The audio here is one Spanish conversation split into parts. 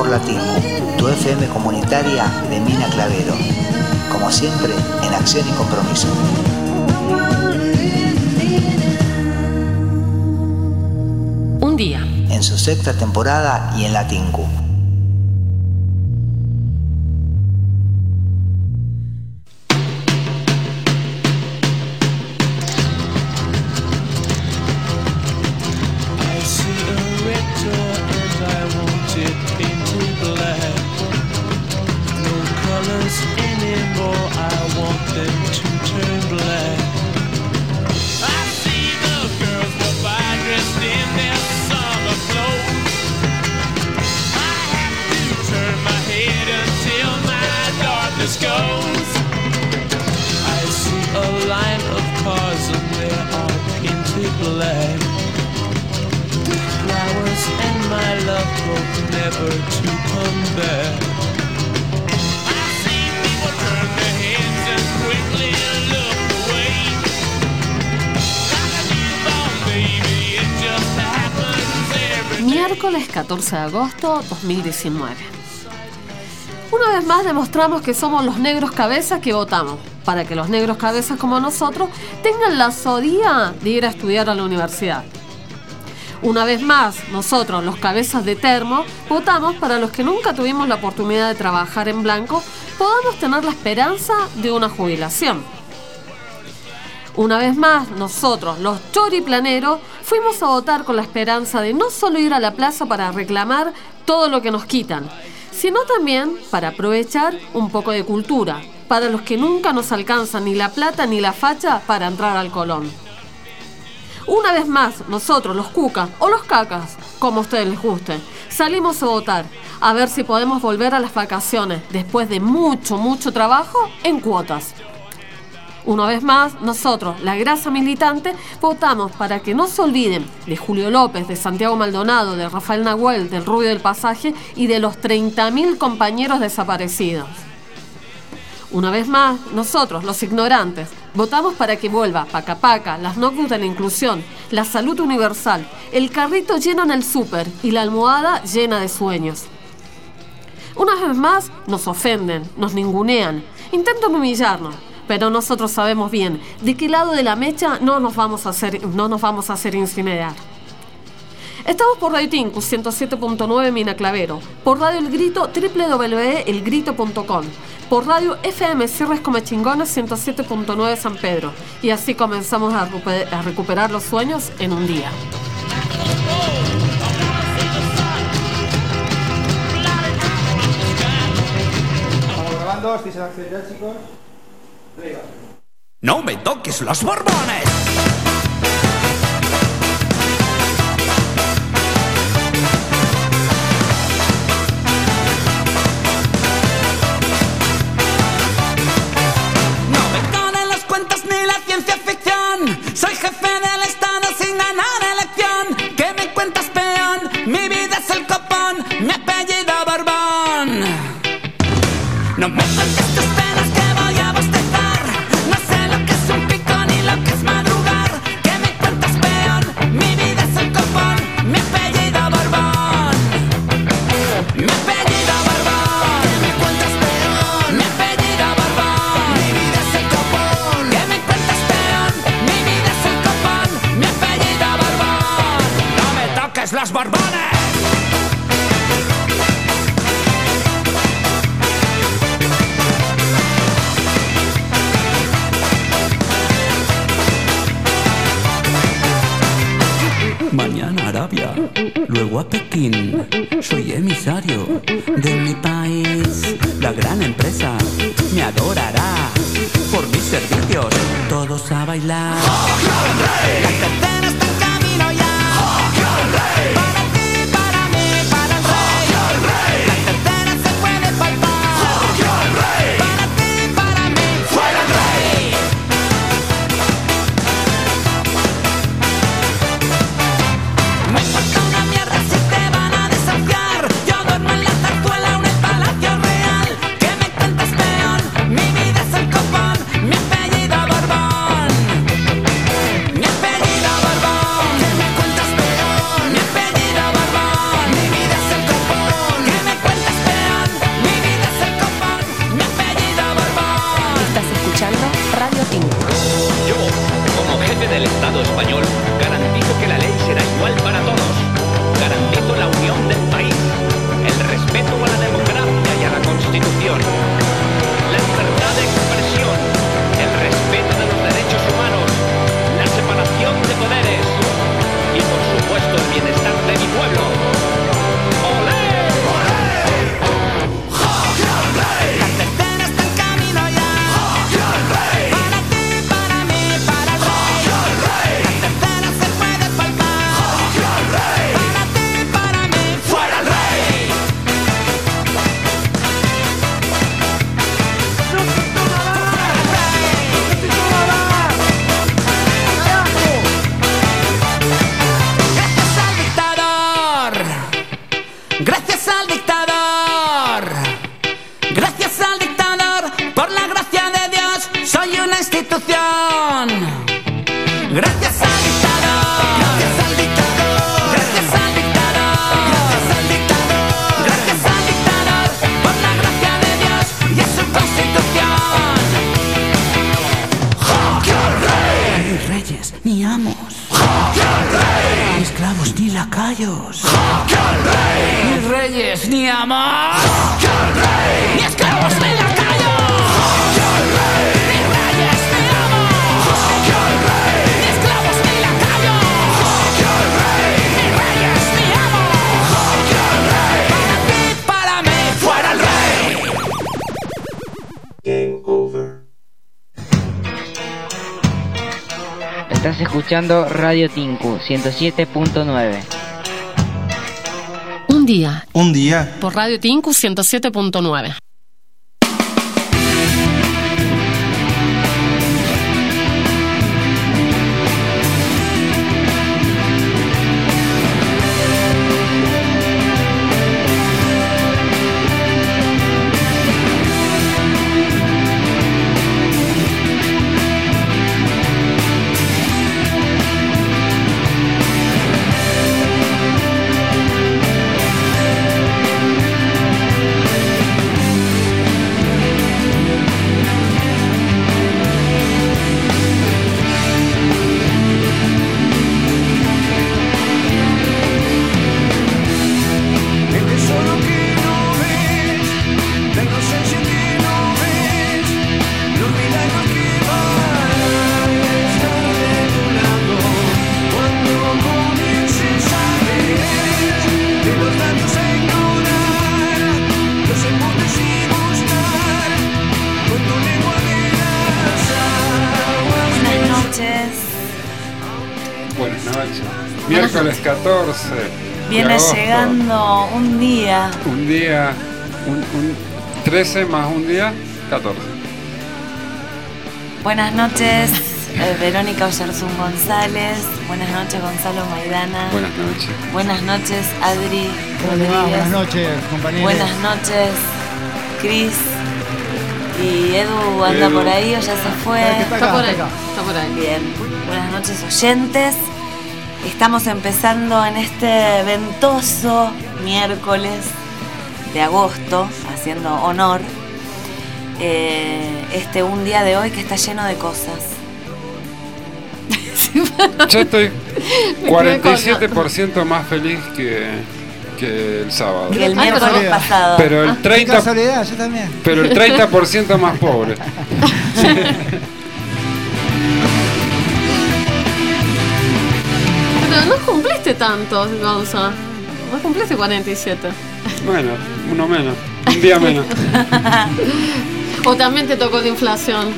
por la TIMU, tu FM comunitaria de Mina Clavero. Como siempre, en acción y compromiso. Un día. En su sexta temporada y en la TINCU. Agosto 2019. Una vez más demostramos que somos los negros cabezas que votamos, para que los negros cabezas como nosotros tengan la sodía de ir a estudiar a la universidad. Una vez más, nosotros, los cabezas de termo, votamos para los que nunca tuvimos la oportunidad de trabajar en blanco, podamos tener la esperanza de una jubilación. Una vez más, nosotros, los choriplaneros, fuimos a votar con la esperanza de no solo ir a la plaza para reclamar todo lo que nos quitan, sino también para aprovechar un poco de cultura, para los que nunca nos alcanzan ni la plata ni la facha para entrar al Colón. Una vez más, nosotros, los cucas o los cacas, como a ustedes les guste, salimos a votar a ver si podemos volver a las vacaciones después de mucho, mucho trabajo en cuotas. Una vez más, nosotros, la grasa militante, votamos para que no se olviden de Julio López, de Santiago Maldonado, de Rafael Nahuel, del Rubio del Pasaje y de los 30.000 compañeros desaparecidos. Una vez más, nosotros, los ignorantes, votamos para que vuelva Paca Paca, las noctus de la inclusión, la salud universal, el carrito lleno en el súper y la almohada llena de sueños. Una vez más, nos ofenden, nos ningunean, intentan humillarnos, pero nosotros sabemos bien de qué lado de la mecha no nos vamos a hacer, no nos vamos a hacer incinerar. Estamos por Radio Tinku 107.9 Mina Clavero, por Radio El Grito www.elgrito.com, por Radio FM Cierres Come Chingones 107.9 San Pedro. Y así comenzamos a, a recuperar los sueños en un día. Estamos grabando, estoy en actividad, chicos. ¡No me toques los borbones! No me caben las cuentas ni la ciencia ficción. Soy jefe del Estado sin ganar elección. ¿Qué me cuentas, peón? Mi vida es el copón, mi apellido Borbón. No me cuentes luego a Pekín. Soy emisario de mi país. La gran empresa me adorará por mis servicios. Todos a bailar. La está en camino ya. Escuchando Radio Tinku 107.9. Un día, Un día. por Radio Tinku 107.9. día. Un día. Un, un 13 más un día, 14. Buenas noches, eh, Verónica Oyarzún González. Buenas noches, Gonzalo Maidana. Buenas noches. Buenas noches, Adri. Rodríguez. Buenas noches, compañeros. Buenas noches, Cris. ¿Y Edu anda Edu. por ahí o ya se fue? Está acá, por ahí, está por ahí. Bien, buenas noches oyentes. Estamos empezando en este ventoso miércoles de agosto, haciendo honor, eh, este un día de hoy que está lleno de cosas. Yo estoy quedé con- 47% más feliz que, que el sábado. Que el miércoles pasado. Pero el Qué 30, casualidad, yo también. pero el 30% más pobre. Pero no cumpliste tanto, Gonza. No cumpliste 47. Bueno, uno menos. Un día menos. O también te tocó la inflación.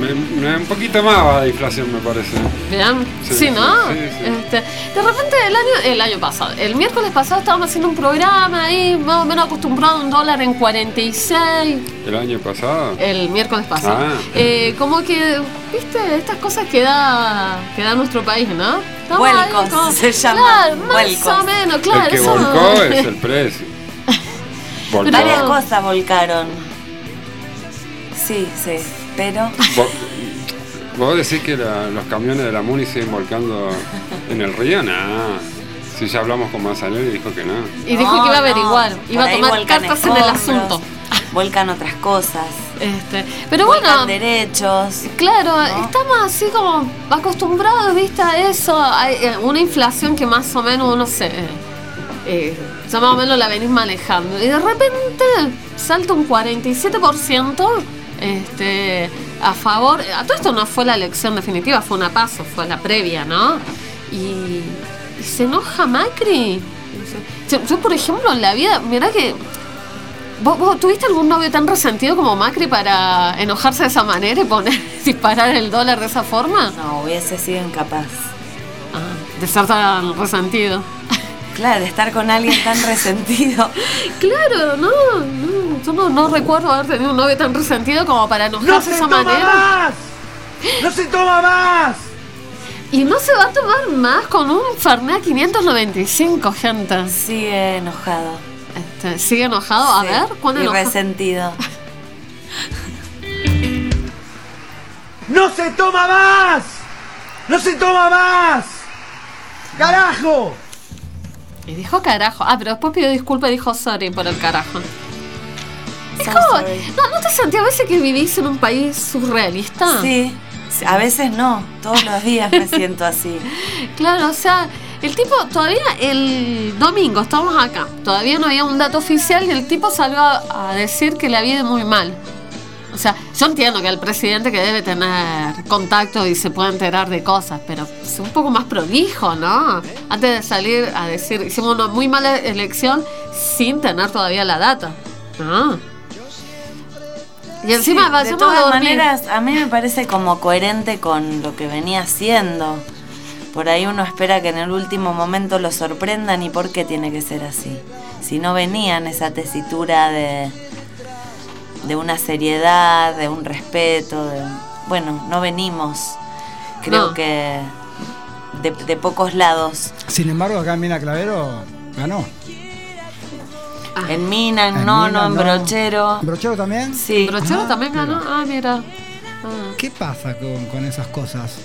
Me- me- un poquito más va de inflación, me parece. Bien, Sí, sí, ¿no? sí, sí, sí. Este, de repente el año, el año pasado, el miércoles pasado estábamos haciendo un programa ahí, más o menos acostumbrado a un dólar en 46. El año pasado. El miércoles pasado. Ah. Eh, como que, viste, estas cosas que da, que da nuestro país, ¿no? Estamos ahí Vuelcos, como- se llama, Claro, más vuelcos. o menos, claro. el que eso- volcó es el precio. Volcó. Varias cosas volcaron. Sí, sí, pero Vo- ¿Vos decís que la- los camiones de la Muni siguen volcando en el río? No. Si ya hablamos con Manzanelli y dijo que no. Y dijo No, que iba a averiguar, iba a tomar cartas en el asunto. Volcan otras cosas. Este, pero volcan bueno, derechos. Claro, ¿no? estamos así como acostumbrados, viste, a eso, a eh, una inflación que más o menos uno se... eh, ya más o menos la venís manejando. Y de repente salta un 47% este, a favor... A todo esto no fue la elección definitiva, fue una paso, fue la previa, ¿no? Y, y se enoja Macri. Yo, yo, por ejemplo, en la vida, mirá que... ¿Vos, vos tuviste algún novio tan resentido como Macri para enojarse de esa manera y poner, disparar el dólar de esa forma? No, hubiese sido incapaz. Ah, de ser tan resentido. Claro, de estar con alguien tan resentido. Claro, no, no yo no, no recuerdo haber tenido un novio tan resentido como para enojarse de esa manera. más! ¡No se toma más! Y no se va a tomar más con un Fernet 595, gente. Sigue enojado. Este, ¿Sigue enojado? A Sí, ver, ¿cuándo Y resentido. ¡No se toma más! ¡No se toma más! ¡Carajo! Y dijo carajo. Ah, pero después pidió disculpas y dijo sorry por el carajo. Es So como-. ¿no, ¿No te sentías a veces que vivís en un país surrealista? Sí, sí, a veces no, todos los días me siento así. Claro, o sea, el tipo todavía el domingo estamos acá, todavía no había un dato oficial y el tipo salió a, a decir que le había ido muy mal. O sea, yo entiendo que el presidente que debe tener contacto y se puede enterar de cosas, pero es un poco más prolijo, ¿no? Antes de salir a decir, hicimos una muy mala elección sin tener todavía la data. ¿no? Y encima Sí, de a todas dormir. maneras, a mí me parece como coherente con lo que venía haciendo. Por ahí uno espera que en el último momento lo sorprendan y por qué tiene que ser así. Si no venía en esa tesitura de, de una seriedad, de un respeto, de, bueno, no venimos, creo No. que de, de pocos lados. Sin embargo, acá en Mina Clavero ganó. Ah. En Mina, en En Nono, Mina, en no. Brochero. ¿Brochero también? Sí. ¿Brochero Ah, también ganó? pero- Ah, mira. Ah. ¿Qué pasa con, con esas cosas?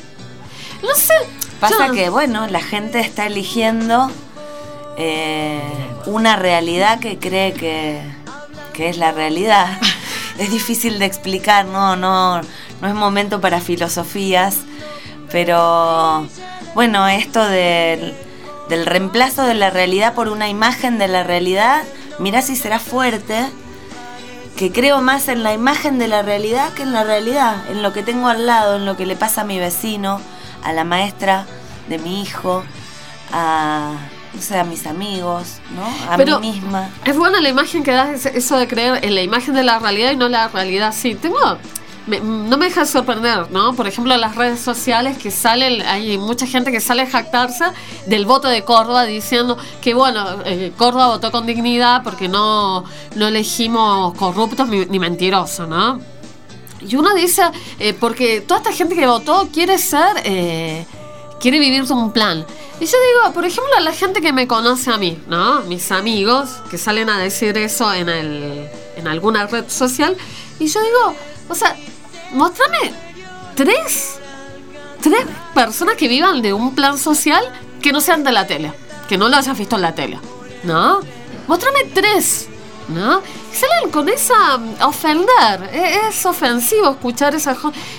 No sé. Pasa yo- que, bueno, la gente está eligiendo eh, una realidad que cree que, que es la realidad. es difícil de explicar, no, no, no es momento para filosofías, pero bueno, esto del, del reemplazo de la realidad por una imagen de la realidad, mirá si será fuerte, que creo más en la imagen de la realidad que en la realidad, en lo que tengo al lado, en lo que le pasa a mi vecino, a la maestra de mi hijo, a, sé, a mis amigos, ¿no? A Pero- mí misma. Es buena la imagen que das, eso de creer en la imagen de la realidad y no la realidad. Sí, tengo. me- no me deja de sorprender, ¿no? Por ejemplo, en las redes sociales que salen, hay mucha gente que sale a jactarse del voto de Córdoba diciendo que, bueno, eh, Córdoba votó con dignidad porque no, no elegimos corruptos ni, ni mentirosos, ¿no? Y uno dice, eh, porque toda esta gente que votó quiere ser, eh, quiere vivir un plan. Y yo digo, por ejemplo, a la gente que me conoce a mí, ¿no? Mis amigos que salen a decir eso en, el, en alguna red social. Y yo digo, o sea, mostrame tres, tres personas que vivan de un plan social que no sean de la tele, que no lo hayas visto en la tele, ¿no? Mostrame tres, ¿no? Salen con esa mm, ofender. E- Es, ofensivo escuchar esa,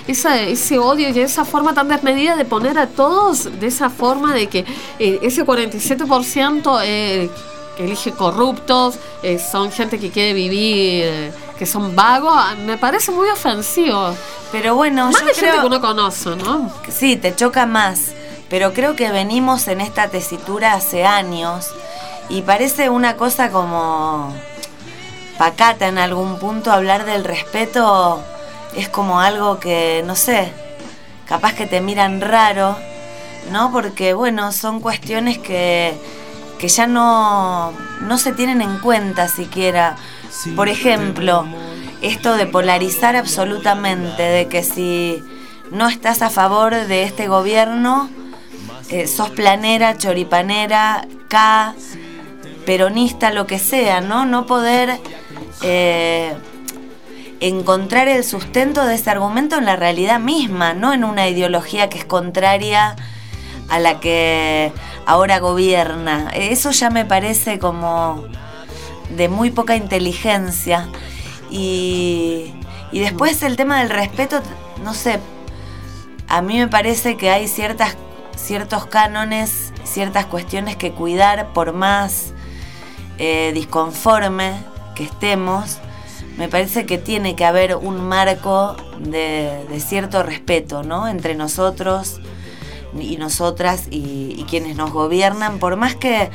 esa- ese odio y esa forma tan desmedida de poner a todos de esa forma de que eh, ese 47% eh, que elige corruptos, eh, son gente que quiere vivir, eh, que son vagos, ah, me parece muy ofensivo. Pero bueno, Más yo de gente que uno conoce, ¿no? Sí, te choca más, pero creo que venimos en esta tesitura hace años y parece una cosa como pacata en algún punto hablar del respeto es como algo que, no sé, capaz que te miran raro, ¿no? Porque bueno, son cuestiones que, que ya no, no se tienen en cuenta siquiera. Por ejemplo, esto de polarizar absolutamente, de que si no estás a favor de este gobierno, eh, sos planera, choripanera, K, peronista, lo que sea, ¿no? No poder eh, encontrar el sustento de ese argumento en la realidad misma, no en una ideología que es contraria a la que ahora gobierna. Eso ya me parece como de muy poca inteligencia. Y, y después el tema del respeto, no sé, a mí me parece que hay ciertas, ciertos cánones, ciertas cuestiones que cuidar por más eh, disconforme que estemos. Me parece que tiene que haber un marco de, de cierto respeto, ¿no? Entre nosotros y nosotras y, y quienes nos gobiernan, por más que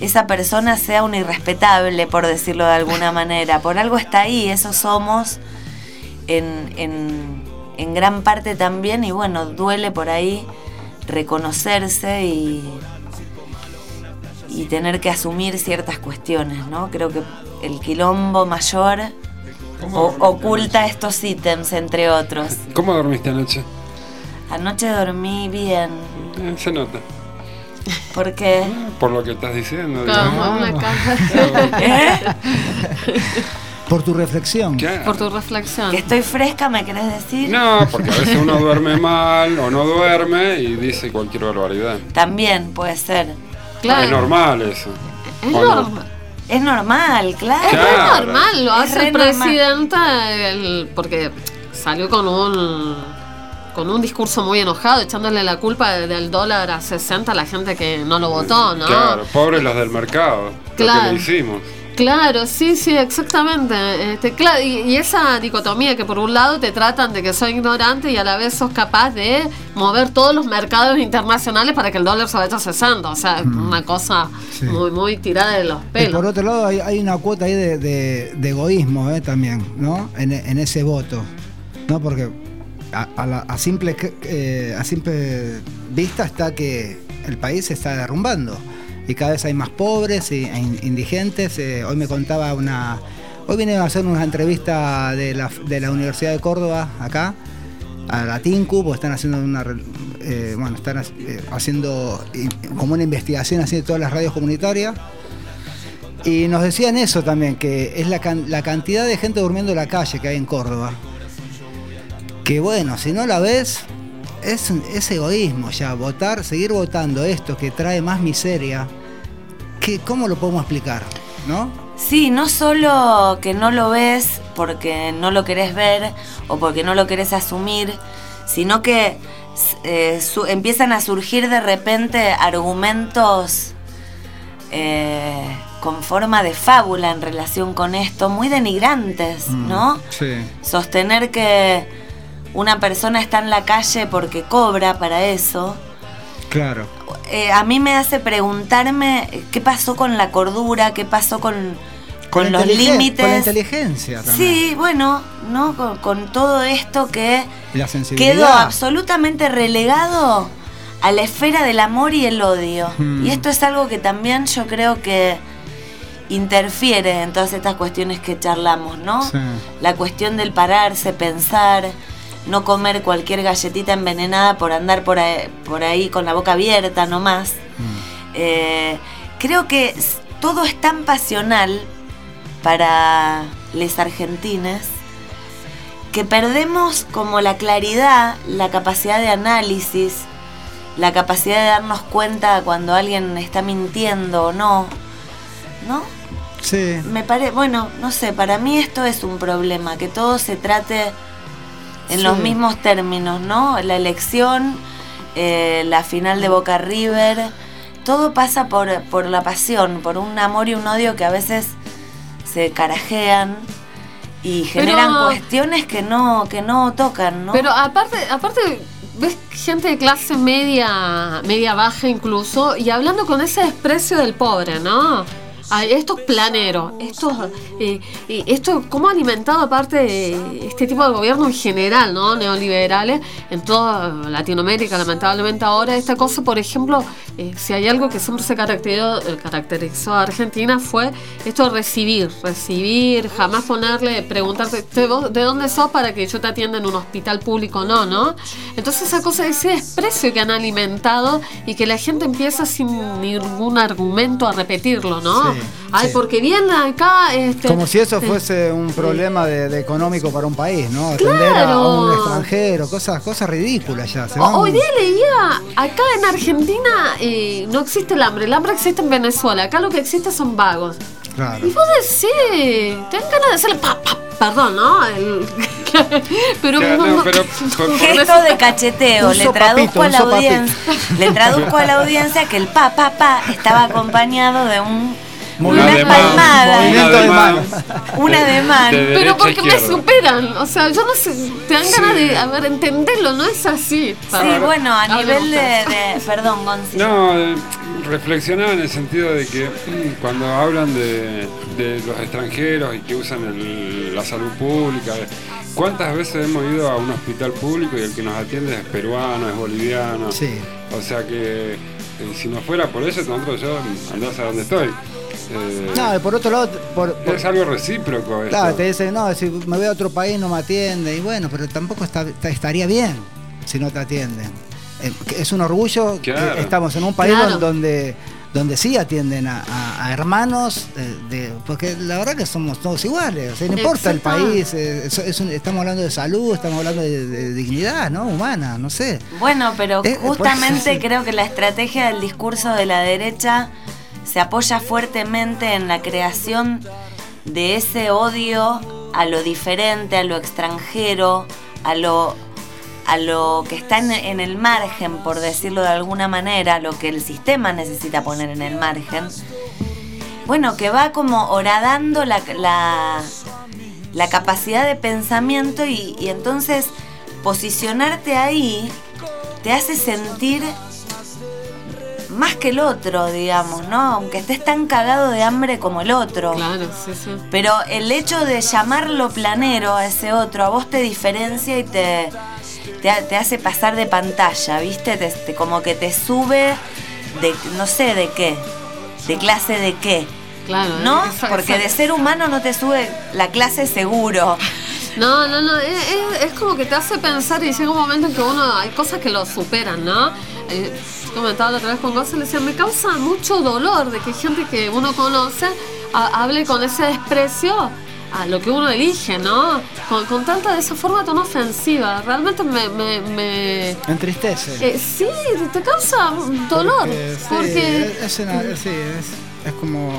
esa persona sea un irrespetable, por decirlo de alguna manera. Por algo está ahí, eso somos en, en- en gran parte también y bueno, duele por ahí reconocerse y, y tener que asumir ciertas cuestiones, ¿no? Creo que el quilombo mayor o- oculta estos ítems, entre otros. ¿Cómo dormiste anoche? Anoche dormí bien, Eh, se nota. Porque. Por lo que estás diciendo. Como digamos. una caja. ¿Eh? Por tu reflexión. Claro. Por tu reflexión. ¿Que estoy fresca, me querés decir? No, porque a veces uno duerme mal o no duerme y dice cualquier barbaridad. También puede ser. Claro. Es normal eso. Es normal. Es normal, claro. Es normal, lo Es hace el normal. presidente el- porque salió con un con un discurso muy enojado, echándole la culpa del dólar a 60 a la gente que no lo votó, ¿no? Claro, pobres los del mercado. Lo Claro. que le hicimos. Claro, sí, sí, exactamente. Este, claro, y, y esa dicotomía que por un lado te tratan de que soy ignorante y a la vez sos capaz de mover todos los mercados internacionales para que el dólar se vaya 60. O sea, una cosa Sí. muy, muy tirada de los Y pelos. por otro lado hay, hay una cuota ahí de, de- de egoísmo eh, también, ¿no? En, en ese voto, ¿no? Porque a, a la- a simple, eh, a simple vista está que el país se está derrumbando y cada vez hay más pobres e in- indigentes. Eh, hoy me contaba una... Hoy vine a hacer una entrevista de la, de la Universidad de Córdoba acá a la TINCU, porque están haciendo una eh, bueno, están eh, haciendo como una investigación así de todas las radios comunitarias. Y nos decían eso también, que es la, la cantidad de gente durmiendo en la calle que hay en Córdoba. Que bueno, si no la ves, es, es egoísmo ya, votar, seguir votando esto que trae más miseria. ¿Qué, ¿Cómo lo podemos explicar? ¿No? Sí, no solo que no lo ves porque no lo querés ver o porque no lo querés asumir, sino que eh, su- empiezan a surgir de repente argumentos eh, con forma de fábula en relación con esto, muy denigrantes, ¿no? Sí. Sostener que una persona está en la calle porque cobra para eso, Claro. Eh, a mí me hace preguntarme eh, qué pasó con la cordura, qué pasó con, con, los límites. Con la inteligencia también. Sí, bueno, ¿no? Con, con todo esto que la quedó absolutamente relegado a la esfera del amor y el odio. Hmm. Y esto es algo que también yo creo que interfiere en todas estas cuestiones que charlamos, ¿no? Sí. La cuestión del pararse, pensar, no comer cualquier galletita envenenada por andar por ahí, por ahí con la boca abierta nomás. Eh, creo que todo es tan pasional para les argentines que perdemos como la claridad, la capacidad de análisis, la capacidad de darnos cuenta cuando alguien está mintiendo o no. ¿No? Sí. Me parece, bueno, no sé, para mí esto es un problema, que todo se trate en Sí. los mismos términos, ¿no? La elección, eh, la final de Boca River, todo pasa por, por la pasión, por un amor y un odio que a veces se carajean y generan Pero- cuestiones que no, que no tocan, ¿no? Pero aparte, aparte ves gente de clase media, media baja incluso, y hablando con ese desprecio del pobre, ¿no? Estos planeros, estos, eh, eh, cómo alimentado aparte este tipo de gobierno en general, ¿no? Neoliberales en toda Latinoamérica, lamentablemente ahora esta cosa, por ejemplo, eh, si hay algo que siempre se caracterizó, eh, caracterizó a Argentina fue esto de recibir, recibir, jamás ponerle, preguntarte, "¿De vos- ¿de dónde sos para que yo te atienda en un hospital público no, no? Entonces esa cosa, ese desprecio que han alimentado y que la gente empieza sin ningún argumento a repetirlo, ¿no? Sí, Ay, sí. porque vienen acá... Este, Como si eso eh, fuese un problema de, de económico para un país, ¿no? Atender a- a, Claro. un extranjero, cosas, cosas ridículas ya. Se van- Hoy día leía, acá en Argentina eh, no existe el hambre, el hambre existe en Venezuela, acá lo que existe son vagos. Claro. Y vos decís, te dan ganas de hacerle pa, pa, perdón, ¿no? El- pero, Claro, no, pero por- por- Gesto de cacheteo, Un le traduzco a un la audiencia, le traduzco a la audiencia que el pa pa pa estaba acompañado de un Muy una bien. palmada, Movimiento Una de mano. una de mano. De pero porque me superan, o sea, yo no sé, te dan ganas de, a ver, entenderlo, no es así. Sí, bueno, a nivel de, de- perdón, Gonzi. No, eh, reflexionaba en el sentido de que mm, cuando hablan de, de los extranjeros y que usan el- la salud pública, ¿cuántas veces hemos ido a un hospital público y el que nos atiende es peruano, es boliviano? Sí. O sea que eh, si no fuera por eso, nosotros yo andás a donde estoy. Eh, No, y por otro lado, por, por- es algo recíproco esto. claro, te dicen, no, si me voy a otro país no me atiende. Y bueno, pero tampoco está- estaría bien si no te atienden. eh, es un orgullo Claro. que estamos en un país Claro. donde donde sí atienden a, a- a hermanos, eh, de, porque la verdad que somos todos iguales, o sea, no importa el país, eh, es- es un- estamos hablando de salud, estamos hablando de, de dignidad, ¿no? Humana, no sé. Bueno, pero Eh, justamente pues, creo que la estrategia del discurso de la derecha se apoya fuertemente en la creación de ese odio a lo diferente, a lo extranjero, a lo, a lo que está en, el margen, por decirlo de alguna manera, lo que el sistema necesita poner en el margen. Bueno, que va como horadando la, la, la capacidad de pensamiento y, y entonces posicionarte ahí te hace sentir más que el otro, digamos, ¿no? Aunque estés tan cagado de hambre como el otro. Claro, sí, sí. Pero el hecho de llamarlo planero a ese otro, a vos te diferencia y te, te, te hace pasar de pantalla, ¿viste? Te- te- como que te sube de no sé de qué, de clase de qué. Claro, ¿No? esa- Porque de ser humano no te sube la clase seguro. No, no, no, es, es- es como que te hace pensar y llega un momento en que uno, hay cosas que lo superan, ¿no? Eh, comentaba la otra vez con Gonzalo, le decía, me causa mucho dolor de que gente que uno conoce ha- hable con ese desprecio a lo que uno elige, ¿no? Con, con tanta, de esa forma tan ofensiva, realmente me... me, me- Entristece. eh, sí, te causa dolor, Porque, sí, porque... es, una- sí, es, es como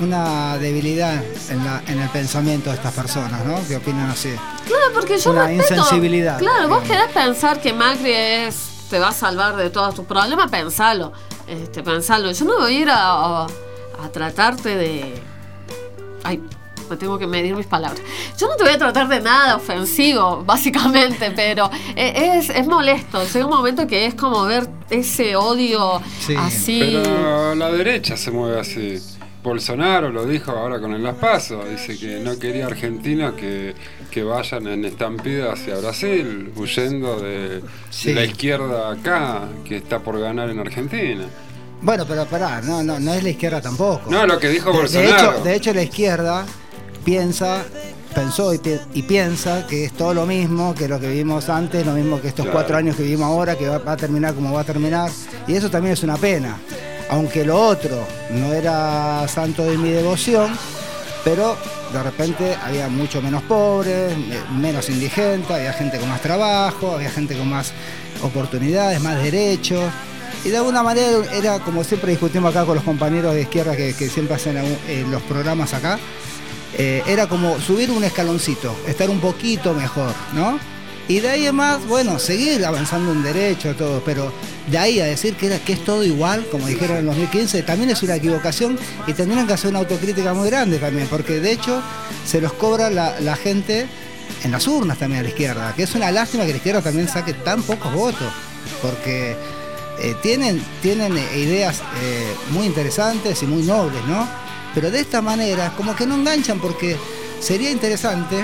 una debilidad en, la, en el pensamiento de estas personas, ¿no? Que opinan así. Claro, porque yo Una respeto. insensibilidad, Claro, vos querés pensar que Macri es, te va a salvar de todos tus problemas, pensalo. Este, pensalo. Yo no voy a ir a, a- a tratarte de. Ay, me tengo que medir mis palabras. Yo no te voy a tratar de nada ofensivo, básicamente, pero e- es, es molesto. Llega un momento que es como ver ese odio Sí, así. Pero la derecha se mueve así. Bolsonaro lo dijo ahora con el Las Paso, dice que no quería argentinos que, que vayan en estampida hacia Brasil, huyendo de, Sí. de la izquierda acá, que está por ganar en Argentina. Bueno, pero pará, no, no, no es la izquierda tampoco. No, lo que dijo De- de, Bolsonaro. hecho, de hecho, la izquierda piensa, pensó y, pi- y piensa que es todo lo mismo que lo que vivimos antes, lo mismo que estos Claro. cuatro años que vivimos ahora, que va, va a terminar como va a terminar. Y eso también es una pena. Aunque lo otro no era santo de mi devoción, pero de repente había mucho menos pobres, eh, menos indigentes, había gente con más trabajo, había gente con más oportunidades, más derechos. Y de alguna manera era como siempre discutimos acá con los compañeros de izquierda que, siempre hacen eh, los programas acá, eh, era como subir un escaloncito, estar un poquito mejor, ¿no? Y de ahí en más, bueno, seguir avanzando en derecho, todo, pero de ahí a decir que, es todo igual, como dijeron en 2015, también es una equivocación y tendrían que hacer una autocrítica muy grande también, porque de hecho se los cobra la, la gente en las urnas también a la izquierda, que es una lástima que la izquierda también saque tan pocos votos, porque eh, tienen, tienen eh, ideas eh, muy interesantes y muy nobles, ¿no? Pero de esta manera, como que no enganchan, porque sería interesante,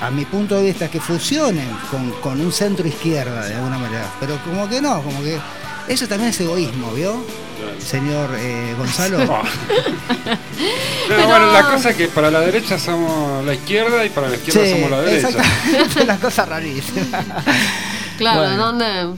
a mi punto de vista, que fusionen con, con un centro izquierda de alguna manera, pero como que no, como que eso también es egoísmo, ¿vio? Señor eh, Gonzalo. No, Pero- bueno, la cosa es que para la derecha somos la izquierda y para la izquierda Sí, somos la derecha. exactamente, una cosa rarísima. Claro, Bueno. ¿dónde?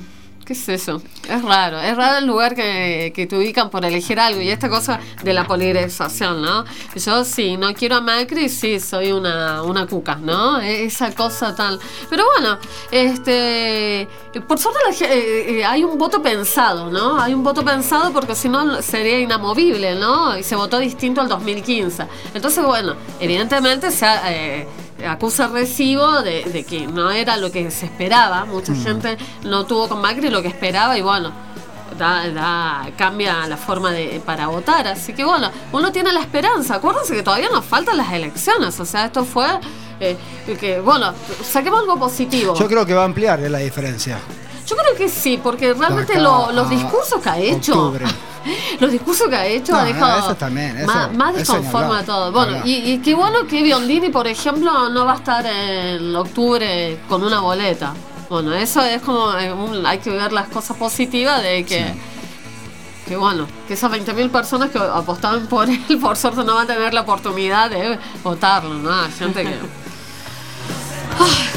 ¿Qué es eso? Es raro, es raro el lugar que, que te ubican por elegir algo y esta cosa de la polarización, ¿no? Yo sí, no quiero a Macri, sí, soy una, una cuca, ¿no? E- Esa cosa tal. Pero bueno, este, por suerte eh, eh, hay un voto pensado, ¿no? Hay un voto pensado porque si no sería inamovible, ¿no? Y se votó distinto al 2015. Entonces, bueno, evidentemente se ha, eh, acusa recibo de, de que no era lo que se esperaba. Mucha gente no tuvo con Macri lo que esperaba y bueno, da, da- cambia la forma de para votar. Así que bueno, uno tiene la esperanza. Acuérdense que todavía nos faltan las elecciones. O sea, esto fue eh, que, bueno, saquemos algo positivo. Yo creo que va a ampliar eh, la diferencia. Yo creo que sí, porque realmente lo- los discursos que ha hecho, octubre. los discursos que ha hecho No, ha dejado eso también, eso- más, más eso ni disconforme hablar, a todo. Bueno, y, y qué bueno que Biondini, por ejemplo, no va a estar en octubre con una boleta. Bueno, eso es como, eh, hay que ver las cosas positivas de que, que bueno, que esas 20.000 personas que apostaban por él, por suerte no van a tener la oportunidad de votarlo, ¿no? Gente que...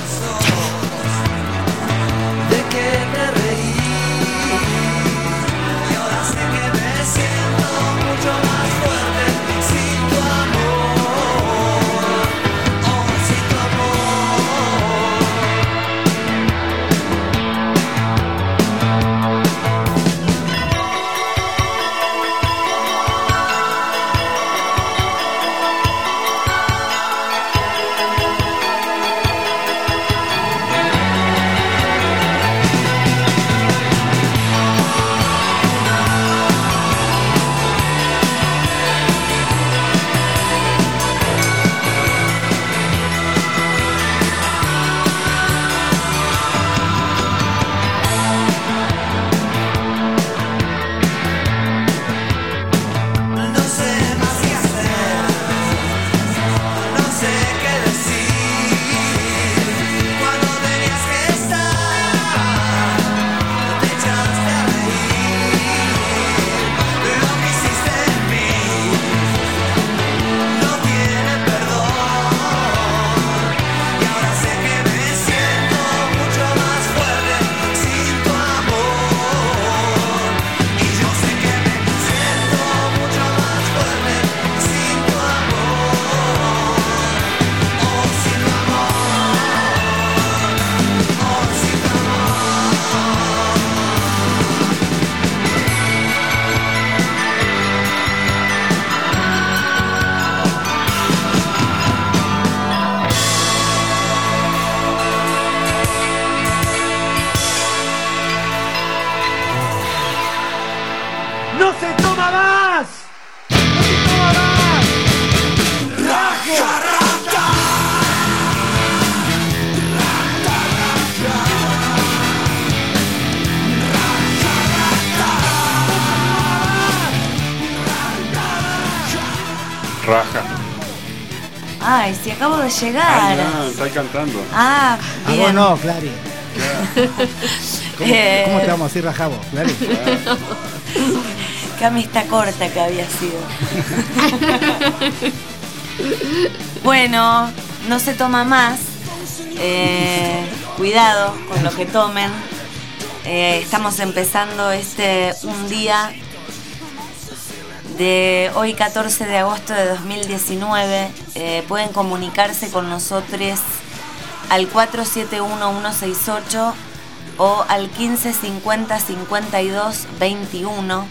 llegar. no, está cantando. Ah, A vos bien. no, Clary. ¿Cómo, Eh. cómo te vamos a decir rajabo, Clary? Qué amistad corta que había sido. bueno, no se toma más. Eh, cuidado con lo que tomen. Eh, estamos empezando este un día de hoy 14 de agosto de 2019. Eh, pueden comunicarse con nosotros al 471-168 o al 1550 52 21.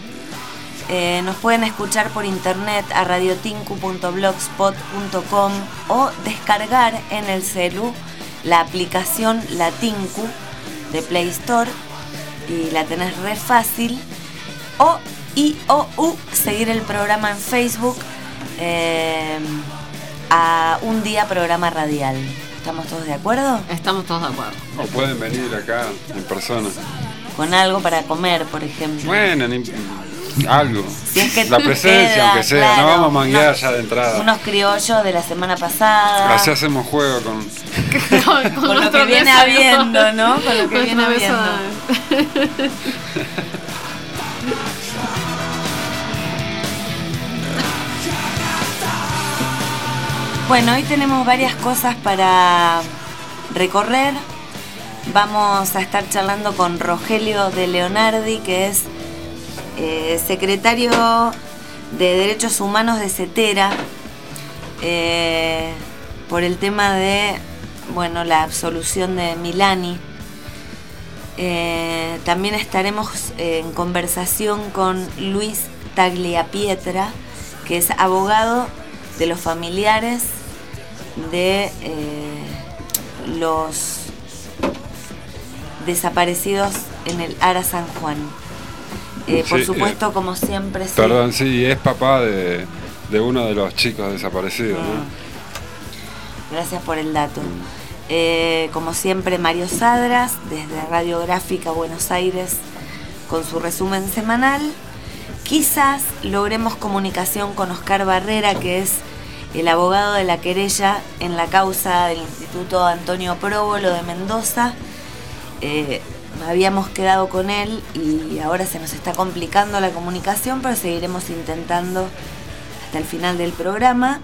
Eh, nos pueden escuchar por internet a radiotinku.blogspot.com o descargar en el celu la aplicación La Tinku de Play Store y la tenés re fácil. O y o u seguir el programa en Facebook eh, a un día programa radial. ¿Estamos todos de acuerdo? Estamos todos de acuerdo. O pueden venir acá en persona. Con algo para comer, por ejemplo. Bueno, ni- algo. Si es que La presencia, queda, aunque sea. claro, no vamos a manguear unos- ya de entrada. Unos criollos de la semana pasada. Así hacemos juego con. con, Con lo que viene habiendo, ¿no? Con lo que viene habiendo. Bueno, hoy tenemos varias cosas para recorrer. Vamos a estar charlando con Rogelio de Leonardi, que es eh, secretario de Derechos Humanos de CETERA, eh, por el tema de bueno, la absolución de Milani. Eh, también estaremos en conversación con Luis Tagliapietra, que es abogado de los familiares de eh, los desaparecidos en el Ara San Juan. Eh, por supuesto, eh, como siempre. Perdón, sí, es papá de, de uno de los chicos desaparecidos, Ah. ¿no? Gracias por el dato. Como siempre, Mario Sadras, desde Radiográfica Buenos Aires, con su resumen semanal. Quizás logremos comunicación con Oscar Barrera, que es el abogado de la querella en la causa del Instituto Antonio Próbolo de Mendoza. Eh, habíamos quedado con él y ahora se nos está complicando la comunicación, pero seguiremos intentando hasta el final del programa.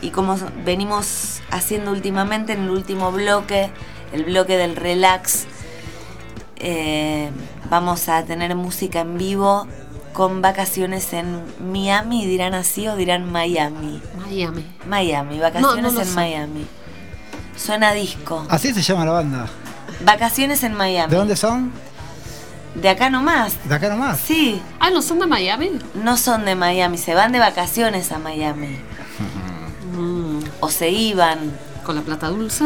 Y como venimos haciendo últimamente en el último bloque, el bloque del relax, eh, vamos a tener música en vivo con vacaciones en Miami, dirán así o dirán Miami. Miami. Miami, vacaciones No, no lo en sé. Miami. Suena disco. Así se llama la banda. Vacaciones en Miami. ¿De dónde son? De acá nomás. ¿De acá nomás? Sí, Ah, ¿no son de Miami? no son de Miami, se van de vacaciones a Miami. Mm, O se iban ¿Con la plata dulce?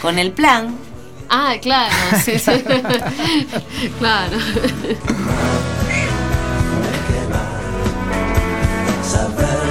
con el plan. Ah, claro, sí, sí. claro. Estaba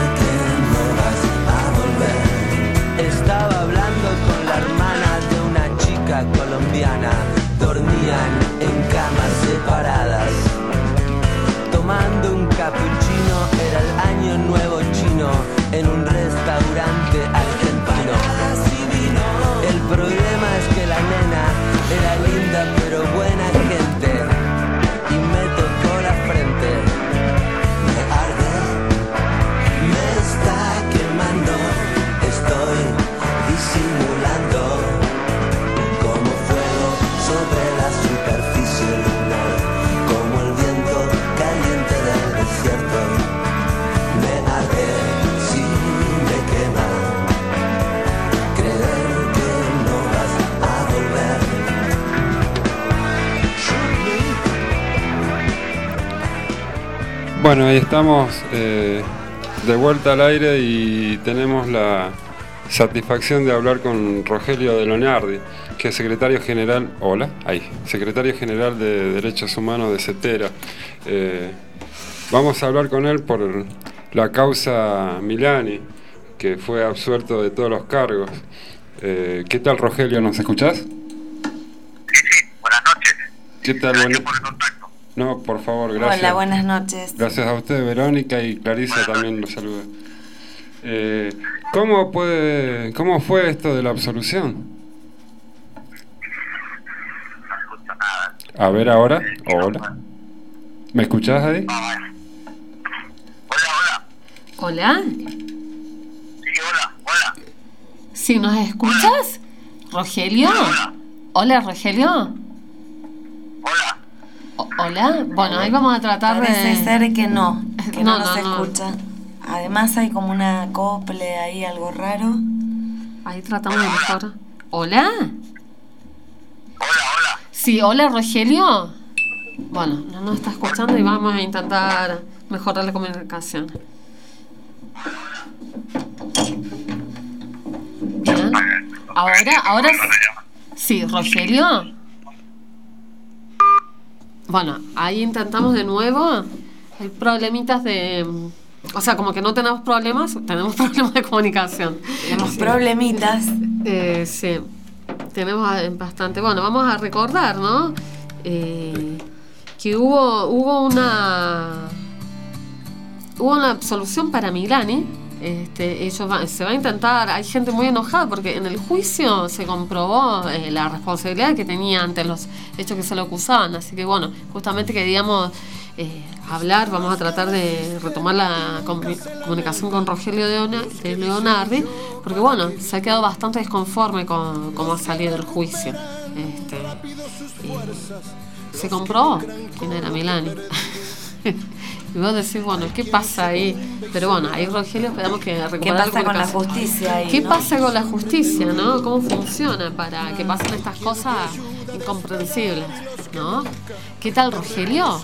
Bueno, ahí estamos eh, de vuelta al aire y tenemos la satisfacción de hablar con Rogelio de Leonardi, que es secretario general, hola, ahí, secretario general de Derechos Humanos de CETERA. Eh, vamos a hablar con él por la causa Milani, que fue absuelto de todos los cargos. Eh, ¿Qué tal Rogelio? ¿Nos escuchás? Sí, sí, buenas noches. ¿Qué tal? Gracias Bueno- por el contacto. No, por favor, gracias. Hola, buenas noches. Gracias a usted, Verónica, y Clarisa también los saluda. Eh, ¿Cómo puede, cómo fue esto de la absolución? A ver ahora, hola. ¿Me escuchás ahí? Hola. Sí, hola, hola. ¿Sí nos escuchas? ¿Rogelio? Hola, Rogelio. Hola. Hola. Bueno, ahí vamos a tratar Parece de... ser que no, que no, No, nos no, no. escucha. Además hay como una acople ahí, algo raro. Ahí tratamos de mejorar. ¿Hola? Hola, hola. Sí, hola, Rogelio. Bueno, no nos está escuchando y vamos a intentar mejorar la comunicación. Bien. Ahora, ahora... Sí, Rogelio. Bueno, ahí intentamos de nuevo. Hay problemitas de... O sea, como que no tenemos problemas, tenemos problemas de comunicación. Tenemos problemitas. Eh, sí, tenemos bastante. Bueno, vamos a recordar, ¿no? Eh, que hubo, hubo una... Hubo una absolución para Milani. Este, ellos va- se va a intentar, hay gente muy enojada porque en el juicio se comprobó eh, la responsabilidad que tenía ante los hechos que se lo acusaban. Así que bueno, justamente queríamos eh, hablar, vamos a tratar de retomar la comu- comunicación con Rogelio de Leonardi, porque bueno, se ha quedado bastante desconforme con cómo ha salido el juicio. Este, se comprobó quién era Milani. Y vos decís, bueno, ¿qué pasa ahí? Pero bueno, ahí Rogelio esperamos que ¿Qué pasa con la justicia ahí? ¿Qué no? pasa con la justicia, no? ¿Cómo funciona para que pasen estas cosas incomprensibles, no? ¿Qué tal, Rogelio?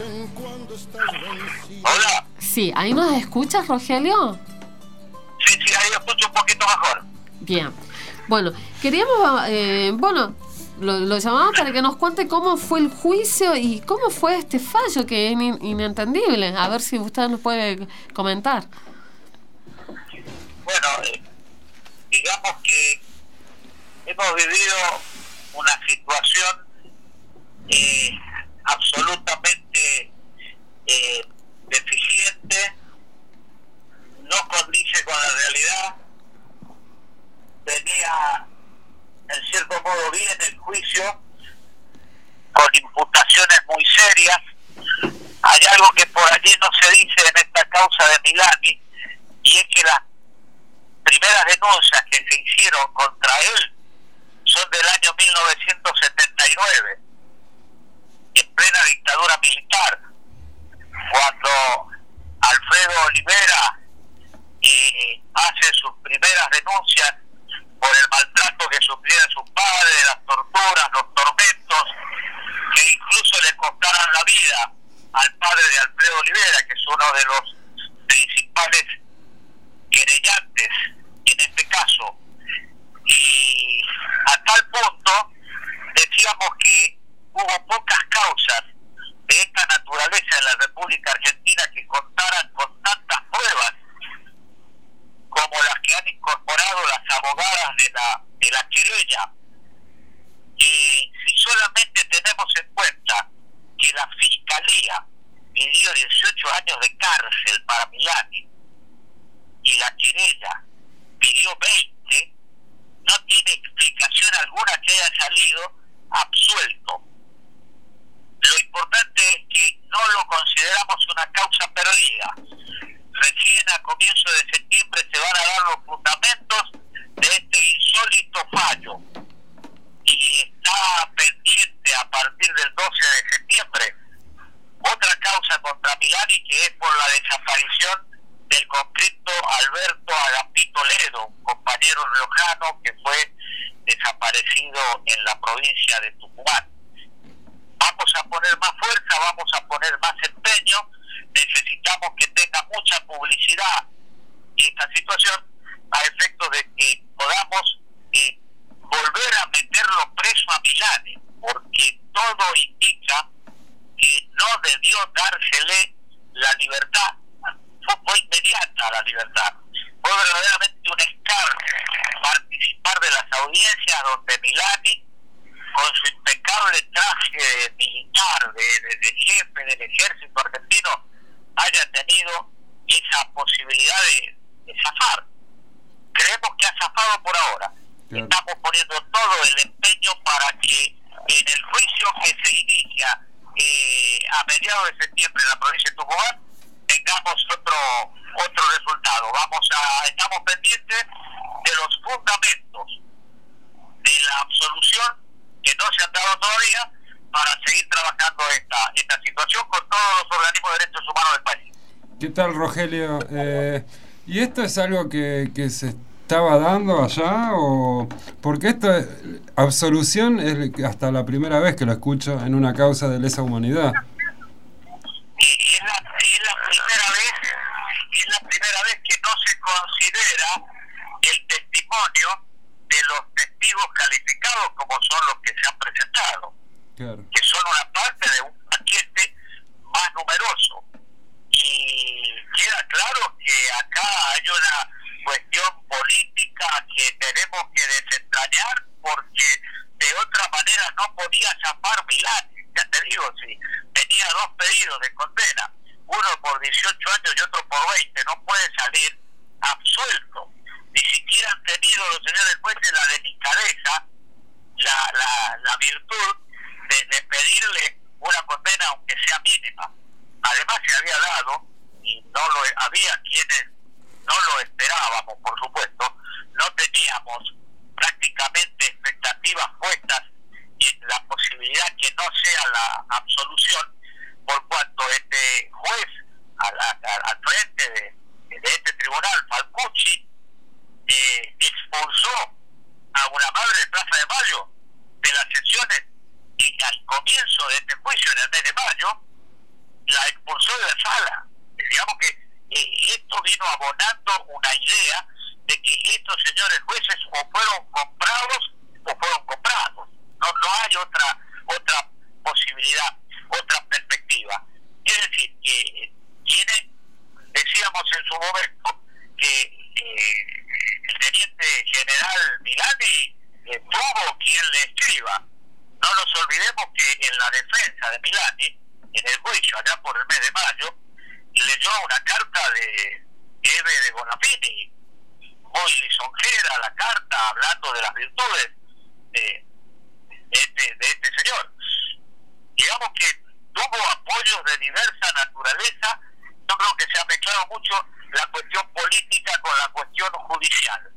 Hola. Sí, ¿ahí nos escuchas, Rogelio? Sí, sí, ahí escucho un poquito mejor. Bien. Bueno, queríamos, eh, bueno, lo, llamamos para que nos cuente cómo fue el juicio y cómo fue este fallo que es in- inentendible. A ver si usted nos puede comentar. Bueno, eh, digamos que hemos vivido una situación eh, absolutamente eh, deficiente, no condice con la realidad, venía en cierto modo bien el juicio, con imputaciones muy serias. Hay algo que por allí no se dice en esta causa de Milani, y es que las primeras denuncias que se hicieron contra él son del año 1979, en plena dictadura militar, cuando Alfredo Olivera eh, hace sus primeras denuncias por el maltrato que sufrían sus padres, las torturas, los tormentos, que incluso le costaron la vida al padre de Alfredo Olivera, que es uno de los principales querellantes en este caso. Y a tal punto decíamos que hubo pocas causas de esta naturaleza en la República Argentina que contaran con tantas pruebas como las que han incorporado las abogadas de la, de la querella. Y si solamente tenemos en cuenta que la Fiscalía pidió 18 años de cárcel para Milani y la querella pidió 20, no tiene explicación alguna que haya salido absuelto. Lo importante es que no lo consideramos una causa perdida. Recién a comienzo de septiembre se van a dar los fundamentos de este insólito fallo. Y está pendiente a partir del 12 de septiembre otra causa contra Milani que es por la desaparición del conscripto Alberto Agapito Ledo, un compañero riojano que fue desaparecido en la provincia de Tucumán. Vamos a poner más fuerza, vamos a poner más empeño, necesitamos que tenga mucha publicidad esta situación a efectos de que podamos eh, volver a meterlo preso a Milani, porque todo indica que no debió dársele la libertad, fue, inmediata la libertad. Fue verdaderamente un escarnio participar de las audiencias donde Milani, con su impecable traje militar de, de- de jefe del ejército argentino, haya tenido esa posibilidad de, de zafar. Estamos poniendo todo el empeño para que en el juicio que se inicia eh, a mediados de septiembre en la provincia de Tucumán tengamos otro otro resultado. Vamos a estamos pendientes de los fundamentos de la absolución que no se han dado todavía para seguir trabajando esta esta situación con todos los organismos de derechos humanos del país. ¿Qué tal, Rogelio? Eh, ¿Y esto es algo que, que se estaba dando allá? o Porque esto, es- absolución, es hasta la primera vez que lo escucho en una causa de lesa humanidad. es la, es la primera vez es la primera vez que no se considera el testimonio de los testigos calificados como son los que se han presentado Claro. que son una parte de un paquete más numeroso y queda claro que acá hay una cuestión política que tenemos que desentrañar porque de otra manera no podía zafar Milán ya te digo, si tenía dos pedidos de condena, uno por 18 años y otro por 20, no puede salir absuelto. Ni siquiera han tenido los señores jueces la delicadeza, la, la, la virtud de, pedirle una condena aunque sea mínima. Además se había dado, y no lo había quienes no lo esperábamos, por supuesto, no teníamos prácticamente expectativas puestas en la posibilidad que no sea la absolución, por cuanto este juez al, al- al frente de, de este tribunal, Falcucci, eh, expulsó a una madre de Plaza de Mayo de las sesiones y al comienzo de este juicio, en el mes de mayo, la expulsó de la sala. Digamos que eh, esto vino abonando una idea de que estos señores jueces o fueron comprados o fueron comprados. No, no hay otra otra posibilidad, otra perspectiva. Es decir, que eh, tiene, decíamos en su momento, que eh, el teniente general Milani eh, tuvo quien le escriba. No nos olvidemos que en la defensa de Milani, en el juicio allá por el mes de mayo, leyó una carta de Eve de Bonafini, muy lisonjera la carta, hablando de las virtudes de, de este, de este señor. Digamos que tuvo apoyos de diversa naturaleza, yo creo que se ha mezclado mucho la cuestión política con la cuestión judicial.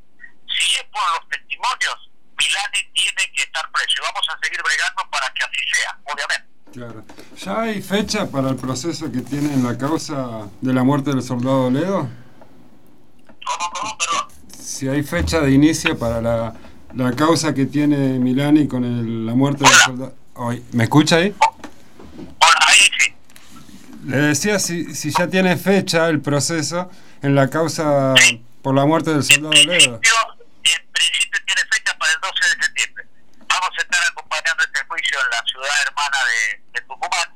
Si es por los testimonios, Milani tiene que estar preso y vamos a seguir bregando para que así sea, obviamente. Claro. ¿Ya hay fecha para el proceso que tiene en la causa de la muerte del soldado Ledo? Si hay fecha de inicio para la, la causa que tiene Milani con el- la muerte del soldado. Ay, ¿Me escucha ahí? Le decía si, si ya tiene fecha el proceso en la causa por la muerte del soldado Ledo. En principio tiene fecha para el 12 de septiembre. Vamos a estar acompañando este juicio en la ciudad hermana de, de Tucumán.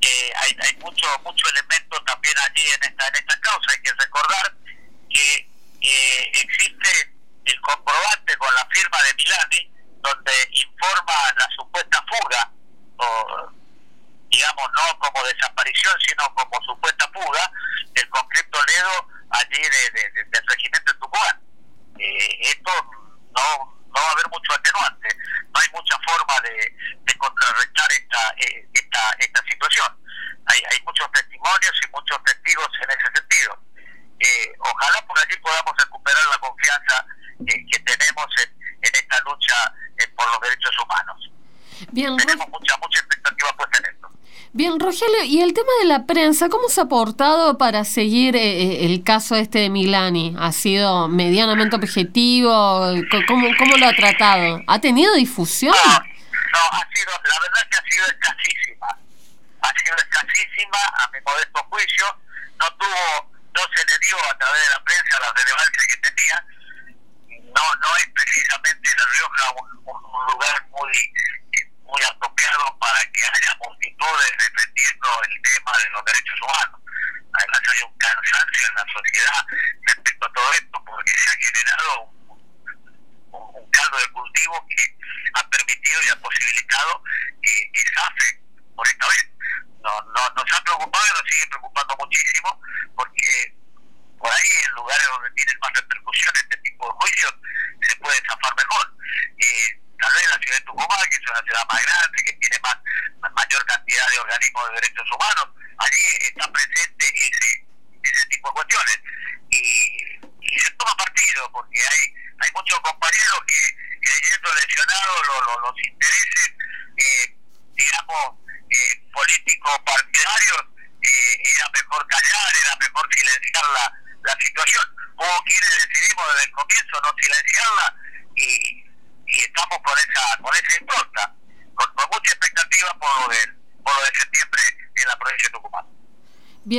Eh, hay hay mucho mucho elemento también allí en esta en esta causa. Hay que recordar que eh, existe el comprobante con la firma de Milani donde informa la supuesta fuga o digamos no como desaparición sino como supuesta fuga del conscripto Ledo allí de, de- de- del regimiento de Tucumán eh, esto no, no va a haber mucho atenuante, no hay mucha forma de, de contrarrestar esta, eh, esta, esta situación. Hay, hay muchos testimonios y muchos testigos en ese sentido. Eh, ojalá por allí podamos recuperar la confianza eh, que tenemos en, en esta lucha eh, por los derechos humanos. Bien, Ro- Tenemos mucha, mucha expectativa puesta en esto. bien, Rogelio, y el tema de la prensa, ¿cómo se ha aportado para seguir eh, eh, el caso este de Milani? ¿Ha sido medianamente objetivo? ¿Cómo, lo ha tratado? ¿Ha tenido difusión ha sido, la verdad que ha sido escasísima. Ha sido escasísima a mi modesto juicio. No tuvo, no se le dio a través de la prensa la relevancia que tenía. No, no es precisamente La Rioja un, un- un lugar muy, eh, muy apropiado para que haya multitudes defendiendo el tema de los derechos humanos. Además hay un cansancio en la sociedad respecto a todo esto porque se ha generado un, un, un caldo de cultivo que ha permitido y ha posibilitado que, que zafe por esta vez. No, no, nos ha preocupado y nos sigue preocupando muchísimo porque por ahí en lugares donde tienen más repercusión este tipo de juicios se puede zafar mejor. sentido, porque hay, hay muchos compañeros que creyendo lesionados lo- lo- los intereses, eh, digamos, eh, políticos partidarios, eh, era mejor callar, era mejor silenciar la, la situación. Hubo quienes decidimos desde el comienzo no silenciarla y, y estamos con esa con esa impronta, con, con mucha expectativa por lo, del, por lo de septiembre en la provincia de Tucumán.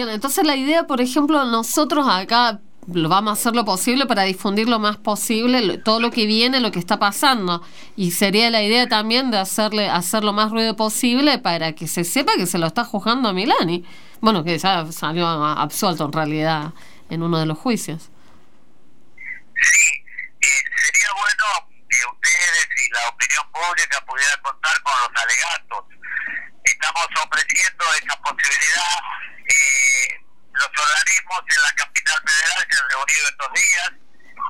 Entonces la idea, por ejemplo, nosotros acá lo vamos a hacer lo posible para difundir lo más posible todo lo que viene, lo que está pasando. Y sería la idea también de hacerle hacer lo más ruido posible para que se sepa que se lo está juzgando a Milani. Bueno, que ya salió absuelto en realidad en uno de los juicios. Eh, sería bueno que ustedes y la opinión pública pudieran contar con los alegatos. Estamos ofreciendo esa posibilidad. eh, los organismos en la capital federal se han reunido estos días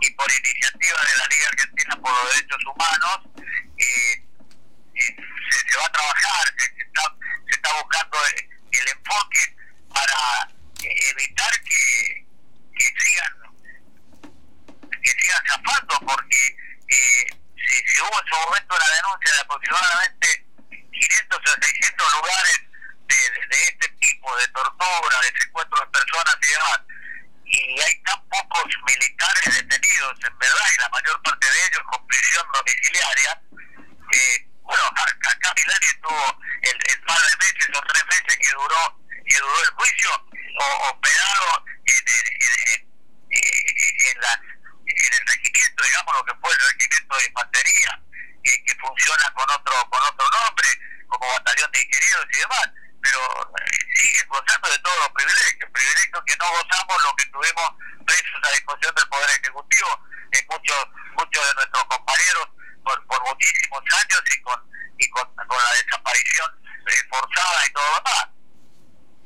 y por iniciativa de la Liga Argentina por los Derechos Humanos eh, eh, se, se va a trabajar, se, se está, se está buscando el, el enfoque para eh, evitar que, que sigan que sigan zafando porque eh, si, si hubo en su momento una denuncia de aproximadamente 500 o 600 lugares de, de- de este tipo, de tortura, de secuestro de personas y demás, y hay tan pocos militares detenidos, en verdad, y la mayor parte de ellos con prisión domiciliaria, eh, bueno, acá, acá Milani estuvo el, el par de meses o tres meses que duró que duró el juicio, o- hospedado en, en, en, en- en la, en el regimiento, digamos lo que fue el regimiento de infantería, que, que funciona con otro con otro nombre, como batallón de ingenieros y demás, pero eh, siguen gozando de todos los privilegios, privilegios que no gozamos los que tuvimos presos a disposición del Poder Ejecutivo, en muchos muchos de nuestros compañeros por, por muchísimos años y con y con, con la desaparición eh, forzada y todo lo demás.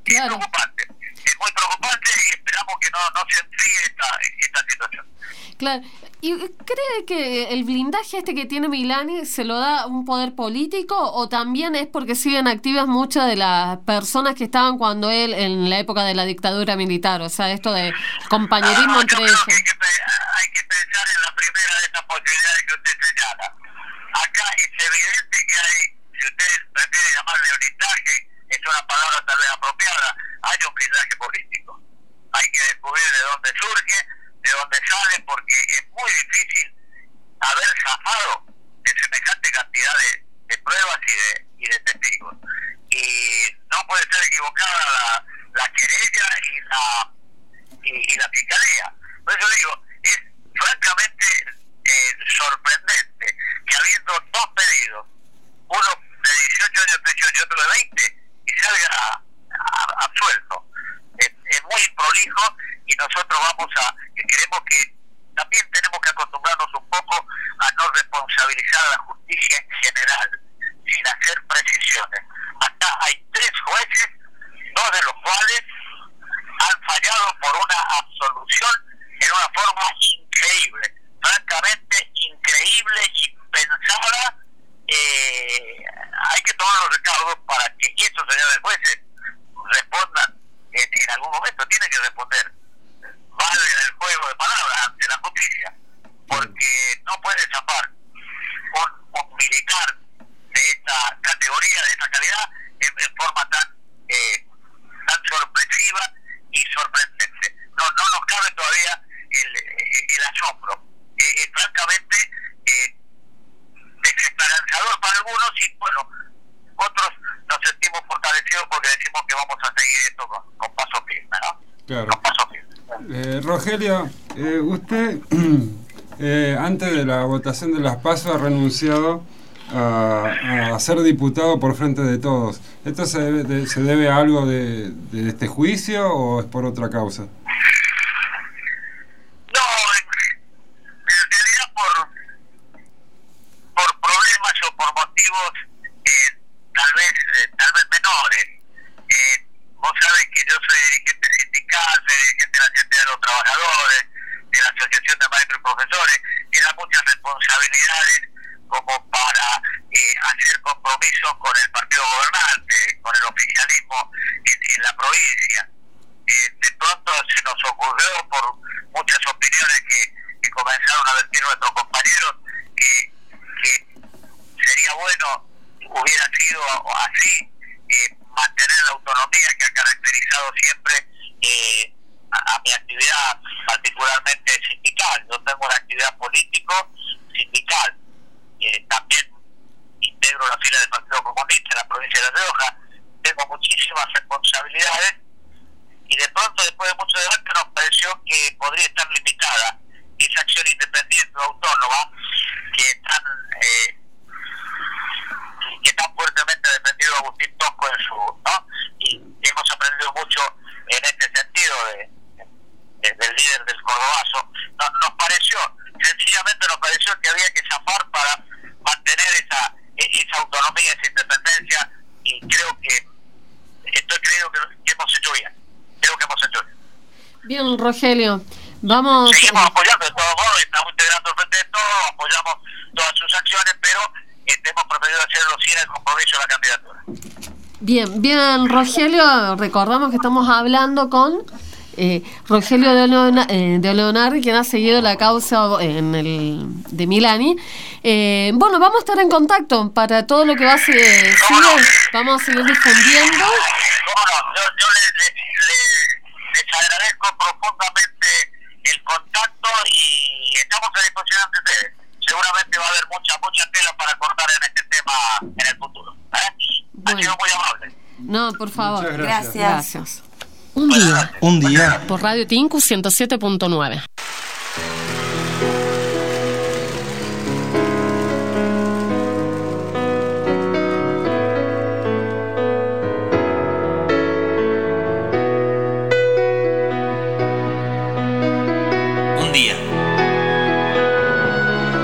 Es preocupante, es muy preocupante y esperamos que no, no se enfríe esta, esta situación. Claro. ¿Y cree blindaje este que tiene Milani se lo da un poder político o también es porque siguen activas muchas de las personas que estaban cuando él en la época de la dictadura militar? O sea, esto de compañerismo entre ellos. hay que pensar en la primera de estas posibilidades que usted señala. Acá es evidente que hay, si usted prefiere llamarle blindaje, es una palabra tal vez apropiada, hay un blindaje político. Hay que descubrir de dónde surge, de dónde sale, porque es muy difícil haber zafado de semejante cantidad de, pruebas y de, y de testigos. Y no puede ser equivocada la, la querella y la, y, la fiscalía. Por eso digo, es francamente eh, sorprendente que habiendo dos pedidos, uno de 18 años de prisión y otro de 20, y salga absuelto. Es, es muy improlijo y nosotros vamos a, que queremos que también tenemos que acostumbrarnos un poco a no responsabilizar a la justicia en general, sin hacer precisiones. Acá hay tres jueces, dos de los cuales han fallado por una absolución en una forma increíble, francamente increíble y pensada. Eh, hay que tomar los recaudos para que estos señores jueces respondan en, en algún momento, tienen que responder. Vale el juego de palabras ante la justicia, porque no puede zafar un, un militar de esta categoría, de esta calidad, en, en forma tan eh, tan sorpresiva y sorprendente. No, no nos cabe todavía el, el asombro. Eh, eh, francamente, eh, desesperanzador para algunos y bueno, otros nos sentimos fortalecidos porque decimos que vamos a seguir esto con, con paso firme, ¿no? Claro. Eh, Rogelio, eh, usted eh, antes de la votación de las PASO ha renunciado a, ser diputado por frente de todos. ¿Esto se debe, de- se debe a algo de, este juicio o es por otra causa? por problemas o por motivos eh, tal vez eh, tal vez menores. Eh, vos sabés que yo soy dirigente sindical, de la gente de los trabajadores, de la Asociación de Maestros y Profesores, tiene muchas responsabilidades como para eh, hacer compromisos con el partido gobernante, con el oficialismo en, en la provincia. Eh, de pronto se nos ocurrió por muchas opiniones que, que comenzaron a vertir nuestros compañeros que, que sería bueno hubiera sido así eh, mantener la autonomía que ha caracterizado siempre actividad particularmente sindical. Yo tengo una actividad político sindical. Eh, también integro la fila del Partido Comunista en la provincia de La Rioja. Tengo muchísimas responsabilidades y de pronto, después de mucho debate, nos pareció que podría estar limitada esa acción independiente o autónoma que tan, eh, que tan fuertemente defendido Agustín Tosco en su. ¿no? Y hemos aprendido mucho en este sentido de, de- del líder del Cordobazo. No- nos pareció, sencillamente nos pareció que había que zafar para mantener esa, e- esa autonomía, esa independencia, y creo que estoy creo que, que hemos hecho bien. Creo que hemos hecho bien. Bien, Rogelio. Vamos. Seguimos apoyando de todos modos, estamos integrando el frente de todos, apoyamos todas sus acciones, pero este, hemos preferido hacerlo sin el compromiso de la candidatura. Bien, bien, Rogelio, recordamos que estamos hablando con eh, Rogelio de, Leona- eh, de Leonardi, quien ha seguido la causa en el, de Milani. Eh, bueno, vamos a estar en contacto para todo lo que va a seguir. Vamos a seguir difundiendo. Cómo yo, yo le- les agradezco profundamente el contacto y estamos a disposición de ustedes. Seguramente va a haber mucha, mucha tela para cortar en este tema en el futuro. ¿eh? Ha sido muy amable. No, por favor. Muchas gracias. Gracias. Un día. Un día. Por Radio Tinku 107.9.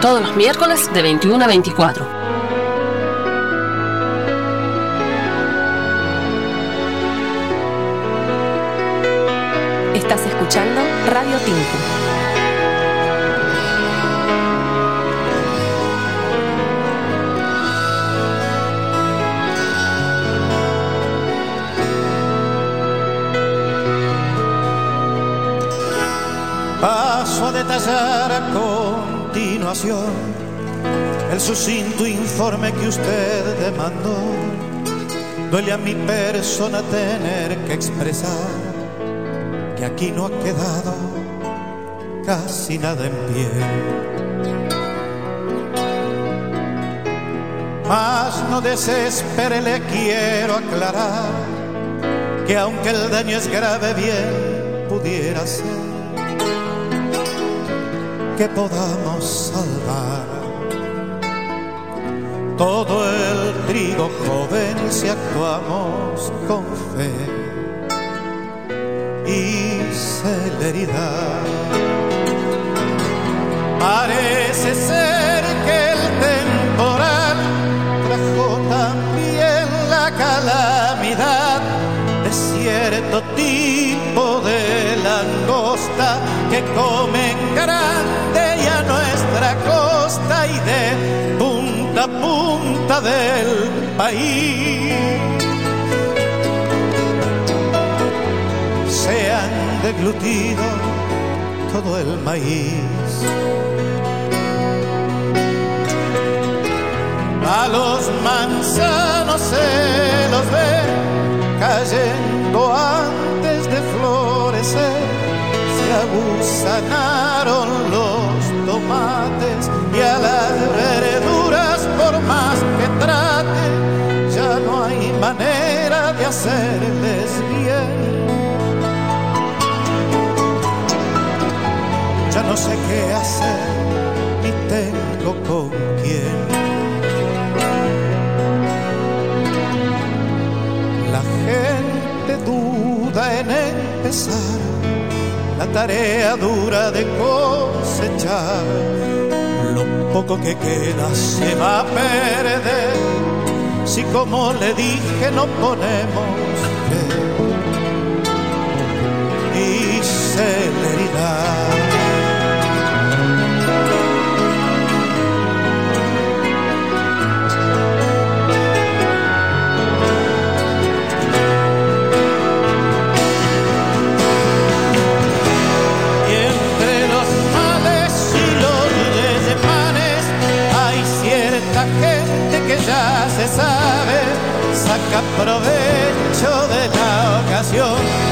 Todos los miércoles de 21 a 24. Estás escuchando Radio Tinku. El sucinto informe que usted demandó. Duele a mi persona tener que expresar que aquí no ha quedado casi nada en pie. Mas no desespere, le quiero aclarar que aunque el daño es grave, bien pudiera ser que podamos salvar todo el trigo joven si actuamos con fe y celeridad. Parece ser que el temporal trajo también la calamidad de cierto tipo de langosta que comen grande de punta a punta del país. Se han deglutido todo el maíz. A los manzanos se los ve cayendo antes de florecer. Se aguzanaron los tomates y a las verduras, por más que trate, ya no hay manera de hacerles bien. Ya no sé qué hacer, ni tengo con quién. La gente duda en empezar la tarea dura de cosechar. Poco que queda se va a perder si como le dije no ponemos fe y celeridad. Cierta gente que ya se sabe, saca provecho de la ocasión,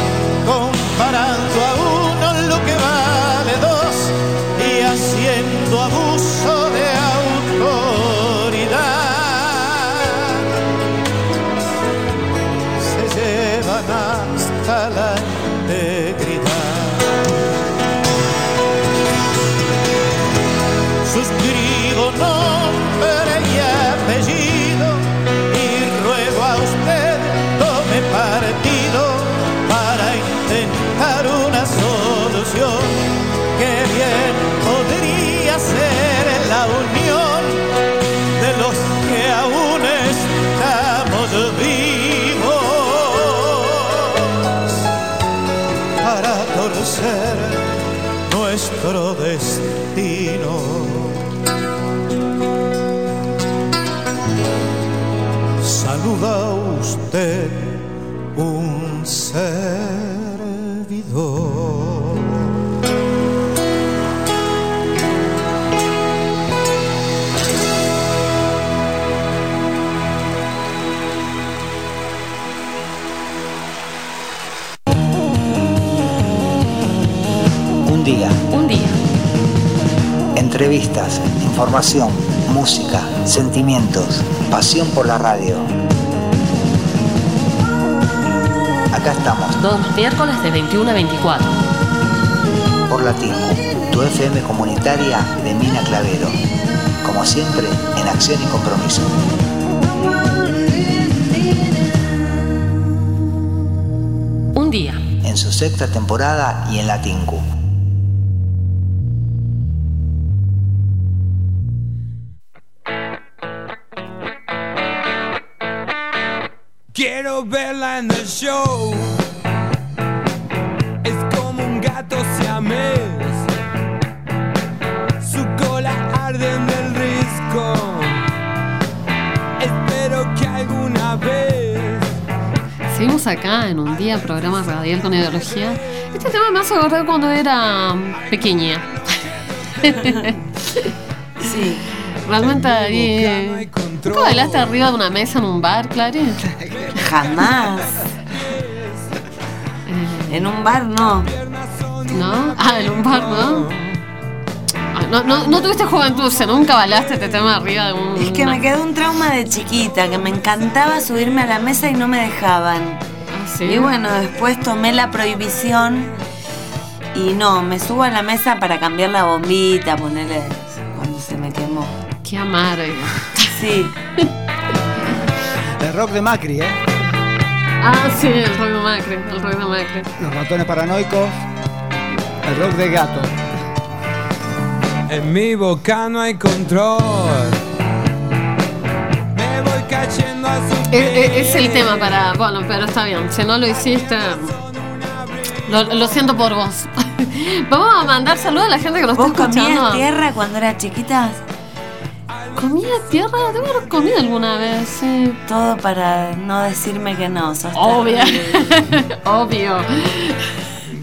Entrevistas, información, música, sentimientos, pasión por la radio. Acá estamos, Todos los miércoles de 21 a 24. por la Tingu, tu FM comunitaria de Mina Clavero. Como siempre, en acción y compromiso. Un día. En su sexta temporada y en la programa radial con ideología. Este tema me hace acordar cuando era pequeña. Sí. Realmente ahí. ¿Nunca bailaste arriba de una mesa en un bar, Clary? Jamás. En un bar no. ¿No? Ah, en un bar, ¿no? Ah, No, no, no tuviste juventud, o sea, nunca bailaste este tema arriba de un. Es que me quedó un trauma de chiquita, que me encantaba subirme a la mesa y no me dejaban. ¿Sí? Y bueno, después tomé la prohibición y no, me subo a la mesa para cambiar la bombita, ponerle cuando se me quemó. Qué amargo. Sí. El rock de Macri, ¿eh? Ah, sí, el rock de Macri, el rock de Macri. Los ratones paranoicos. El rock de gato. En mi boca no hay control. Es, es- es el tema para. Bueno, pero está bien. Si no lo hiciste. Lo, lo siento por vos. Vamos a mandar saludos a la gente que nos ¿Vos está comías escuchando. tierra cuando eras chiquita? ¿Comía tierra? Debo haber comido alguna vez, sí. Todo para no decirme que no, sos Obvio. Obvio.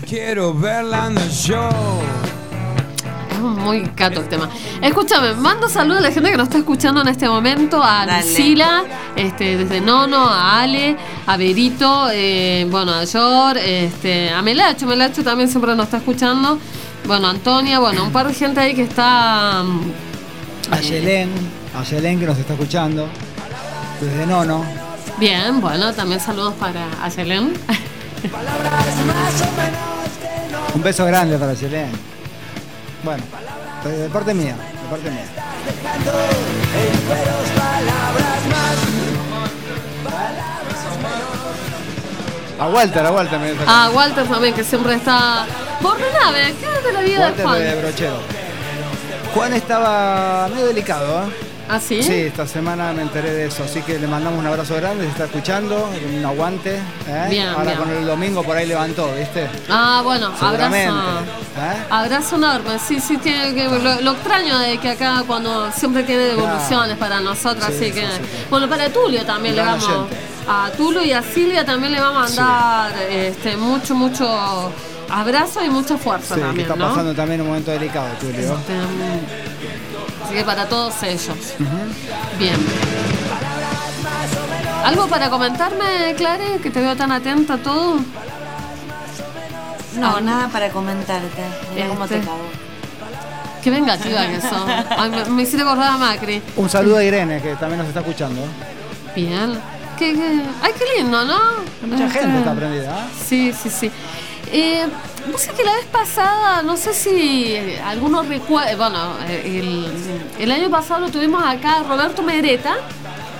Quiero verla en el show. Muy cato el tema. Escúchame, mando saludos a la gente que nos está escuchando en este momento, a Dale. Lucila, este, desde Nono, a Ale, a Berito, eh, bueno, a Yor, este, a Melacho, Melacho también siempre nos está escuchando. Bueno, Antonia, bueno, un par de gente ahí que está. mm, A Yelén. A Yelén que nos está escuchando. Desde Nono. Bien, bueno, también saludos para Ayelen. Un beso grande para Yelén. Bueno, de parte mía. De parte mía. A Walter, a Walter me. A Walter también, que siempre está. Por nave, ¿qué es de la vida de Walter Juan? de Brochero. Juan estaba medio delicado, ¿eh? ¿Ah, sí? Sí, esta semana me enteré de eso, así que le mandamos un abrazo grande, se está escuchando, un aguante. ¿eh? Bien, Ahora bien. con el domingo por ahí levantó, ¿viste? Ah, bueno, abrazo. ¿eh? Abrazo enorme, sí, sí, tiene que, lo, lo extraño de que acá cuando siempre tiene devoluciones para nosotros, Sí, así sí, que... sí. Bueno, para Tulio también le vamos... oyente. A Tulio y a Silvia también le vamos a mandar este, mucho, mucho abrazo y mucha fuerza que también, está ¿no? pasando también un momento delicado, Tulio. Este, así que para todos ellos. Bien. ¿Algo para comentarme, Clare? Que te veo tan atenta a todo. No, Ah. nada para comentarte. Mira cómo te Este. cago. Qué vengativa que son. Ay, me, me hiciste acordar a Macri. Un saludo a Irene, que también nos está escuchando. Bien. Qué, qué- Ay, qué lindo, ¿no? Mucha Este, gente está prendida. ¿eh? Sí, sí, sí. Eh, vos sabés que la vez pasada, no sé si eh, algunos recuerdan, bueno, eh, el, el año pasado lo tuvimos acá Roberto Mereta,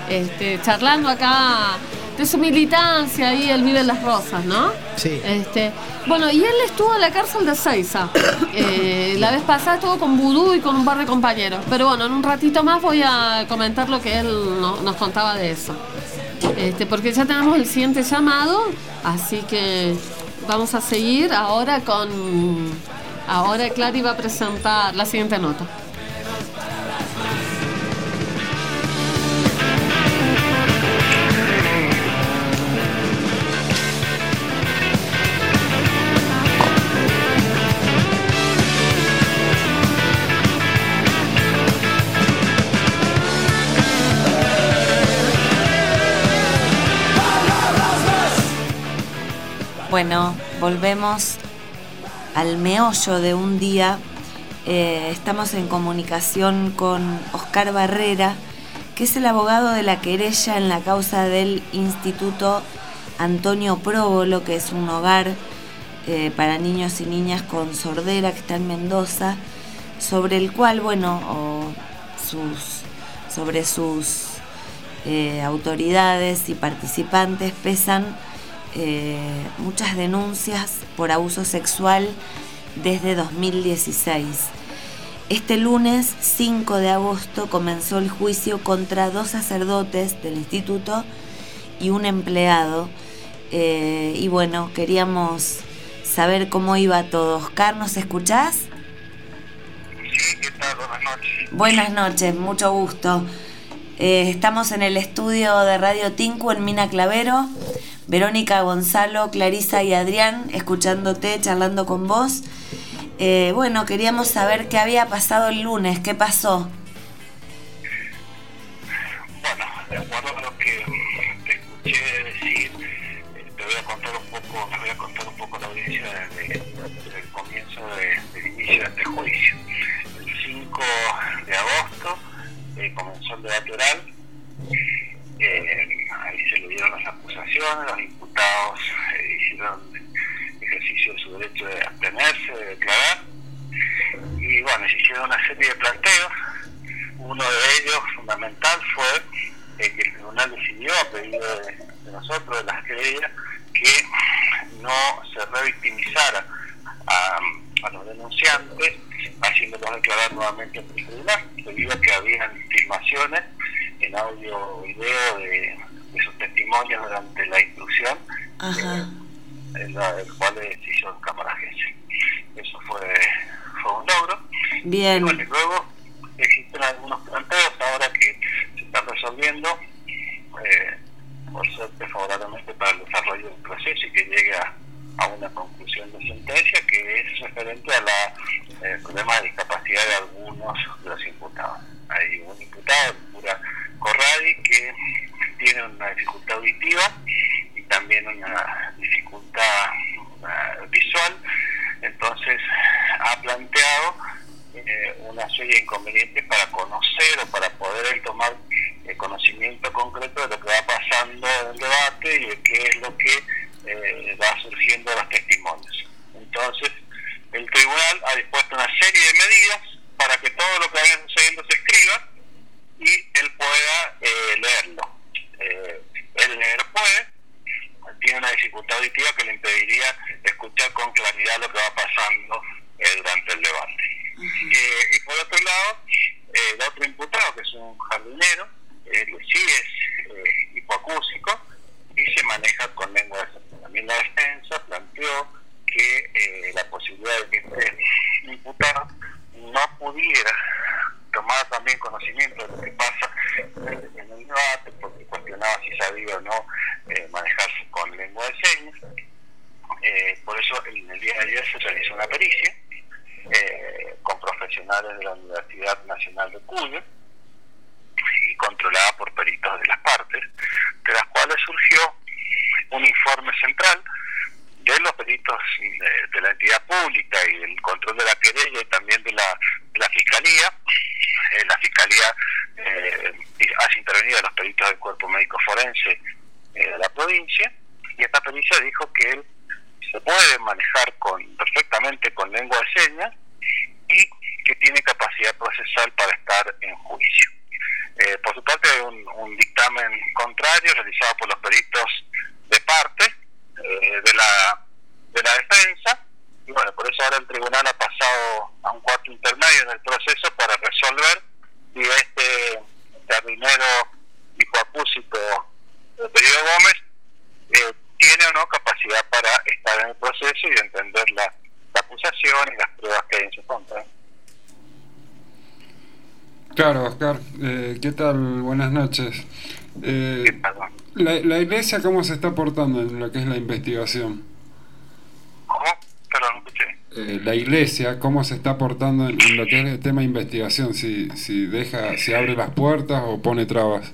este, charlando acá de su militancia y él vive en Las Rosas, ¿no? Sí. Este, bueno, y él estuvo en la cárcel de Seiza. Eh, la vez pasada estuvo con Vudú y con un par de compañeros. Pero bueno, en un ratito más voy a comentar lo que él no- nos contaba de eso. Este, porque ya tenemos el siguiente llamado, así que vamos a seguir ahora con... Ahora Clary va a presentar la siguiente nota. Bueno, volvemos al meollo de un día. Eh, estamos en comunicación con Oscar Barrera, que es el abogado de la querella en la causa del Instituto Antonio Próbolo, que es un hogar eh, para niños y niñas con sordera que está en Mendoza, sobre el cual, bueno, o sus, sobre sus eh, autoridades y participantes pesan eh, muchas denuncias por abuso sexual desde 2016. Este lunes 5 de agosto comenzó el juicio contra dos sacerdotes del instituto y un empleado. Eh, y bueno, queríamos saber cómo iba todo. Oscar, ¿nos escuchás? Sí, ¿qué tal? Buenas noches. Buenas noches, mucho gusto. Eh, estamos en el estudio de Radio Tinku en Mina Clavero. Verónica, Gonzalo, Clarisa y Adrián, escuchándote, charlando con vos. Eh, bueno, queríamos saber qué había pasado el lunes, qué pasó. Bueno, de acuerdo a lo que mm, te escuché decir, eh, te voy a contar un poco, les voy a contar un poco la audiencia desde, desde el comienzo de- del inicio de este juicio. El 5 de agosto eh, comenzó el debate oral, eh, ahí se le dieron las acusaciones, los imputados eh, hicieron ejercicio de su derecho de abstenerse, de declarar, y bueno, se hicieron una serie de planteos. Uno de ellos, fundamental, fue que el tribunal decidió, a pedido de, de nosotros, de las querellas, que no se revictimizara a, a los denunciantes, haciéndolos declarar nuevamente el tribunal, debido a que habían filmaciones en audio video de, de sus testimonios durante la instrucción, Ajá. en la, el cual se hizo en cámara agencia. Eso fue, fue un logro. Bien. Y bueno, y luego existen algunos planteos ahora que se están resolviendo, eh, por suerte favorablemente para el desarrollo del proceso y que llegue a, a una conclusión de sentencia que es referente a la eh, problema de discapacidad de algunos de los imputados. Hay un imputado, el Corradi, que tiene una dificultad auditiva y también una dificultad visual, entonces ha planteado eh, una serie de inconvenientes para conocer o para poder tomar eh, conocimiento concreto de lo que va pasando en el debate y de qué es lo que eh, va surgiendo los testimonios. Entonces, el tribunal ha dispuesto una serie de medidas para que todo lo que vaya sucediendo se escriba y él pueda eh, leerlo. Eh, él leer puede, tiene una dificultad auditiva que le impediría escuchar con claridad lo que va pasando eh, durante el debate. Eh, y por otro lado, el otro imputado, que es un jardinero, noches. Eh, la, la, iglesia cómo se está portando en lo que es la investigación? ¿Cómo? Perdón, escuché. Eh, la iglesia, cómo se está portando en, en, lo que es el tema de investigación, si, si deja, si abre las puertas o pone trabas.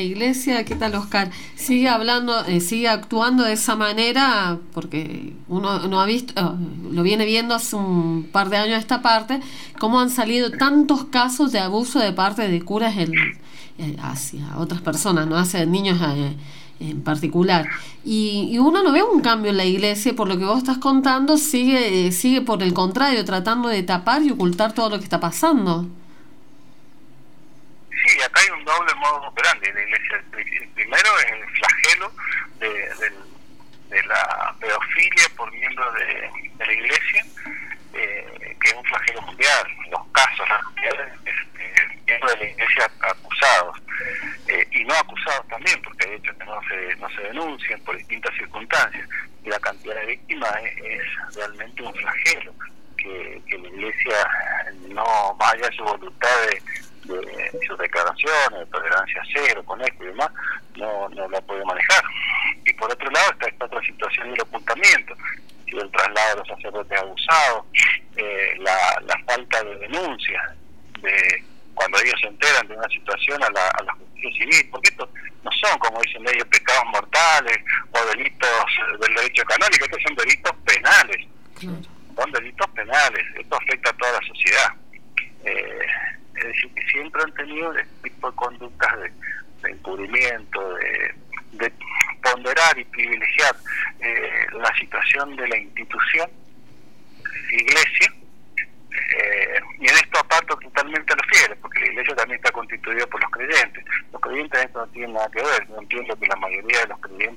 iglesia, ¿qué tal Oscar? Sigue hablando, eh, sigue actuando de esa manera, porque uno no ha visto, ah, lo viene viendo hace un par de años esta parte, cómo han salido tantos casos de abuso de parte de curas en, eh, hacia otras personas, no hacia niños eh, en particular. Y, y, uno no ve un cambio en la iglesia, por lo que vos estás contando, sigue, eh, sigue por el contrario, tratando de tapar y ocultar todo lo que está pasando.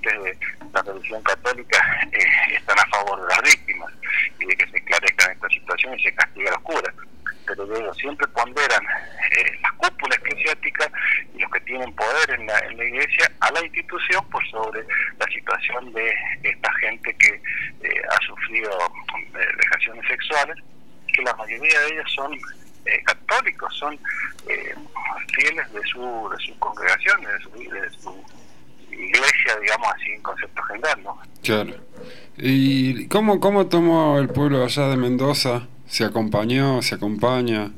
de la religión católica eh, están a favor de las víctimas y de que se esclarezcan esta situación y se castigue a los curas. Pero yo digo, siempre ponderan eh, las cúpulas eclesiásticas y los que tienen poder en la, iglesia a la institución por sobre la situación de esta gente que eh, ha sufrido eh, vejaciones sexuales, que la mayoría de ellas son católicos, son fieles de su, de congregación, de su digamos así, en conceptos ¿no? Claro. ¿Y cómo, cómo tomó el pueblo allá de Mendoza? ¿Se acompañó, se acompaña?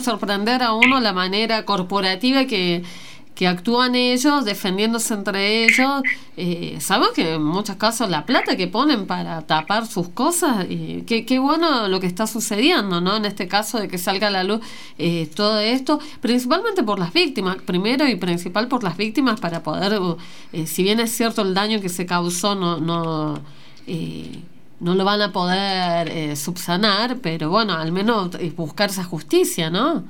sorprender a uno la manera corporativa que, que actúan ellos, defendiéndose entre ellos. Eh, sabemos que en muchos casos la plata que ponen para tapar sus cosas, eh, qué, bueno lo que está sucediendo, ¿no? En este caso de que salga a la luz eh, todo esto, principalmente por las víctimas, primero y principal por las víctimas para poder, eh, si bien es cierto el daño que se causó, no... no eh, no lo van a poder eh, subsanar, pero bueno, al menos eh, buscar esa justicia, ¿no?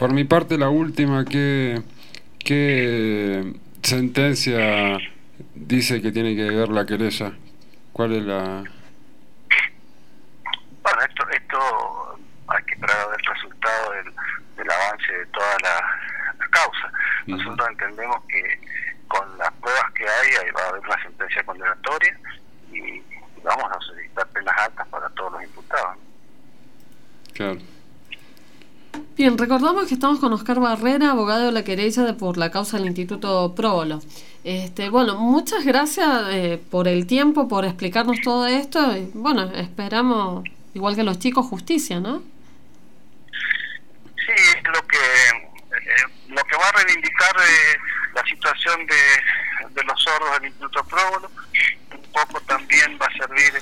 Por mi parte, la última, ¿qué, qué sentencia dice que tiene que ver la querella? ¿Cuál es la...? Recordamos que estamos con Oscar Barrera, abogado de la querella de- por la causa del Instituto Próbolo. Este, bueno, muchas gracias eh, por el tiempo, por explicarnos todo esto. y, bueno, esperamos, igual que los chicos, justicia, ¿no? Sí, lo que eh, lo que va a reivindicar eh, la situación de, de los sordos del Instituto Próbolo, un poco también va a servir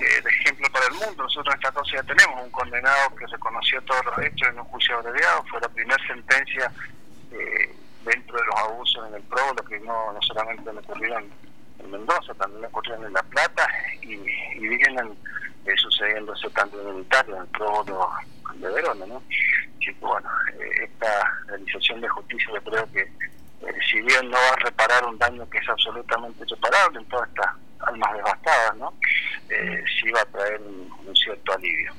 eh, de para el mundo. Nosotros en esta causa ya tenemos un condenado que reconoció todos los hechos en un juicio abreviado, fue la primera sentencia eh, dentro de los abusos en el Próbolo, que no, no solamente le ocurrieron en Mendoza, también le ocurrieron en La Plata y, y vienen eh, sucediéndose tanto en el Italia, en el Próbolo de Verona, ¿no? Así que bueno, eh, esta realización de justicia yo creo que eh, si bien no va a reparar un daño que es absolutamente irreparable en todas estas almas devastadas, ¿no? Eh, sí va a traer un, un cierto alivio.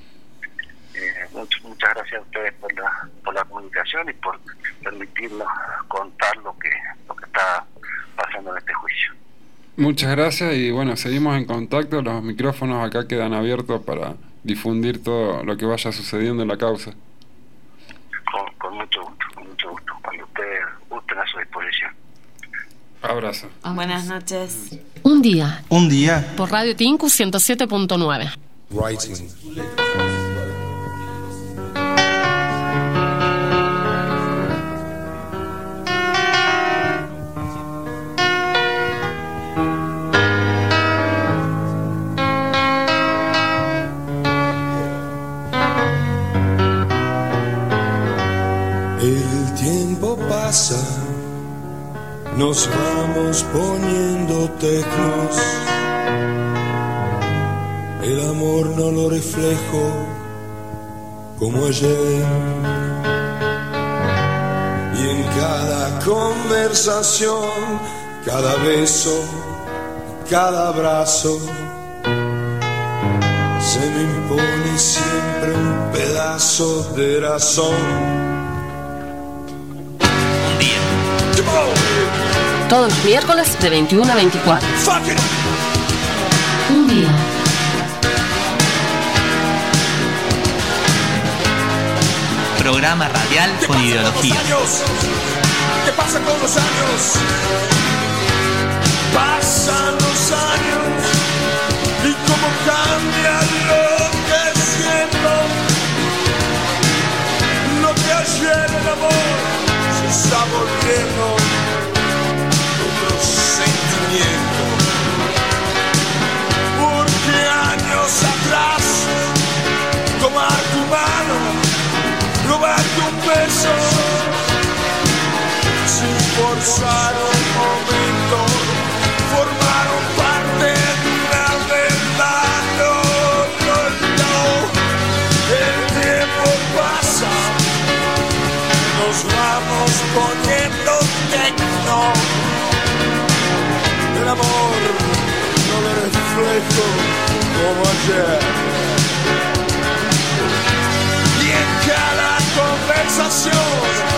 Eh, much- muchas gracias a ustedes por la, por la comunicación y por permitirnos contar lo que, lo que está pasando en este juicio. Muchas gracias y bueno, seguimos en contacto. Los micrófonos acá quedan abiertos para difundir todo lo que vaya sucediendo en la causa. Con, con mucho gusto, con mucho gusto, cuando ustedes gusten a su disposición. Abrazo. Buenas noches. Un día, Un día. por Radio Tinku 107.9. Writing. El tiempo pasa, nos vamos poniendo tecnos. El amor no lo reflejo como ayer. Y en cada conversación, cada beso, cada abrazo, se me impone siempre un pedazo de razón. Todos los miércoles de 21 a 24. Un día. Programa radial con ideología. años? ¿Qué pasa con los años? Pasan los años y cómo cambia lo que siento. Lo que ayer el amor se está volviendo Porque años atrás tomar tu mano robarte un beso sin forzar un momento formaron parte de una verdad. No, no, el tiempo pasa nos vamos poniendo lo reflejo como ayer y en cada conversación,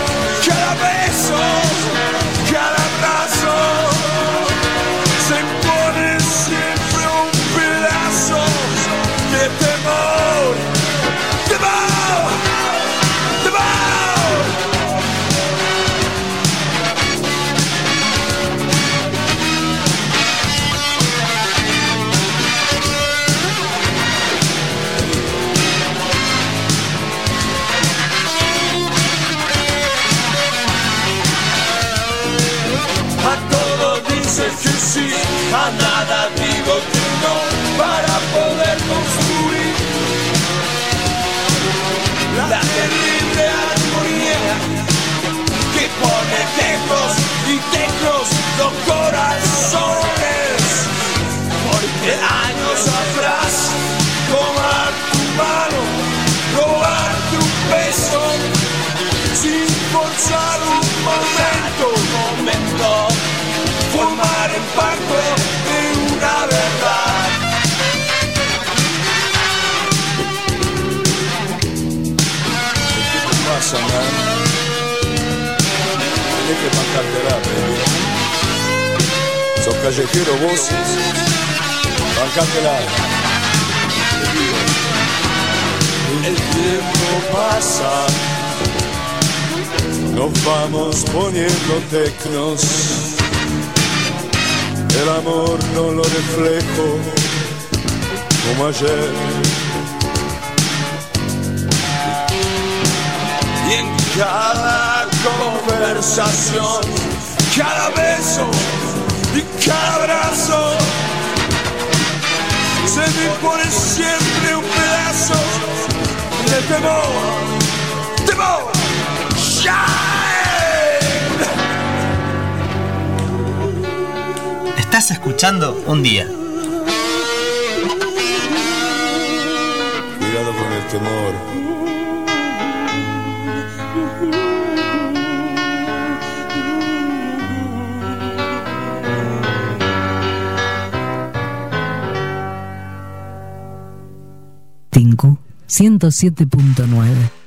tejos y tejos los corazones. Porque Sos callejero vos, bancártela. El tiempo pasa, nos vamos poniendo tecnos. El amor no lo reflejo como ayer. Y en cada conversación, cada beso y cada abrazo, se me pone siempre un pedazo de temor, temor, shine. Estás escuchando un día. Cuidado con el temor. Tinku 107.9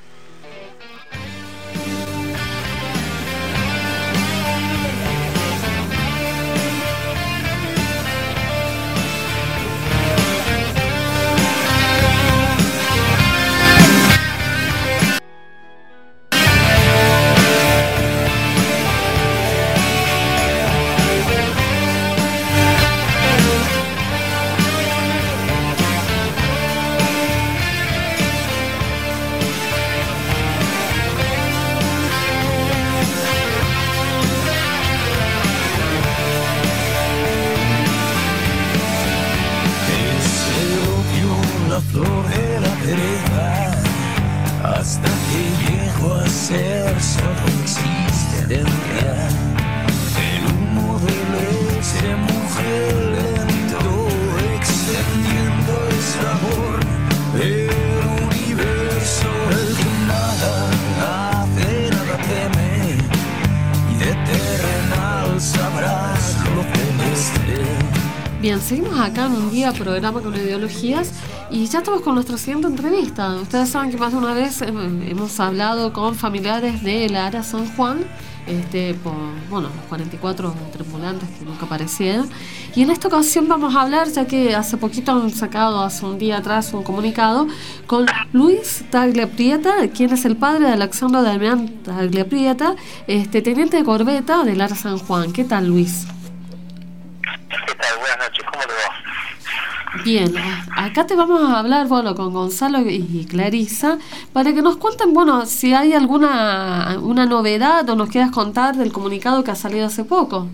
programa con ideologías y ya estamos con nuestra siguiente entrevista. Ustedes saben que más de una vez hem- hemos hablado con familiares de la Ara San Juan, este, por bueno, los 44 tripulantes que nunca aparecieron. Y en esta ocasión vamos a hablar, ya que hace poquito han sacado, hace un día atrás, un comunicado con Luis Tagliaprieta, quien es el padre de Alexandro Damián Tagliaprieta, este, teniente de corbeta del Ara San Juan. ¿Qué tal, Luis? Bien, acá te vamos a hablar, bueno, con Gonzalo y Clarisa, para que nos cuenten, bueno, si hay alguna una novedad o nos quieras contar del comunicado que ha salido hace poco.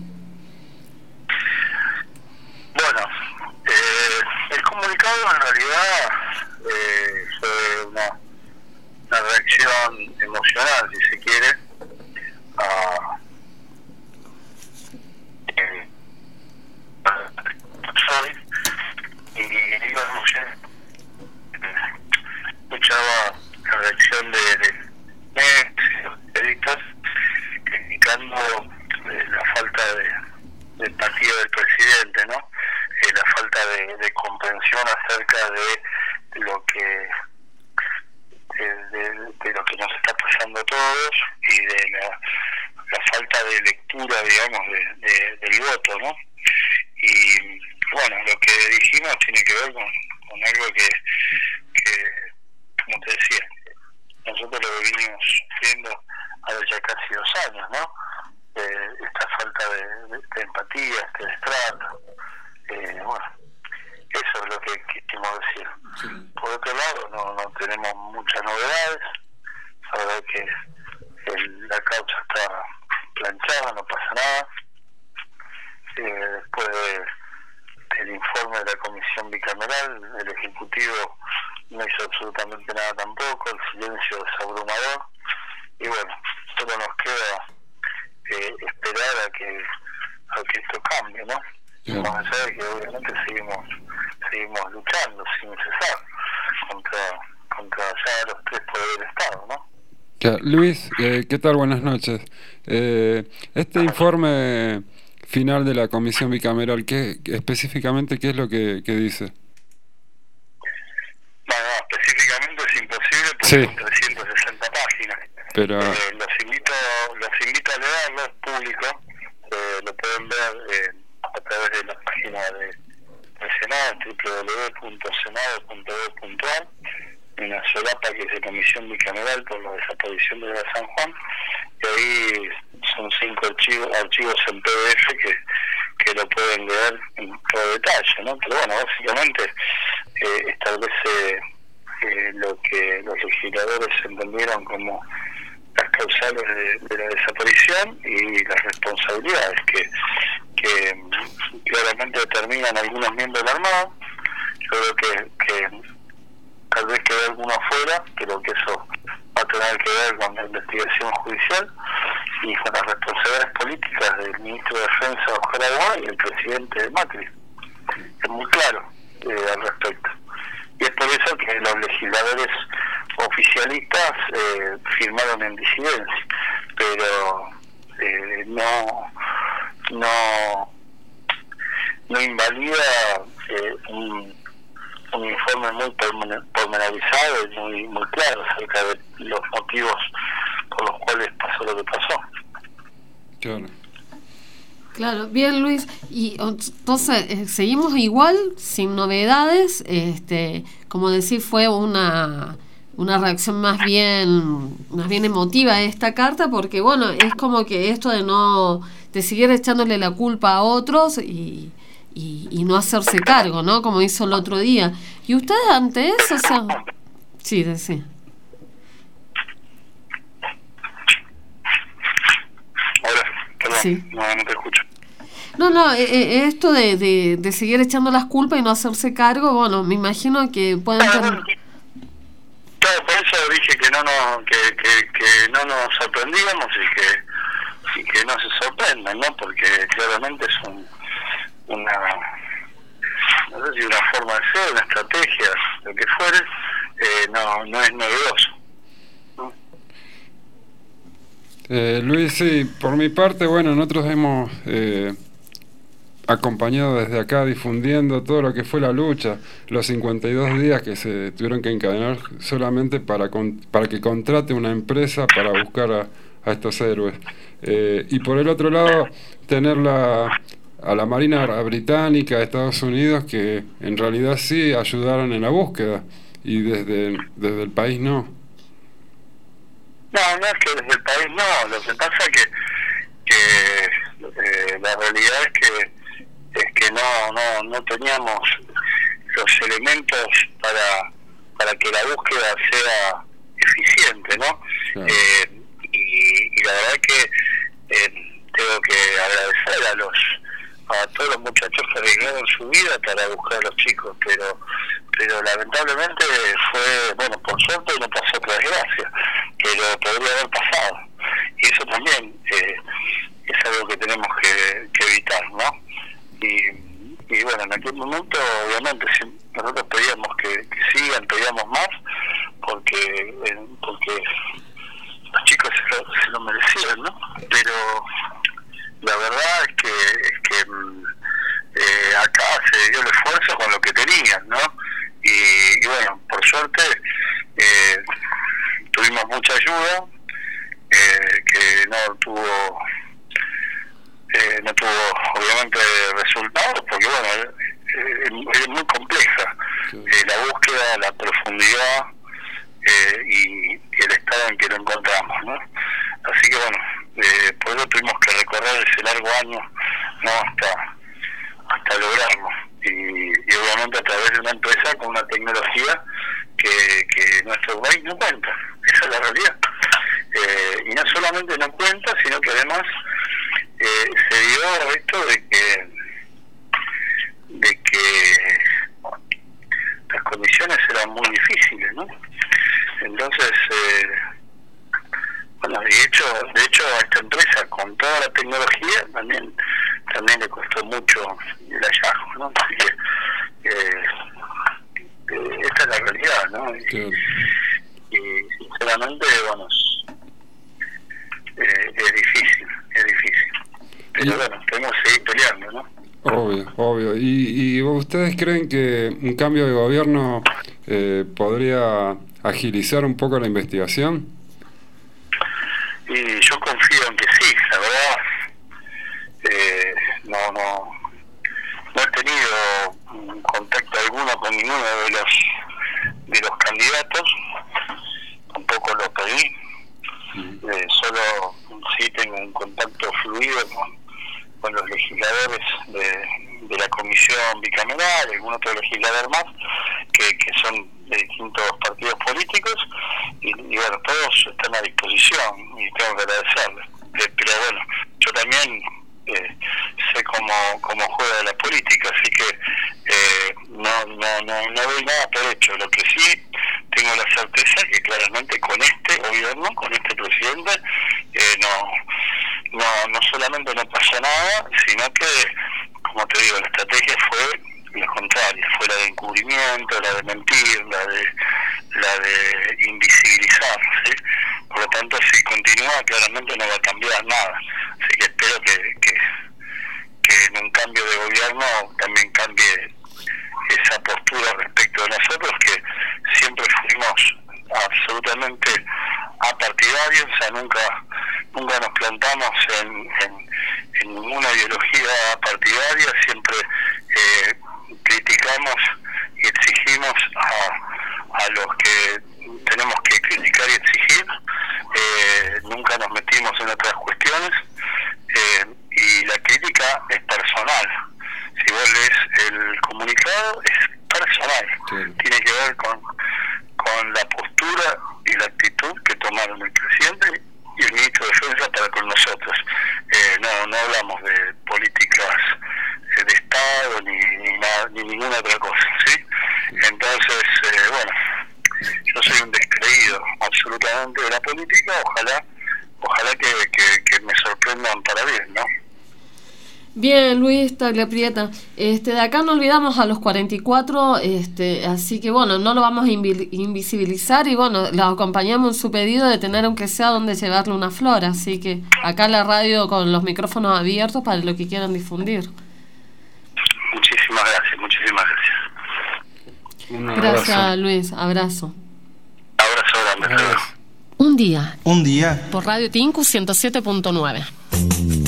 Luis, eh, ¿qué tal? Buenas noches. Eh, este informe final de la comisión bicameral, ¿qué, específicamente qué es lo que, que dice? Bueno, específicamente es imposible porque son 360 páginas. Pero... Eh, los, invito, los invito a leerlo, es público, eh, lo pueden ver eh, a través de la página de, del Senado, www.senado.gov.ar una solapa que es de comisión bicameral por la desaparición de la San Juan y ahí son cinco archivos, archivos en PDF que, que lo pueden leer en todo detalle, ¿no? Pero bueno, básicamente eh, establece eh, lo que los legisladores entendieron como las causales de, de la desaparición y las responsabilidades que, que mm, claramente determinan algunos miembros del Armado. Yo creo que, que tal vez quede alguno afuera, pero que eso va a tener que ver con la investigación judicial y con las responsabilidades políticas del ministro de Defensa Oscar Aguá y el presidente Macri. Es muy claro eh, al respecto. Y es por eso que los legisladores oficialistas eh, firmaron en disidencia, pero eh, no no no invalida eh, un, un informe muy pormen- pormenorizado y muy muy claro acerca de los motivos por los cuales pasó lo que pasó. Claro. Claro, bien Luis. Y entonces, eh, seguimos igual, sin novedades. Este, como decir, fue una, una reacción más bien, más bien emotiva a esta carta, porque bueno, es como que esto de no, de seguir echándole la culpa a otros y, y, y no hacerse cargo, ¿no? Como hizo el otro día. Y ustedes ante eso, o sea, sí, sí. Sí. No, no te escucho. No, no, eh, eh, esto de, de, de seguir echando las culpas y no hacerse cargo, bueno, me imagino que pueden tener... Claro, por eso dije que no nos, que, que, que no nos sorprendíamos y que, y que no se sorprendan, ¿no? Porque claramente es un, una, no sé si una forma de ser, una estrategia, lo que fuere, eh, no, no es novedoso. Eh, Luis, sí, por mi parte, bueno, nosotros hemos eh, acompañado desde acá difundiendo todo lo que fue la lucha, los 52 días que se tuvieron que encadenar solamente para, con- para que contrate una empresa para buscar a, a estos héroes. Eh, y por el otro lado, tener la, a la Marina Británica de Estados Unidos que en realidad sí ayudaron en la búsqueda y desde, desde el país no. No, no es que desde el país no, lo que pasa es que, que eh, la realidad es que es que no, no, no teníamos los elementos para, para que la búsqueda sea eficiente, ¿no? Eh, y, y la verdad que eh, tengo que agradecer a los a todos los muchachos que arriesgaron su vida para buscar a los chicos, pero pero lamentablemente fue, bueno, por suerte no pasó otra desgracia, pero podría haber pasado. Y eso también eh, es algo que tenemos que, evitar, ¿no? Y, bueno, en aquel momento, obviamente, nosotros pedíamos que, que sigan, pedíamos más, porque eh, porque los chicos se lo, se lo merecían, ¿no? Pero la verdad es que, es que mm, eh, acá se dio el esfuerzo con lo que tenían, ¿no? Y, y bueno, por suerte eh, tuvimos mucha ayuda, eh, que no tuvo eh, no tuvo obviamente resultados, porque bueno, eh, es muy compleja la búsqueda, la profundidad eh, y, y el estado en que lo encontramos, ¿no? Así que bueno, eh, por eso tuvimos que recorrer ese largo año, ¿no? Hasta, hasta lograrlo. Y, obviamente a través de una empresa con una tecnología que, que nuestro país no cuenta. Esa es la realidad. Eh, y no solamente no cuenta, sino que además eh, se dio esto de que de que las condiciones eran muy difíciles, ¿no? Entonces, eh, bueno, de hecho, de hecho a esta empresa con toda la tecnología también también le costó mucho el hallazgo, ¿no? Así que eh, eh, esta es la realidad, ¿no? Y, y sinceramente, bueno, es, eh, es difícil, es difícil. Pero bueno, tenemos que seguir peleando, ¿no? Obvio, obvio. ¿Y, y ustedes creen que un cambio de gobierno eh, podría agilizar un poco la investigación? Y yo confío en que sí, la verdad. Eh, no, no, no he tenido contacto alguno con ninguno de los de los candidatos, tampoco lo pedí, Eh, solo sí tengo un contacto fluido con, con los legisladores de, de la comisión bicameral, algún otro legislador más, que, que son de distintos partidos políticos, y, y bueno, todos están a disposición y tengo que agradecerles. Eh, pero bueno, yo también eh, sé cómo, cómo juega la política, así que eh, no, no, no, no doy nada por hecho. Lo que sí tengo la certeza que claramente con este gobierno, con este presidente, eh, no, no, no solamente no pasó nada, sino que, como te digo, la estrategia fue la contraria, fue la de encubrimiento, la de mentir, la de la de invisibilizar, ¿sí? Por lo tanto, si continúa, claramente no va a cambiar nada. Así que espero que, que, que en un cambio de gobierno también cambie esa postura respecto de nosotros, que siempre fuimos absolutamente apartidarios, o sea, nunca nunca nos plantamos en, ninguna ideología partidaria, siempre eh, criticamos y exigimos a, a los que tenemos que criticar y exigir, eh, nunca nos metimos en otras cuestiones eh, y la crítica es personal. Si vos lees el comunicado, es personal, tiene que ver con, con la postura y la actitud que tomaron el presidente y el ministro de Defensa para con nosotros. Eh, no, no hablamos de políticas de Estado ni, ninguna otra cosa, ¿sí? Entonces, eh, bueno, yo soy un descreído absolutamente de la política, ojalá ojalá que, me sorprendan para bien, ¿no? Bien, Luis Tagliaprieta. Este, de acá no olvidamos a los 44, este, así que bueno, no lo vamos a invi- invisibilizar y bueno, lo acompañamos en su pedido de tener aunque sea donde llevarle una flor, así que acá la radio con los micrófonos abiertos para lo que quieran difundir. Muchísimas gracias, muchísimas gracias. Gracias, Luis. Abrazo. Abrazo grande. Un día Un día. por Radio Tinku 107.9.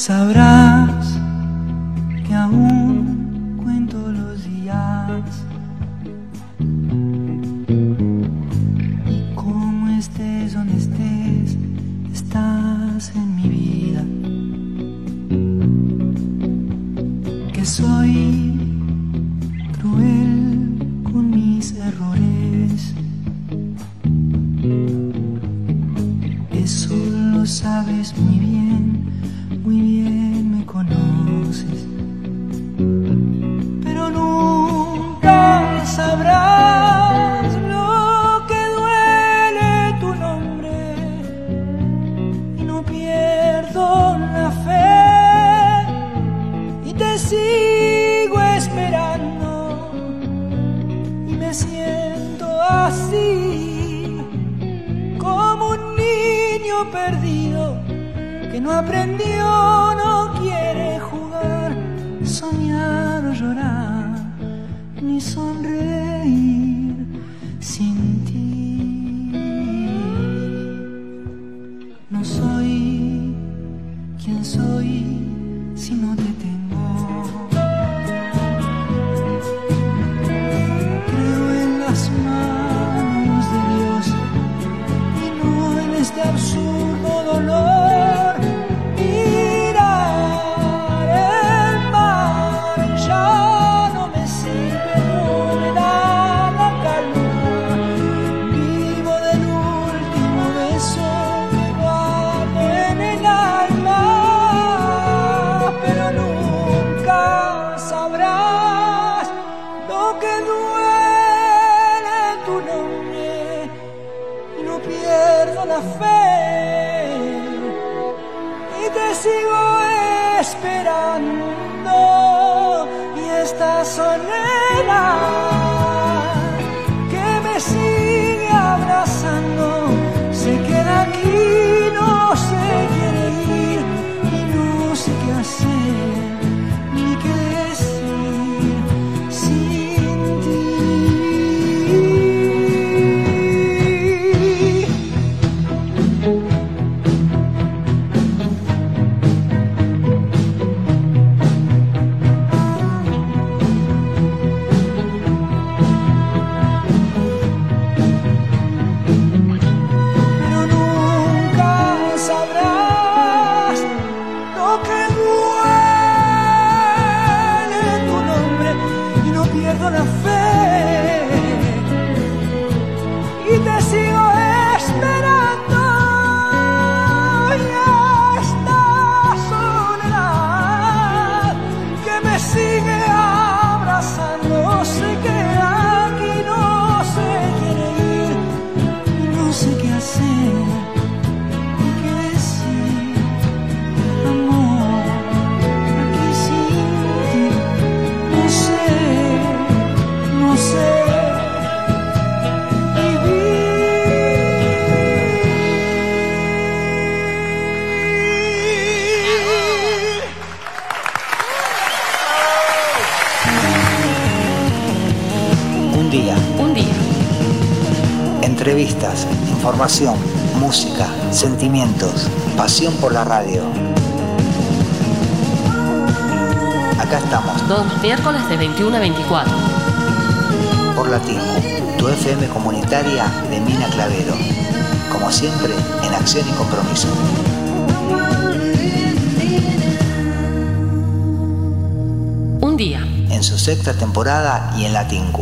Sabrás información, música, sentimientos, pasión por la radio. Acá estamos, Todos los miércoles de 21 a 24. por la TINCU, tu FM comunitaria de Mina Clavero. Como siempre, en acción y compromiso. Un día. En su sexta temporada y en la TINCU.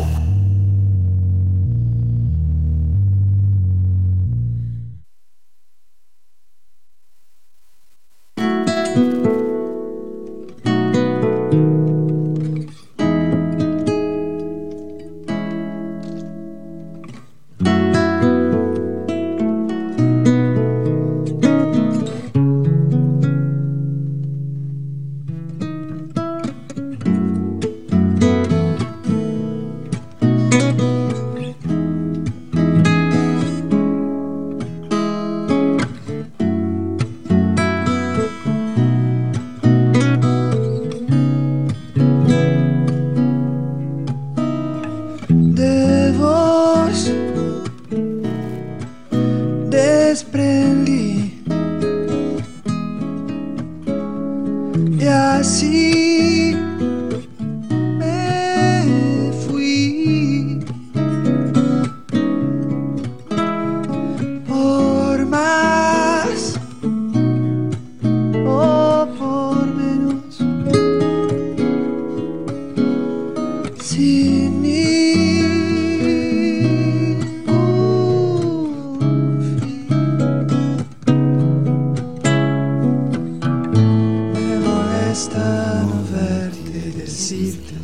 Decirte.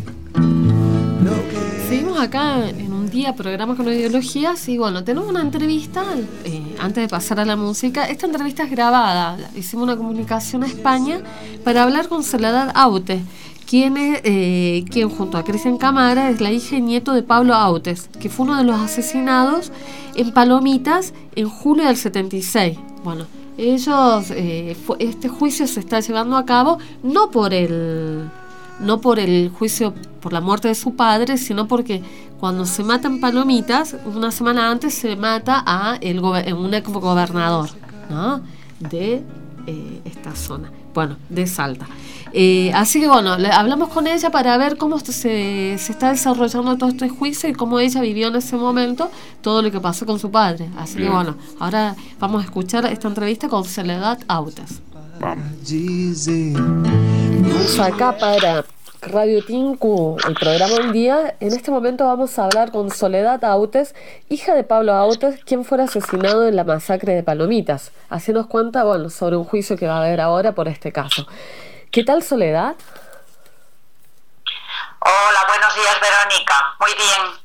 Lo que Seguimos acá en un día, programa con ideologías, y bueno, tenemos una entrevista, eh, antes de pasar a la música, esta entrevista es grabada, hicimos una comunicación a España para hablar con Soledad Aute, quien, es, eh, quien junto a Cristian Camara es la hija y nieto de Pablo Autes, que fue uno de los asesinados en Palomitas en julio del 76. Bueno, ellos, eh, este juicio se está llevando a cabo no por el no por el juicio por la muerte de su padre, sino porque cuando se matan palomitas, una semana antes se mata a el un ex gobernador ¿no? de eh, esta zona, bueno, de Salta. Eh, así que bueno, le- hablamos con ella para ver cómo se, se está desarrollando todo este juicio y cómo ella vivió en ese momento todo lo que pasó con su padre. Así que bueno, ahora vamos a escuchar esta entrevista con Soledad Autas. Vamos acá para Radio Tinku, el programa Un Día. En este momento vamos a hablar con Soledad Autes, hija de Pablo Autes, quien fue asesinado en la masacre de Palomitas. Haciendo cuenta, bueno, sobre un juicio que va a haber ahora por este caso. ¿Qué tal Soledad? Hola, buenos días Verónica. Muy bien.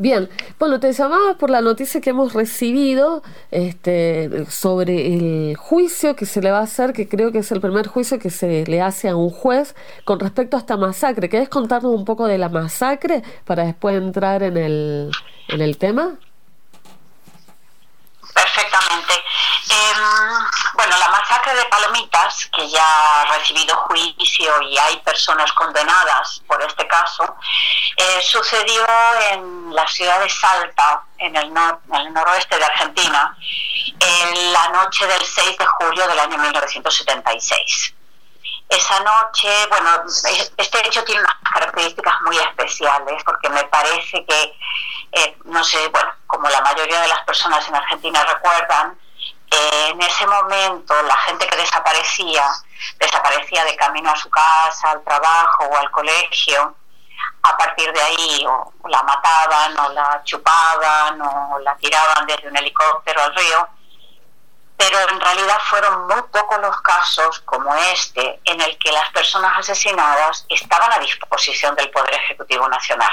Bien, bueno, te llamaba por la noticia que hemos recibido este, sobre el juicio que se le va a hacer, que creo que es el primer juicio que se le hace a un juez con respecto a esta masacre. ¿Querés contarnos un poco de la masacre para después entrar en el, en el tema? Perfectamente. Em, bueno, la masacre de Palomitas, que ya ha recibido juicio y hay personas condenadas por este caso, eh, sucedió en la ciudad de Salta, en el, en el noroeste de Argentina, en la noche del 6 de julio del año 1976. Esa noche, bueno, es- este hecho tiene unas características muy especiales porque me parece que, eh, no sé, bueno, como la mayoría de las personas en Argentina recuerdan, eh, en ese momento la gente que desaparecía, desaparecía de camino a su casa, al trabajo o al colegio, partir de ahí o la mataban o la chupaban o la tiraban desde un helicóptero al río. Pero en realidad fueron muy pocos los casos como este en el que las personas asesinadas estaban a disposición del Poder Ejecutivo Nacional.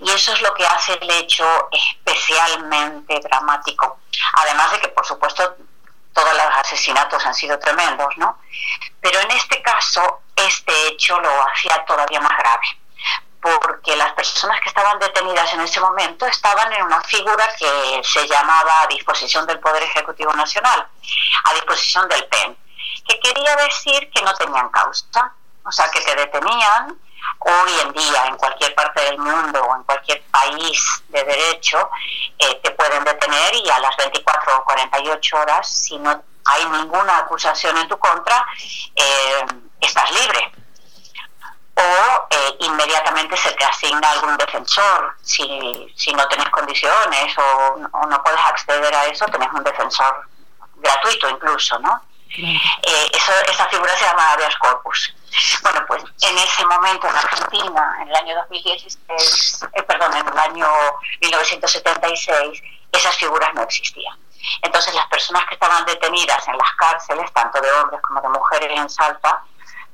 Y eso es lo que hace el hecho especialmente dramático. Además de que, por supuesto, todos los asesinatos han sido tremendos, ¿no? Pero en este caso, este hecho lo hacía todavía más grave, porque las personas que estaban detenidas en ese momento estaban en una figura que se llamaba a disposición del Poder Ejecutivo Nacional, a disposición del PEN, que quería decir que no tenían causa, o sea, que te detenían hoy en día en cualquier parte del mundo o en cualquier país de derecho eh, te pueden detener y a las 24 o 48 horas, si no hay ninguna acusación en tu contra, eh, estás libre. O eh, inmediatamente se te asigna algún defensor. Si, si no tenés condiciones o, o no puedes acceder a eso, tenés un defensor gratuito incluso, ¿no? Eso, esa figura se llama habeas corpus. Bueno, pues en ese momento en Argentina, en el año 2016, eh, perdón, en el año 1976, esas figuras no existían. Entonces las personas que estaban detenidas en las cárceles, tanto de hombres como de mujeres en Salta,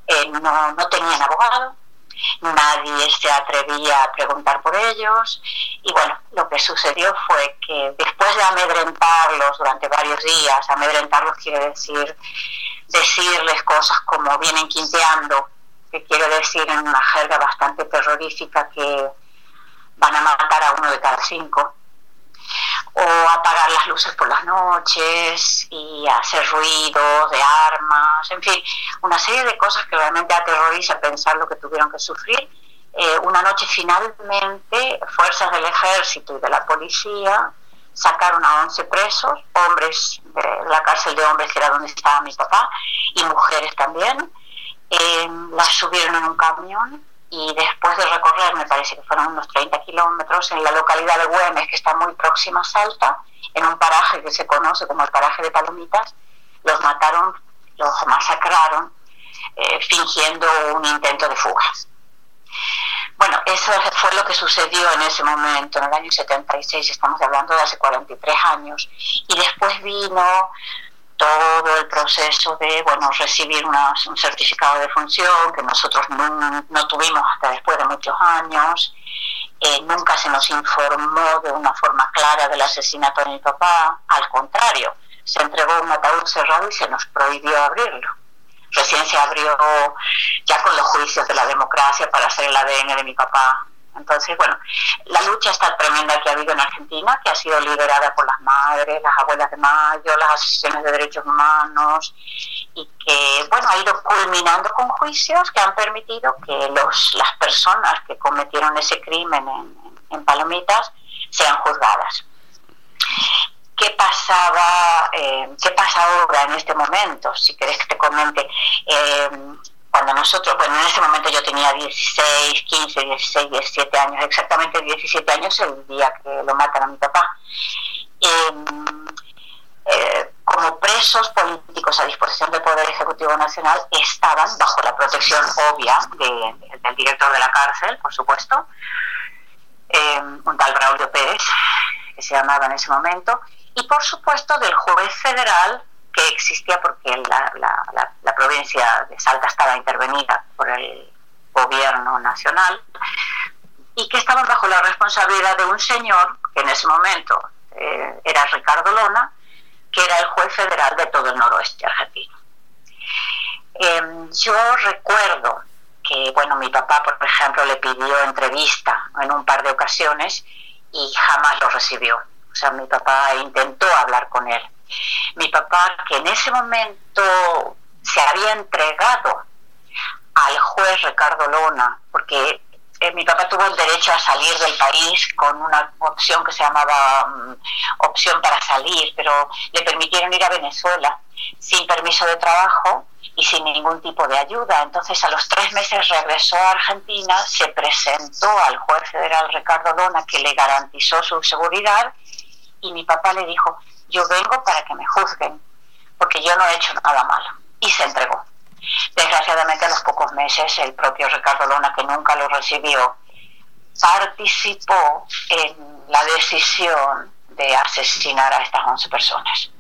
eh, no, no tenían abogado, nadie se atrevía a preguntar por ellos y bueno, lo que sucedió fue que después de amedrentarlos durante varios días, amedrentarlos quiere decir decirles cosas como vienen quinteando, que quiero decir en una jerga bastante terrorífica que van a matar a uno de cada cinco, o apagar las luces por las noches y hacer ruidos de armas, en fin, una serie de cosas que realmente aterroriza pensar lo que tuvieron que sufrir. Eh, una noche finalmente fuerzas del ejército y de la policía sacaron a 11 presos, hombres de la cárcel de hombres que era donde estaba mi papá y mujeres también, eh, las subieron en un camión y después de recorrer, me parece que fueron unos 30 kilómetros, en la localidad de Güemes, que está muy próxima a Salta, en un paraje que se conoce como el paraje de Palomitas, los mataron, los masacraron, eh, fingiendo un intento de fuga. Bueno, eso fue lo que sucedió en ese momento, en el año 76, estamos hablando de hace 43 años, y después vino todo el proceso de bueno recibir una- un certificado de función que nosotros no, no tuvimos hasta después de muchos años. Eh, nunca se nos informó de una forma clara del asesinato de mi papá. Al contrario, se entregó un ataúd cerrado y se nos prohibió abrirlo. Recién se abrió ya con los juicios de la democracia para hacer el ADN de mi papá. Entonces, bueno, la lucha está tremenda que ha habido en Argentina, que ha sido liderada por las madres, las abuelas de Mayo, las asociaciones de derechos humanos, y que, bueno, ha ido culminando con juicios que han permitido que los, las personas que cometieron ese crimen en, en Palomitas sean juzgadas. ¿Qué pasaba, eh, qué pasa ahora en este momento? Si querés que te comente. Eh, cuando nosotros, bueno, en ese momento yo tenía 16, 15, 16, 17 años, exactamente 17 años el día que lo matan a mi papá. Eh, eh, como presos políticos a disposición del Poder Ejecutivo Nacional estaban bajo la protección obvia de- del director de la cárcel, por supuesto, eh, un tal Braulio Pérez, que se llamaba en ese momento, y por supuesto del juez federal que existía porque la, la- la- provincia de Salta estaba intervenida por el gobierno nacional y que estaban bajo la responsabilidad de un señor que en ese momento eh, era Ricardo Lona, que era el juez federal de todo el noroeste argentino. Em, yo recuerdo que, bueno, mi papá, por ejemplo, le pidió entrevista en un par de ocasiones y jamás lo recibió. O sea, mi papá intentó hablar con él. Mi papá, que en ese momento se había entregado al juez Ricardo Lona, porque eh, mi papá tuvo el derecho a salir del país con una opción que se llamaba mm, opción para salir, pero le permitieron ir a Venezuela sin permiso de trabajo y sin ningún tipo de ayuda. Entonces a los tres meses regresó a Argentina, se presentó al juez federal Ricardo Lona que le garantizó su seguridad y mi papá le dijo, yo vengo para que me juzguen, porque yo no he hecho nada malo. Y se entregó. Desgraciadamente a los pocos meses el propio Ricardo Lona, que nunca lo recibió, participó en la decisión de asesinar a estas 11 personas.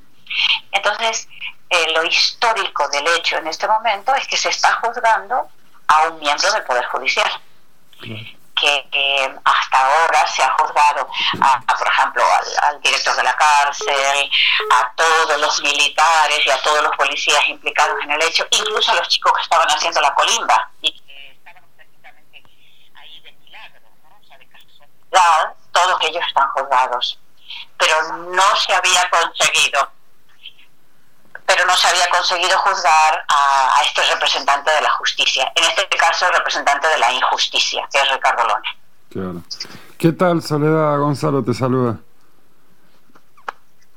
Entonces, eh, lo histórico del hecho en este momento es que se está juzgando a un miembro del Poder Judicial que eh, hasta ahora se ha juzgado, a, por ejemplo, al, al, director de la cárcel, a todos los militares y a todos los policías implicados en el hecho, incluso a los chicos que estaban haciendo la colimba y que estaban prácticamente ahí de milagro, ¿no? o sea, de casualidad, todos ellos están juzgados. Pero no se había conseguido pero no se había conseguido juzgar a, a, este representante de la justicia, en este caso representante de la injusticia, que es Ricardo Lone. Claro. ¿Qué tal, Soledad? Gonzalo te saluda.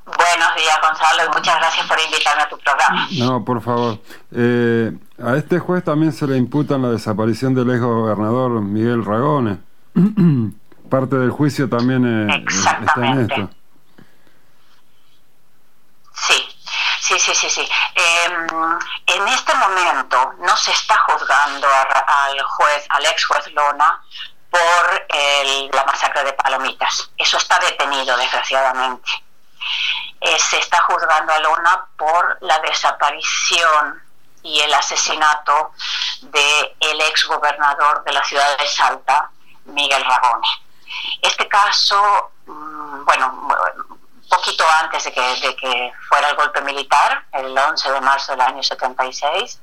Buenos días, Gonzalo, y muchas gracias por invitarme a tu programa. No, por favor. Eh, a este juez también se le imputan la desaparición del ex gobernador Miguel Ragone. Parte del juicio también eh, está en esto. Sí, Sí, sí, sí, sí. Eh, en este momento no se está juzgando a, al juez, al ex juez Lona, por el, la masacre de Palomitas. Eso está detenido, desgraciadamente. Eh, se está juzgando a Lona por la desaparición y el asesinato del el ex gobernador de la ciudad de Salta, Miguel Ragone. Este caso, mmm, bueno, poquito antes de que, de que, fuera el golpe militar, el 11 de marzo del año 76,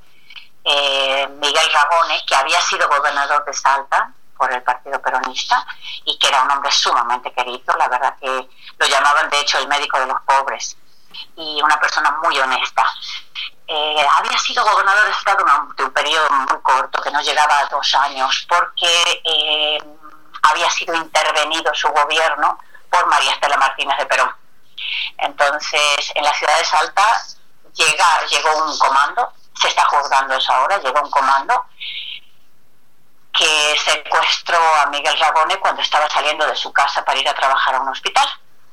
eh, Miguel Ragone, que había sido gobernador de Salta por el Partido Peronista y que era un hombre sumamente querido, la verdad que lo llamaban de hecho el médico de los pobres y una persona muy honesta. Eh, había sido gobernador de Estado de un periodo muy corto, que no llegaba a dos años, porque eh, había sido intervenido su gobierno por María Estela Martínez de Perón entonces, en la ciudad de Salta llega, llegó un comando, se está juzgando eso ahora, llegó un comando que secuestró a Miguel Ragone cuando estaba saliendo de su casa para ir a trabajar a un hospital.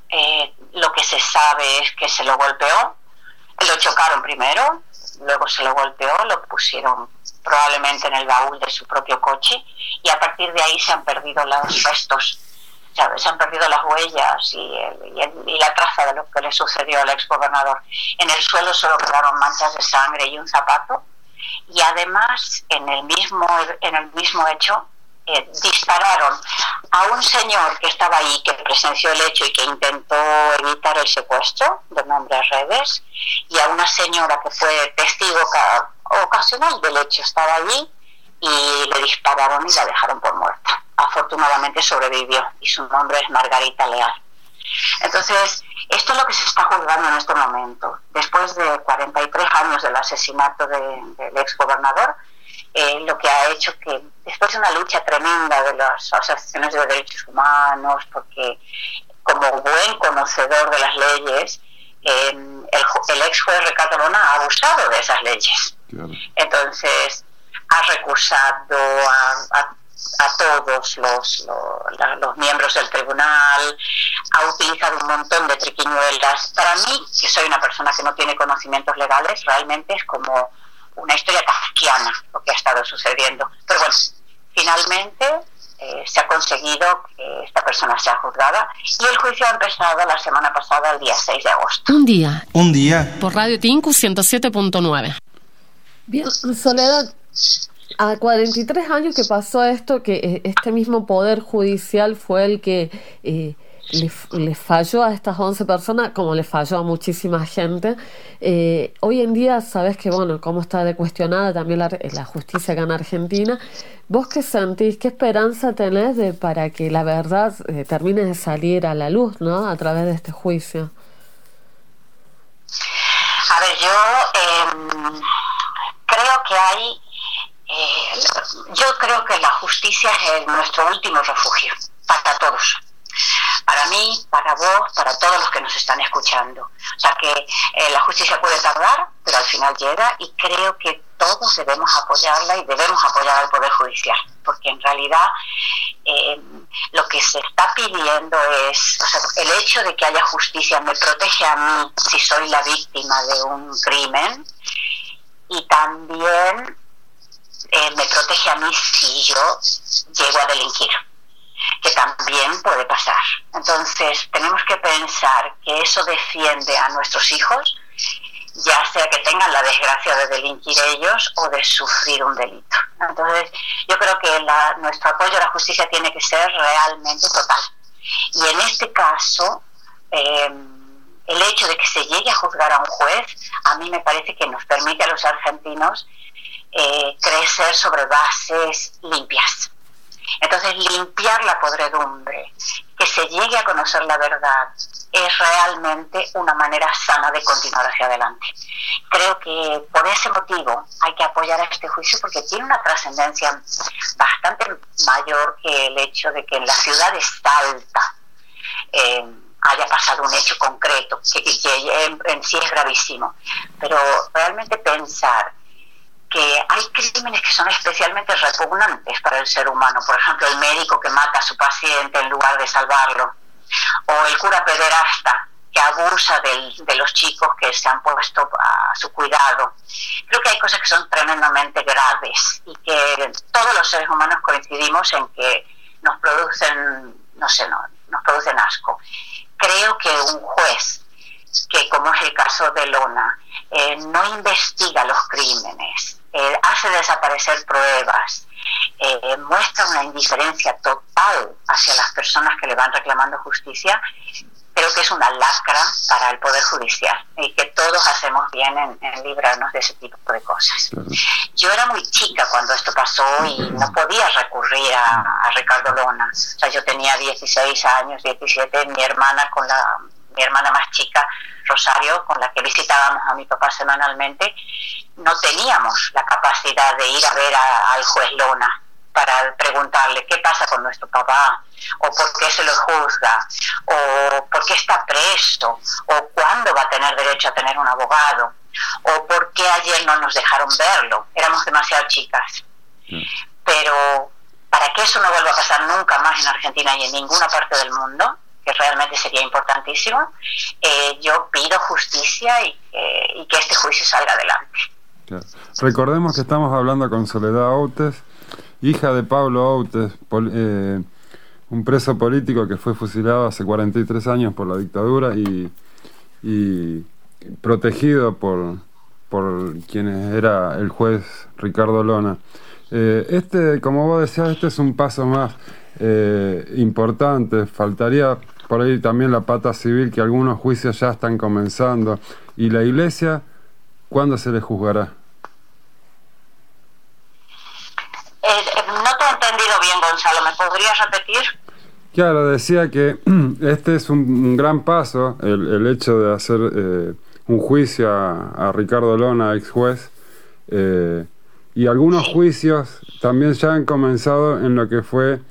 Eh, lo que se sabe es que se lo golpeó, lo chocaron primero, luego se lo golpeó, lo pusieron probablemente en el baúl de su propio coche y a partir de ahí se han perdido los restos se han perdido las huellas y, y, y, la traza de lo que le sucedió al exgobernador. En el suelo solo quedaron manchas de sangre y un zapato y además en el mismo, en el mismo hecho eh, dispararon a un señor que estaba ahí, que presenció el hecho y que intentó evitar el secuestro de nombre Redes y a una señora que fue testigo ocasional del hecho, estaba allí y le dispararon y la dejaron por muerta afortunadamente sobrevivió y su nombre es Margarita Leal. Entonces, esto es lo que se está juzgando en este momento. Después de 43 años del asesinato de, del exgobernador, eh, lo que ha hecho que, después de una lucha tremenda de las asociaciones de derechos humanos, porque como buen conocedor de las leyes, eh, el, el, ex juez Ricardo Lona ha abusado de esas leyes. Claro. Entonces, ha recusado, a, a a todos los, los, los, miembros del tribunal, ha utilizado un montón de triquiñuelas. Para mí, que soy una persona que no tiene conocimientos legales, realmente es como una historia kafkiana lo que ha estado sucediendo. Pero bueno, finalmente eh, se ha conseguido que esta persona sea juzgada y el juicio ha empezado la semana pasada, el día 6 de agosto. Un día. Un día. Por Radio Tinku 107.9. Bien, Soledad, a 43 años que pasó esto, que este mismo poder judicial fue el que eh, le, falló a estas 11 personas, como le falló a muchísima gente. Eh, hoy en día, sabes que, bueno, cómo está de cuestionada también la, justicia acá en Argentina. ¿Vos qué sentís, qué esperanza tenés de, para que la verdad eh, termine de salir a la luz, ¿no? A través de este juicio. A ver, yo creo que hay yo creo que la justicia es nuestro último refugio para todos. Para mí, para vos, para todos los que nos están escuchando. O sea que eh, la justicia puede tardar, pero al final llega y creo que todos debemos apoyarla y debemos apoyar al Poder Judicial, porque en realidad eh, lo que se está pidiendo es, el hecho de que haya justicia me protege a mí si soy la víctima de un crimen y también me protege a mí si yo llego a delinquir. pasar. Entonces, tenemos que pensar que eso defiende a nuestros hijos, ya sea que tengan la desgracia de delinquir ellos o de sufrir un delito. Entonces, yo creo que la- nuestro apoyo a la justicia tiene que ser realmente total. Y en este caso, eh, el hecho de que se llegue a juzgar a un juez, a mí me parece que nos permite a los argentinos eh, crecer sobre bases limpias. Entonces, limpiar la podredumbre, que se llegue a conocer la verdad, es realmente una manera sana de continuar hacia adelante. Creo que por ese motivo hay que apoyar a este juicio porque tiene una trascendencia bastante mayor que el hecho de que en la ciudad de Salta eh, haya pasado un hecho concreto, que, que- en sí es gravísimo. Pero realmente pensar que hay crímenes que son especialmente repugnantes para el ser humano. Por ejemplo, el médico que mata a su paciente en lugar de salvarlo. O el cura pederasta que abusa del- de los chicos que se han puesto a su cuidado. Creo que hay cosas que son tremendamente graves y que todos los seres humanos coincidimos en que nos producen, no sé, no, nos producen asco. Creo que un juez que como es el caso de Lona, eh, no investiga los crímenes, eh, hace desaparecer pruebas, eh, muestra una indiferencia total hacia las personas que le van reclamando justicia, creo que es una lacra para el Poder Judicial y que todos hacemos bien en, en librarnos de ese tipo de cosas. Yo era muy chica cuando esto pasó y no podía recurrir a, a Ricardo Lona. O sea, yo tenía 16 años, 17, mi hermana con la mi hermana más chica, Rosario, con la que visitábamos a mi papá semanalmente, no teníamos la capacidad de ir a ver a- al juez Lona para preguntarle qué pasa con nuestro papá, o por qué se lo juzga, o por qué está preso, o cuándo va a tener derecho a tener un abogado, o por qué ayer no nos dejaron verlo. Éramos demasiado chicas. Pero para que eso no vuelva a pasar nunca más en Argentina y en ninguna parte del mundo, que realmente sería importantísimo, eh, yo pido justicia y, que- este juicio salga adelante. Recordemos que estamos hablando con Soledad Outes, hija de Pablo Outes, pol- eh, un preso político que fue fusilado hace 43 años por la dictadura y, protegido por, por quien era el juez Ricardo Lona. Eh, este, como vos decías, este es un paso más importante. Faltaría por ahí también la pata civil, que algunos juicios ya están comenzando. ¿Y la iglesia cuándo se le juzgará? Eh, eh, no te he entendido bien, Gonzalo. ¿Me podrías repetir? Claro, decía que este es un, un gran paso, el, el hecho de hacer eh, un juicio a, a Ricardo Lona, ex juez, y algunos juicios también ya han comenzado en lo que fue,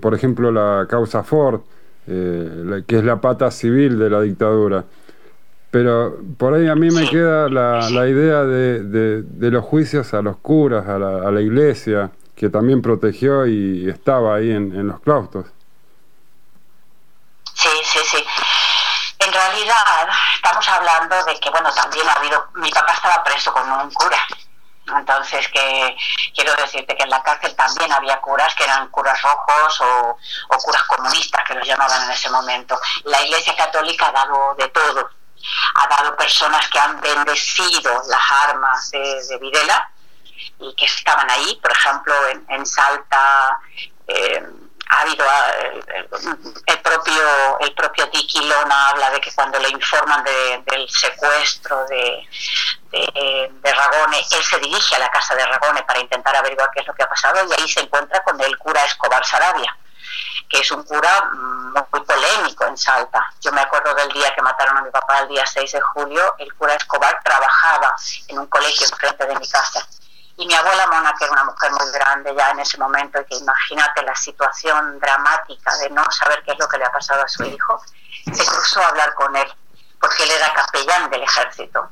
por ejemplo, la causa Ford, eh, que es la pata civil de la dictadura. Pero por ahí a mí me queda la, la idea de, de- de los juicios a los curas, a la, a la iglesia, que también protegió y estaba ahí en, en los claustros. Sí, sí, sí. En realidad, estamos hablando de que, bueno, también ha habido. Mi papá estaba preso con un cura. Entonces, que quiero decirte que en la cárcel también había curas que eran curas rojos o, curas comunistas, que los llamaban en ese momento. La Iglesia Católica ha dado de todo. Ha dado personas que han bendecido las armas de, de Videla y que estaban ahí, por ejemplo, en, en Salta. eh, ha habido ah, el, el- propio el propio Dicky Lona habla de que cuando le informan de- del secuestro de, de, Ragone, él se dirige a la casa de Ragone para intentar averiguar qué es lo que ha pasado y ahí se encuentra con el cura Escobar Sarabia que es un cura muy polémico en Salta. Yo me acuerdo del día que mataron a mi papá, el día 6 de julio, el cura Escobar trabajaba en un colegio enfrente de mi casa. Y mi abuela Mona, que era una mujer muy grande ya en ese momento, y que imagínate la situación dramática de no saber qué es lo que le ha pasado a su hijo, se cruzó a hablar con él, porque él era capellán del ejército,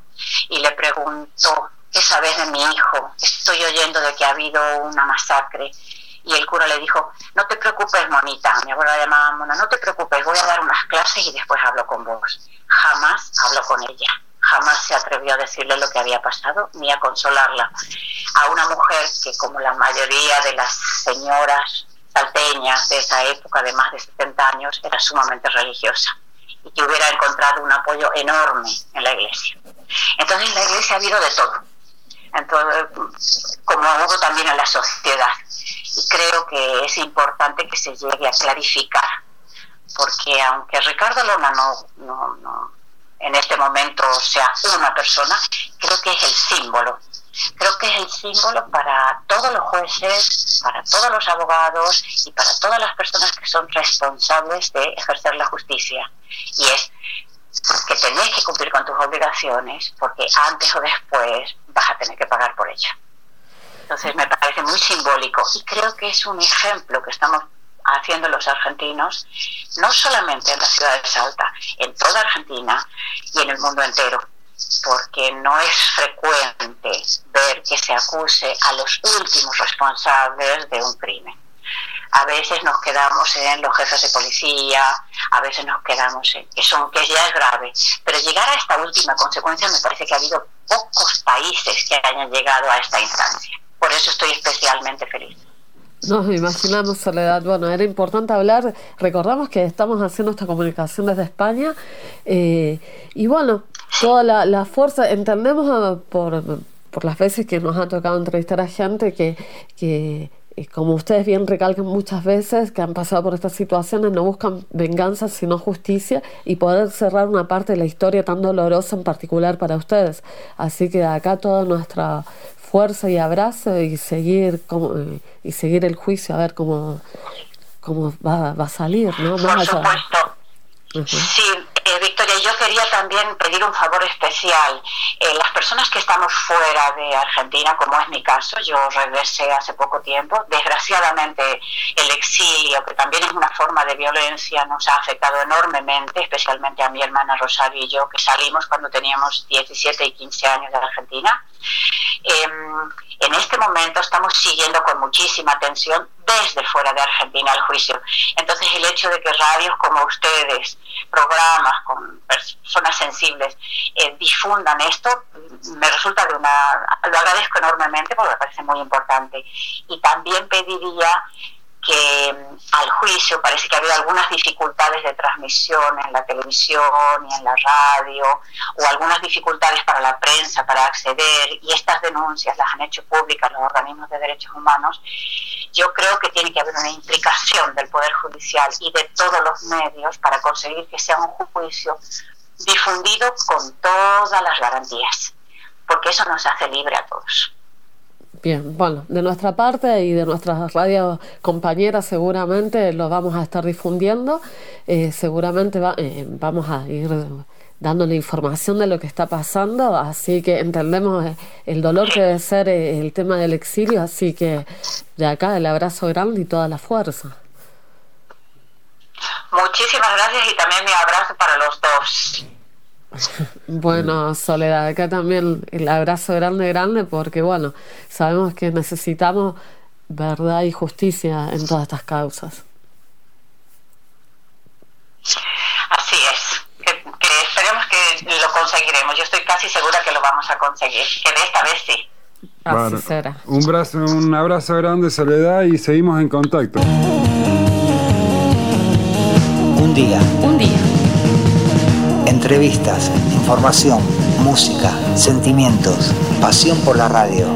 y le preguntó, ¿qué sabes de mi hijo? Estoy oyendo de que ha habido una masacre. Y el cura le dijo, no te preocupes, monita, mi abuela la llamaba Mona, no te preocupes, voy a dar unas clases y después hablo con vos. Jamás habló con ella, jamás se atrevió a decirle lo que había pasado ni a consolarla. A una mujer que, como la mayoría de las señoras salteña de esa época de más de 70 años era sumamente religiosa y que hubiera encontrado un apoyo enorme en la iglesia. Entonces en la iglesia ha habido de todo, entonces, como hubo también en la sociedad. Y creo que es importante que se llegue a clarificar, porque aunque Ricardo Lona no, no, no en este momento sea una persona, creo que es el símbolo. Creo que es el símbolo para todos los jueces, para todos los abogados y para todas las personas que son responsables de ejercer la justicia. Y es que tenés que cumplir con tus obligaciones porque antes o después vas a tener que pagar por ello. Entonces me parece muy simbólico y creo que es un ejemplo que estamos haciendo los argentinos, no solamente en la ciudad de Salta, en toda Argentina y en el mundo entero, porque no es frecuente ver que se acuse a los últimos responsables de un crimen. A veces nos quedamos en los jefes de policía, a veces nos quedamos en que son que ya es grave, pero llegar a esta última consecuencia me parece que ha habido pocos países que hayan llegado a esta instancia. Por eso estoy especialmente feliz. Nos imaginamos, Soledad. Bueno, era importante hablar. Recordamos que estamos haciendo esta comunicación desde España. eh, y bueno, toda la, fuerza, entendemos ah, por, por las veces que nos ha tocado entrevistar a gente que, que eh, como ustedes bien recalcan muchas veces, que han pasado por estas situaciones, no buscan venganza, sino justicia y poder cerrar una parte de la historia tan dolorosa en particular para ustedes. Así que acá toda nuestra fuerza y abrazo y seguir como, y seguir el juicio a ver cómo, cómo va, va a salir, ¿no? Por Más allá. supuesto. Ujú. Sí, eh, Victoria, yo quería también pedir un favor especial. Eh, las personas que estamos fuera de Argentina, como es mi caso, yo regresé hace poco tiempo, desgraciadamente el exilio, que también es una forma de violencia, nos ha afectado enormemente, especialmente a mi hermana Rosario y yo, que salimos cuando teníamos 17 y 15 años de Argentina. Em, en este momento estamos siguiendo con muchísima atención desde fuera de Argentina el juicio. Entonces el hecho de que radios como ustedes, programas con personas sensibles, eh, difundan esto, me resulta de una... Lo agradezco enormemente porque me parece muy importante. Y también pediría que mm, al juicio parece que ha habido algunas dificultades de transmisión en la televisión y en la radio, o algunas dificultades para la prensa para acceder, y estas denuncias las han hecho públicas los organismos de derechos humanos. Yo creo que tiene que haber una implicación del Poder Judicial y de todos los medios para conseguir que sea un juicio difundido con todas las garantías, porque eso nos hace libre a todos. Bien, bueno, de nuestra parte y de nuestras radios compañeras seguramente lo vamos a estar difundiendo. Eh, seguramente va- eh, vamos a ir dándole información de lo que está pasando, así que entendemos eh, el dolor que debe ser eh, el tema del exilio, así que de acá el abrazo grande y toda la fuerza. Muchísimas gracias y también mi abrazo para los dos. Bueno, Soledad, acá también el abrazo grande, grande, porque bueno, sabemos que necesitamos verdad y justicia en todas estas causas. Así es. Que, que esperemos que lo conseguiremos. Yo estoy casi segura que lo vamos a conseguir. Que de esta vez sí. Bueno, será. un, brazo, un abrazo grande, Soledad, y seguimos en contacto. Un día. Un día. Entrevistas, información, música, sentimientos, pasión por la radio.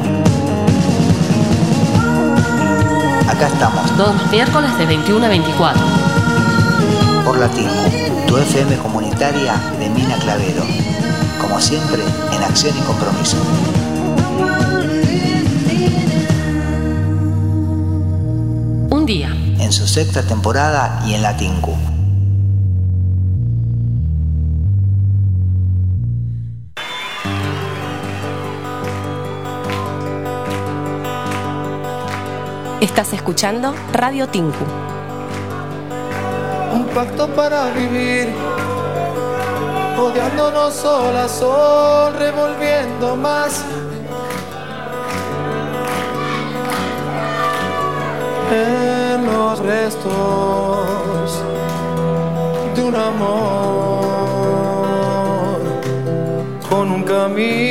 Acá estamos, Todos los miércoles de 21 a 24. por la TIMU, tu FM comunitaria de Mina Clavero. Como siempre, en acción y compromiso. Un día. En su sexta temporada y en la Estás escuchando Radio Tinku. Un pacto para vivir, odiándonos sol a sol, revolviendo más. En los restos de un amor con un camino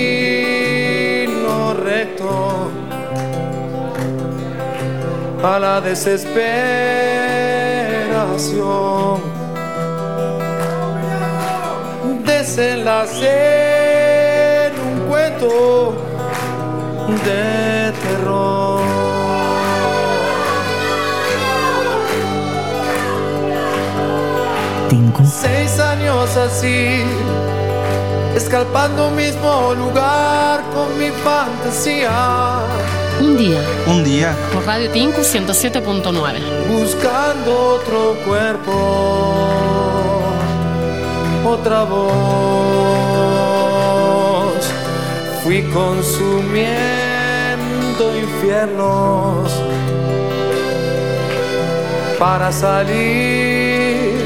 a la desesperación. Desenlace en un cuento de terror. Tinku. Seis años así, escalpando un mismo lugar con mi fantasía. Un día. Un día. Por Radio Tinku 107.9. buscando otro cuerpo, otra voz. Fui consumiendo infiernos para salir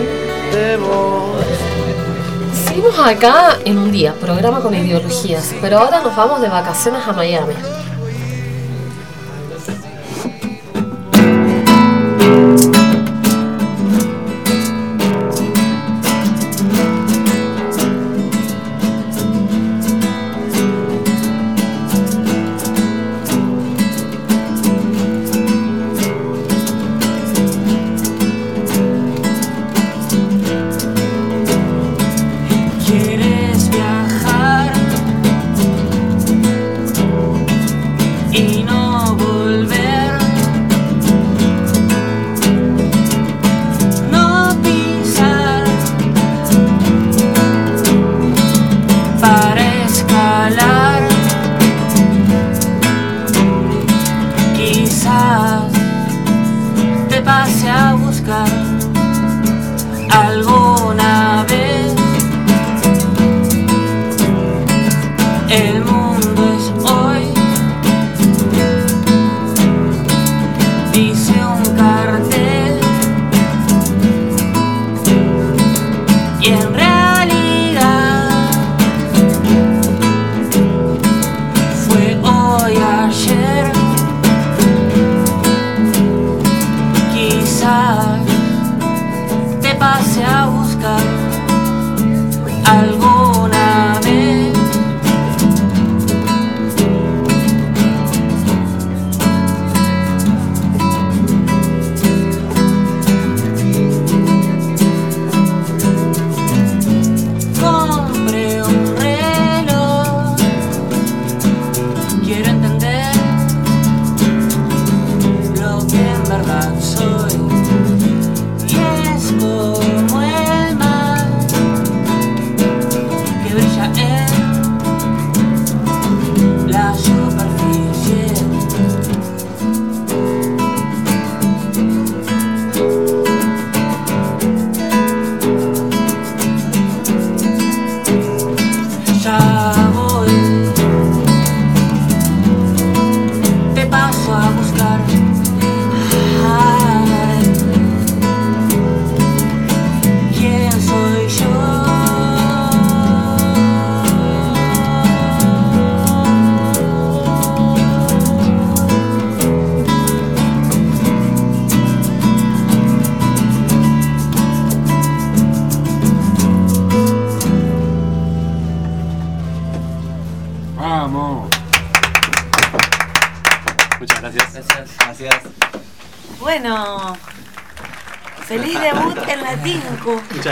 de vos. Seguimos acá en un día, programa con ideologías, pero ahora nos vamos de vacaciones a Miami.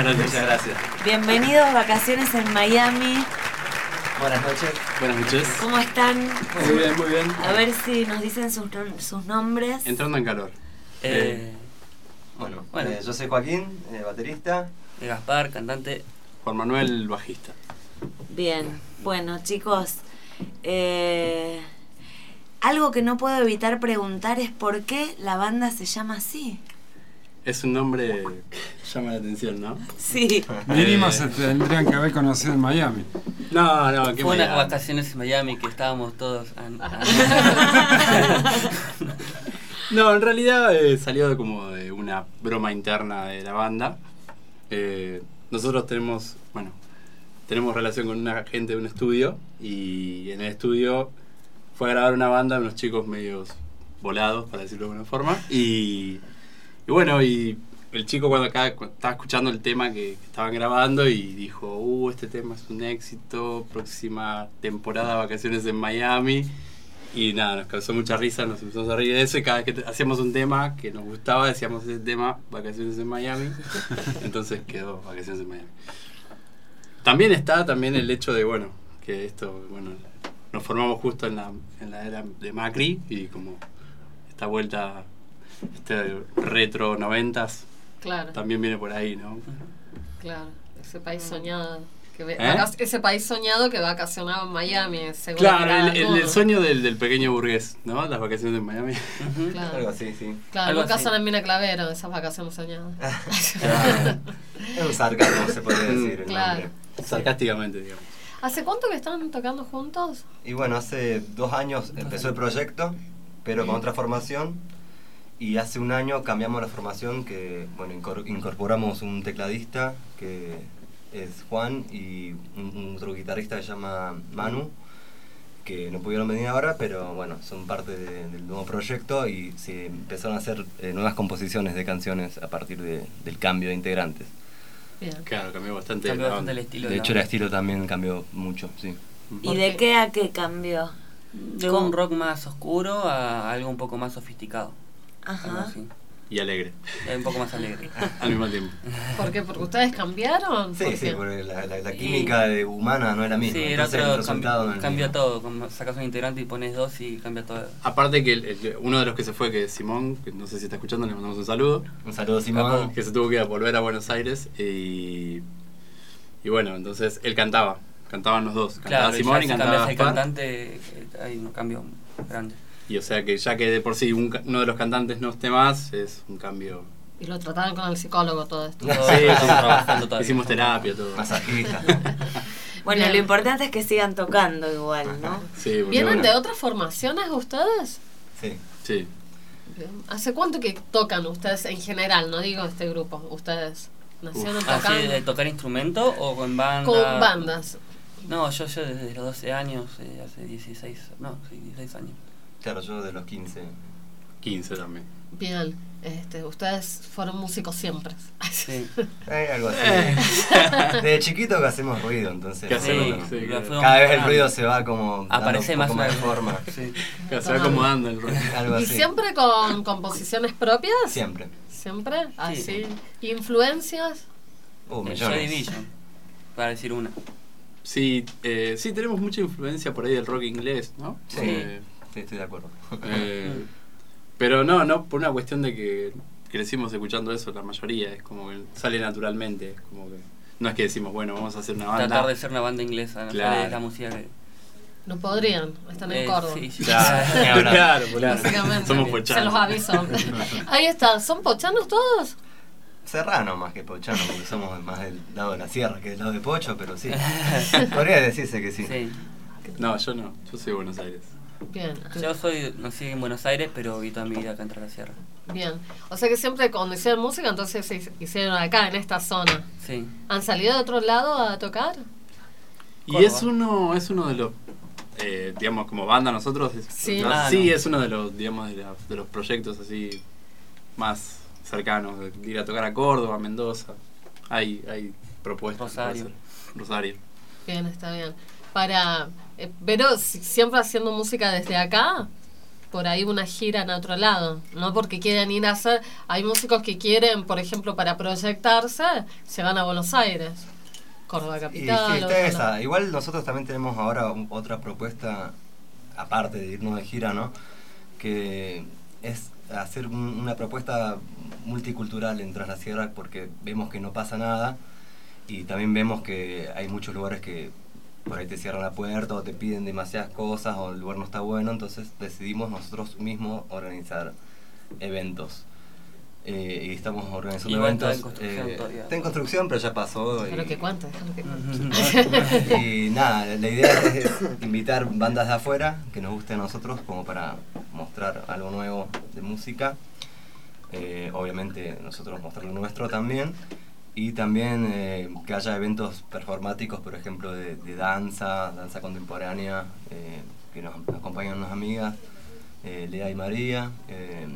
Muchas gracias. Muchas gracias. Bienvenidos a vacaciones en Miami. Buenas noches. Buenas noches. ¿Cómo están? Muy bien, muy bien. A ver si nos dicen sus, sus nombres. Entrando en calor. Eh, bueno, bueno. eh, yo soy Joaquín, eh, baterista. Gaspar, cantante. Juan Manuel, bajista. Bien, bueno chicos, eh, algo que no puedo evitar preguntar es por qué la banda se llama así. Es un nombre llama la atención, ¿no? Sí. Mínimo se tendrían que haber conocido en Miami. No, no, qué Fue unas Miami. vacaciones en Miami que estábamos todos. an- an- No, en realidad eh, salió como de una broma interna de la banda. Eh, nosotros tenemos, bueno, tenemos relación con una gente de un estudio y en el estudio fue a grabar una banda de unos chicos medios volados, para decirlo de alguna forma. Y, y bueno, y chico cuando acá estaba escuchando el tema que, que estaban grabando y dijo, uh, este tema es un éxito, próxima temporada vacaciones en Miami. Y nada, nos causó mucha risa, nos empezamos a reír de eso y cada vez que hacíamos un tema que nos gustaba, decíamos ese tema, Vacaciones en Miami. Entonces quedó Vacaciones en Miami. También está también el hecho de, bueno, que esto, bueno, nos formamos justo en la, en la era de Macri y como esta vuelta, este retro noventas, Claro. también viene por ahí, ¿no? Claro, ese país soñado. Que ve- ¿Eh? Ese país soñado que vacacionaba en Miami. seguro Claro, el, el- el sueño del, del pequeño burgués, ¿no? Las vacaciones en Miami. Claro. Algo así, sí. Claro, Algo nunca así. son en Mina Clavero, esas vacaciones soñadas. Es un sarcasmo, se podría decir. el Claro. nombre. Sarcásticamente, digamos. ¿Hace cuánto que están tocando juntos? Y bueno, hace dos años empezó el proyecto, pero con otra formación. Y hace un año cambiamos la formación, que bueno, incor- incorporamos un tecladista que es Juan y un, otro guitarrista que se llama Manu, que no pudieron venir ahora, pero bueno, son parte de- del nuevo proyecto y se empezaron a hacer eh, nuevas composiciones de canciones a partir de- del cambio de integrantes. Bien. Claro, cambió bastante. Cambió bastante el estilo. De de hecho, el estilo también cambió mucho, sí. ¿Y de qué a qué cambió? De ¿Cómo? un rock más oscuro a algo un poco más sofisticado. Ajá. Algo así. Y alegre. Y un poco más alegre. Al mismo tiempo. ¿Por qué? ¿Porque ustedes cambiaron? Sí, ¿Por sí, porque la, la- la química de humana no es la misma. Sí, era el otro, no cambia mismo. todo. Como sacas un integrante y pones dos y cambia todo. Aparte que el- el- uno de los que se fue, que es Simón, que no sé si está escuchando, le mandamos un saludo. Un saludo, Simón. Que se tuvo que volver a Buenos Aires y, y bueno, entonces él cantaba. Cantaban los dos. Cantaba Claro, Simón y si cantaba el cantante, eh, hay un cambio grande. Y o sea que ya que de por sí un uno de los cantantes no esté más, es un cambio. Y lo trataban con el psicólogo todo esto. Sí, sí, Hicimos terapia, todo. Masajista. Bueno, Bien. lo importante es que sigan tocando igual, ¿no? Sí, ¿Vienen bueno, de otras formaciones ustedes? Sí. Sí. Bien. ¿Hace cuánto que tocan ustedes en general? No digo este grupo, ustedes. ¿Nacieron Así tocando? de tocar instrumento o con banda? Con bandas. No, yo, yo desde los 12 años, eh, hace 16, no, sí, 16 años. Claro, yo de los 15. 15 también. Bien. Este, ustedes fueron músicos siempre. Sí. Eh, algo así. De chiquito que hacemos ruido, entonces. Que hacemos, sí, cada vez el ruido se va como. dando Aparece un más poco más forma. Sí. Que se va acomodando el rollo. Algo ¿Y así. siempre con composiciones propias? Siempre. ¿Siempre? Así. ¿Influencias? Uh, Eh. Joy Division, para decir una. Sí, eh, sí, tenemos mucha influencia por ahí del rock inglés, ¿no? Sí. Eh, Sí, estoy de acuerdo. eh, pero no, no, por una cuestión de que crecimos escuchando eso, la mayoría, es como que sale naturalmente, es como que no es que decimos, bueno, vamos a hacer una banda. Tratar de ser una banda inglesa, no Claro. sale la música que... No podrían, están en Eh, Córdoba. sí, sí. Claro, claro, claro. Básicamente. Somos Se pochanos. los aviso. Ahí está, ¿son pochanos todos? Serrano más que Pochano, porque somos más del lado de la sierra que del lado de Pocho, pero sí. Podría decirse que sí. No, yo no, yo soy de Buenos Aires. Bien, Yo soy, nací en Buenos Aires, pero viví toda mi vida acá entre la sierra. bien. O sea que siempre cuando hicieron música, entonces se hicieron acá, en esta zona. Sí. ¿Han salido de otro lado a tocar? Y Córdoba. es uno, es uno de los, eh, digamos, como banda nosotros, es, Sí. no, Ah, sí, no. es uno de los, digamos, de, la- de los proyectos así más cercanos, de ir a tocar a Córdoba, Mendoza. Hay, hay propuestas. Rosario. Rosario. Bien, está bien. Para, pero si- siempre haciendo música desde acá, por ahí una gira en otro lado. No porque quieran ir a hacer. Hay músicos que quieren, por ejemplo, para proyectarse, se van a Buenos Aires. Córdoba Y sí, Capital. está esa. Igual nosotros también tenemos ahora otra propuesta, aparte de irnos de gira, ¿no? Que es hacer un- una propuesta multicultural en Tras la Sierra porque vemos que no pasa nada y también vemos que hay muchos lugares que por ahí te cierran la puerta o te piden demasiadas cosas o el lugar no está bueno, entonces decidimos nosotros mismos organizar eventos. Eh, y estamos organizando Igual está eventos. en construcción eh, todavía. está en construcción, pero ya pasó. y- Déjalo que cuente, déjalo que cuente. y nada, la idea es invitar bandas de afuera que nos guste a nosotros como para mostrar algo nuevo de música. Eh, obviamente nosotros mostrar lo nuestro también. Y también eh, que haya eventos performáticos, por ejemplo, de, de danza, danza contemporánea, eh, que nos acompañan unas amigas, eh, Lea y María, eh,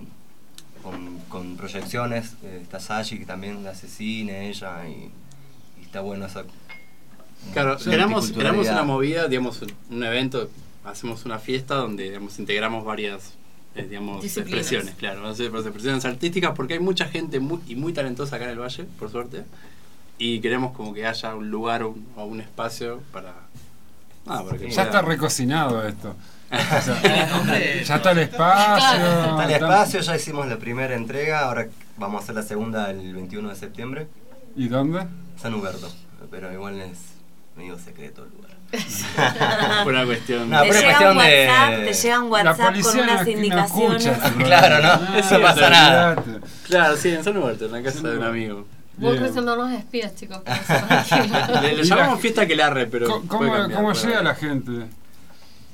con, con proyecciones. está Sashi, que también hace cine, ella, y, y está bueno esa Claro, éramos, una movida, digamos, un evento hacemos una fiesta donde digamos, integramos varias eh, digamos, expresiones, claro, pues, expresiones artísticas, porque hay mucha gente muy, y muy talentosa acá en el Valle, por suerte, y queremos como que haya un lugar o un, o un espacio para... que Ya pueda- está recocinado esto. O sea, ya está el espacio. Está el espacio, ya hicimos la primera entrega, ahora vamos a hacer la segunda el 21 de septiembre. ¿Y dónde? San Huberto, pero igual es medio secreto el lugar. Por una cuestión. No, Te llega cuestión un de. WhatsApp, te llega un WhatsApp con unas no- no indicaciones. escucha este Claro. ¿no? Eso pasa nada. Claro, sí, en San Huberto, en la casa de un amigo. Vos. Cristian, no nos espías, chicos. Le, le la- llamamos fiesta que larre, pero. ¿Cómo, cambiar, cómo llega la gente?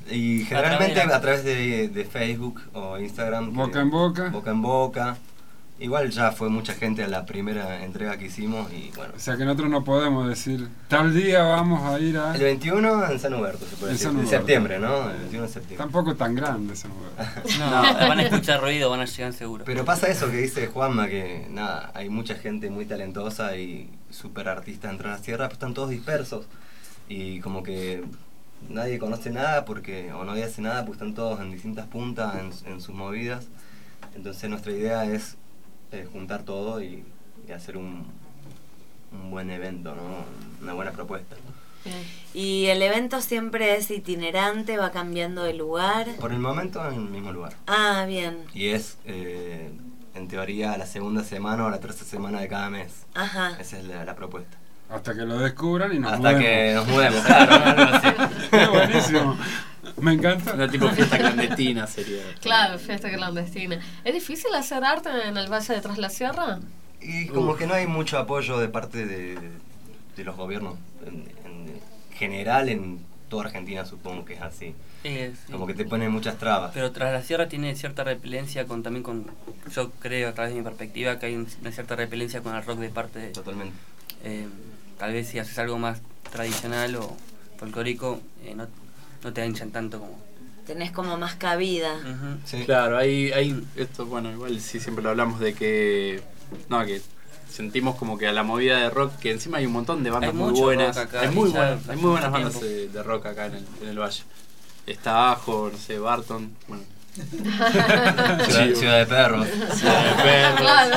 Y generalmente A través de- a través de, de Facebook o Instagram. que- Boca en boca. Boca en boca. Igual ya fue mucha gente a la primera entrega que hicimos y bueno. O sea que nosotros no podemos decir, tal día vamos a ir a... El 21 en San Huberto, se puede En decir. San De Huberto. septiembre, ¿no? El 21 de septiembre. Tampoco tan grande ese lugar. No, van a escuchar ruido, van a llegar seguro. Pero pasa eso que dice Juanma, que nada, hay mucha gente muy talentosa y súper artistas dentro de la sierra, pero están todos dispersos. Y como que nadie conoce nada porque, o nadie hace nada porque están todos en distintas puntas, en, en sus movidas. Entonces nuestra idea es eh, juntar todo y, y hacer un, un buen evento, ¿no? Una buena propuesta. Y el evento siempre es itinerante, va cambiando de lugar. Por el momento en el mismo lugar. Ah, bien. Y es, eh, en teoría, la segunda semana o la tercera semana de cada mes. Ajá. Esa es la, la propuesta. Hasta que lo descubran y nos Hasta mudemos. que nos mudemos, claro. Qué buenísimo. Me encanta. Una tipo fiesta clandestina sería. Claro, fiesta clandestina. ¿Es difícil hacer arte en el Valle de Tras la Sierra? Y como que no hay mucho apoyo de parte de, de los gobiernos. En, en general, en toda Argentina supongo que es así. Eh, sí. Como que te ponen muchas trabas. Pero tras la sierra tiene cierta repelencia con también con yo creo a través de mi perspectiva que hay un- una cierta repelencia con el rock de parte de totalmente tal vez si haces algo más tradicional o folclórico eh, no, no te hinchan tanto como Tenés como más cabida. Claro, hay, hay esto, bueno, igual sí siempre lo hablamos de que, no, que sentimos como que a la movida de rock, que encima hay un montón de bandas Hay muy buenas, acá, hay muy buenas, hace hay muy buenas mucho bandas de rock acá en el, en el valle. Está Ajo, no sé, Barton, bueno. Ciudad, Ciudad de Perros. Ciudad de Perros. Claro.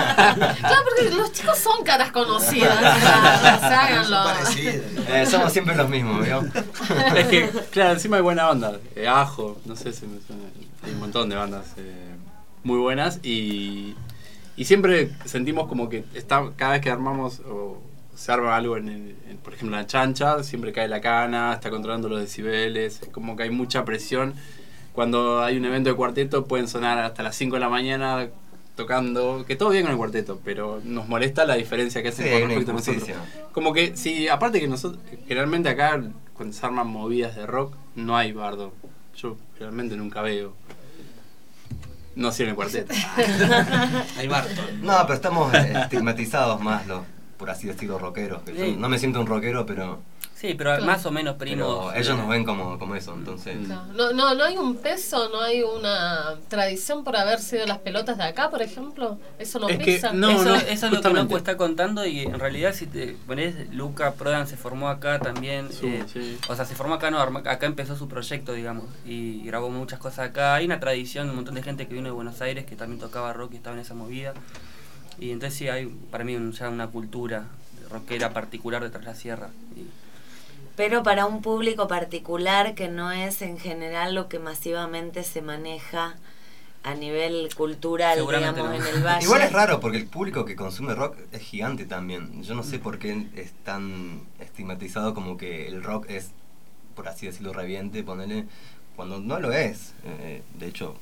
claro, porque los chicos son caras conocidas. Claro, háganlo. Eh, somos siempre los mismos, ¿vio? es que, claro, encima hay buena banda. Eh, Ajo, no sé si me suena. Hay un montón de bandas eh, muy buenas y, y siempre sentimos como que está, cada vez que armamos o se arma algo, en, el- en, por ejemplo, en la chancha, siempre cae la cana, está controlando los decibeles, es como que hay mucha presión. Cuando hay un evento de cuarteto pueden sonar hasta las 5 de la mañana tocando, que todo bien con el cuarteto, pero nos molesta la diferencia que hacen Sí, con respecto a nosotros. Como que, si aparte que nosotros, generalmente acá, cuando se arman movidas de rock, no hay bardo. Yo realmente nunca veo. No sé en el cuarteto. Hay Barton. No, pero estamos estigmatizados más los, por así decirlo, rockeros. que yo no me siento un rockero, pero, sí pero más o menos pero primos ellos nos ven como, como eso, entonces... No, no, no hay un peso, no hay una tradición por haber sido las pelotas de acá, por ejemplo. Eso no Es que pisa. no, eso, no, eso es lo que está contando y en realidad si te pones Luca Prodan se formó acá también Sí, eh, sí. o sea se formó acá no acá empezó su proyecto digamos y grabó muchas cosas acá hay una tradición un montón de gente que vino de Buenos Aires que también tocaba rock y estaba en esa movida y entonces sí hay para mí un- ya una cultura rockera particular detrás de la sierra y- Pero para un público particular que no es en general lo que masivamente se maneja a nivel cultural, digamos, no. en el valle. Igual es raro porque el público que consume rock es gigante también. Yo no sé por qué es tan estigmatizado como que el rock es, por así decirlo, reviente, ponerle, cuando no lo es. Eh, de hecho,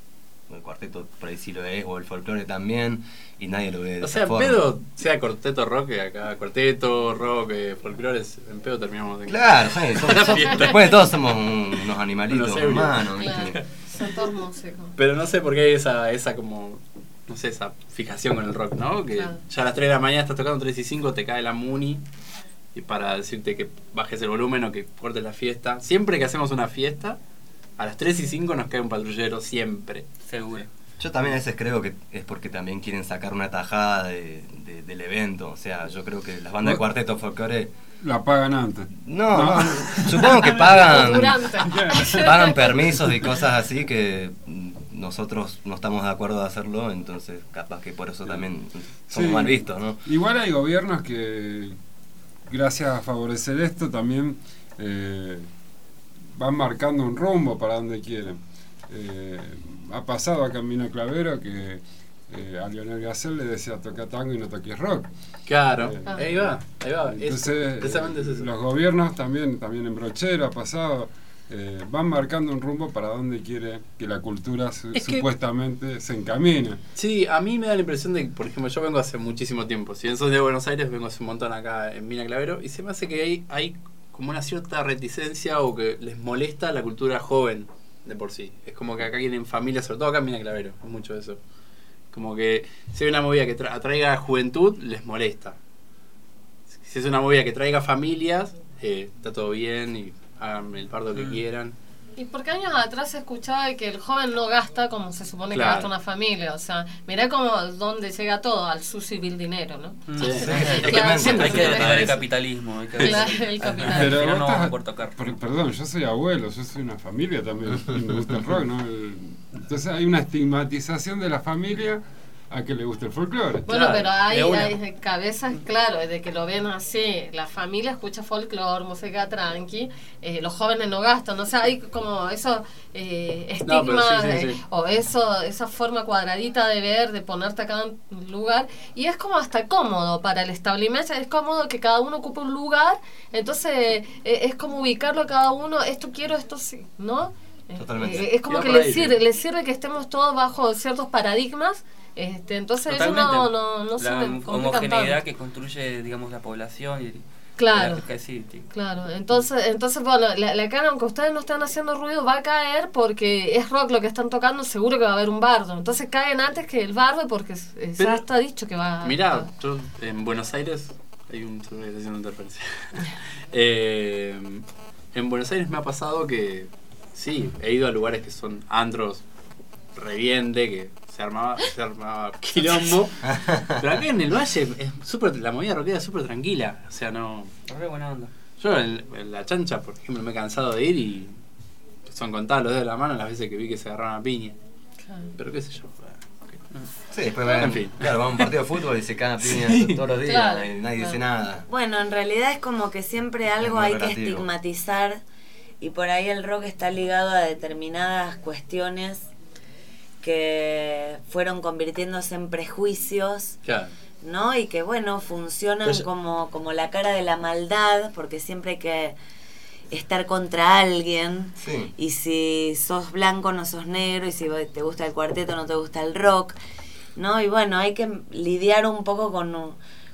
el cuarteto por ahí sí lo es, o el folclore también, y nadie lo ve de O esa sea, en forma. pedo, sea cuarteto rock, que acá cuarteto, rock, eh, folclores, en pedo terminamos en Claro, sí, somos- somos- después de todo somos un- unos animalitos ebrios. humanos. Claro, son todos músicos. Pero no sé por qué hay esa, esa como, no sé, esa fijación con el rock, ¿no? Que Claro. ya a las 3 de la mañana estás tocando 3 y 5, te cae la muni y para decirte que bajes el volumen o que cortes la fiesta. Siempre que hacemos una fiesta, a las 3 y 5 nos cae un patrullero, siempre. seguro Yo también a veces creo que es porque también quieren sacar una tajada de- de- del evento. O sea, yo creo que las bandas de ¿Vos- cuarteto folclore la pagan antes. No, no, supongo que pagan, pagan permisos y cosas así que nosotros no estamos de acuerdo de hacerlo, entonces capaz que por eso también somos Sí. mal vistos, ¿no? Igual hay gobiernos que, gracias a favorecer esto, también eh, van marcando un rumbo para donde quieren. Eh, ha pasado acá en Mina Clavero que eh, a Lionel Gacel le decía toca tango y no toques rock. Claro, Eh, ahí va, ahí va. Es- Entonces, precisamente es eso. los gobiernos también, también en Brochero ha pasado, eh, van marcando un rumbo para donde quiere que la cultura su- Es que- supuestamente se encamine. Sí, a mí me da la impresión de que, por ejemplo, yo vengo hace muchísimo tiempo. Si bien soy de Buenos Aires, vengo hace un montón acá en Mina Clavero. Y se me hace que hay, hay como una cierta reticencia o que les molesta la cultura joven de por sí. Es como que acá quieren familia, sobre todo acá en Mina Clavero, es mucho eso. Como que si hay una movida que tra- atraiga juventud, les molesta. Si es una movida que traiga familias, eh, está todo bien y hagan el parto que quieran. Y porque años atrás se escuchaba que el joven no gasta como se supone Claro. que gasta una familia. O sea, mirá como dónde llega todo, al sucio y vil dinero, ¿no? Sí. Claro, Hay que derribar el sí. capitalismo. Hay que Claro, el capitalismo. Pero no, no estás- vamos a poder tocar. per- perdón, yo soy abuelo, yo soy una familia también, y me gusta el rock, ¿no? El- entonces hay una estigmatización de la familia a que le guste el folclore. Bueno, pero hay, cabezas, claro, de que lo ven así. La familia escucha folclore, música tranqui, eh, los jóvenes no gastan. O sea, hay como eso eh, No, estigma pero sí, sí, eh, sí. o eso esa forma cuadradita de ver, de ponerte a cada lugar. Y es como hasta cómodo para el establecimiento, es cómodo que cada uno ocupe un lugar. Entonces, eh, es como ubicarlo a cada uno, esto quiero, esto sí, ¿no? Totalmente. eh, es como que le sirve, le sirve que estemos todos bajo ciertos paradigmas. Este, entonces eso Totalmente. no, no, no se la complica homogeneidad tanto. que construye, digamos, la población y Claro. Claro, entonces, entonces bueno, la, la cara, aunque ustedes no estén haciendo ruido, va a caer porque es rock lo que están tocando, seguro que va a haber un bardo. Entonces caen antes que el bardo porque eh, ya Pero- está dicho que va Mirá, yo en Buenos Aires. Hay un. Interferencia. Eh, en Buenos Aires me ha pasado que. Sí, he ido a lugares que son antros reviente, que se armaba, se armaba quilombo. Pero acá en el valle es súper la movida rockera es súper tranquila. O sea, no. Re buena onda. Yo en, en la chancha, por ejemplo, me he cansado de ir y son contados los dedos de la mano las veces que vi que se agarraron a piña. Pero qué sé yo. Sí, después van, En fin. claro, van a un partido de fútbol y se cagan a piña Sí. todos los días Claro, y nadie dice nada. Bueno, en realidad es como que siempre algo hay que estigmatizar y por ahí el rock está ligado a determinadas cuestiones que fueron convirtiéndose en prejuicios, Claro. ¿no? Y que bueno, funcionan ya- como, como la cara de la maldad, porque siempre hay que estar contra alguien. Sí. Y si sos blanco no sos negro, y si te gusta el cuarteto no te gusta el rock, ¿no? Y bueno, hay que lidiar un poco con,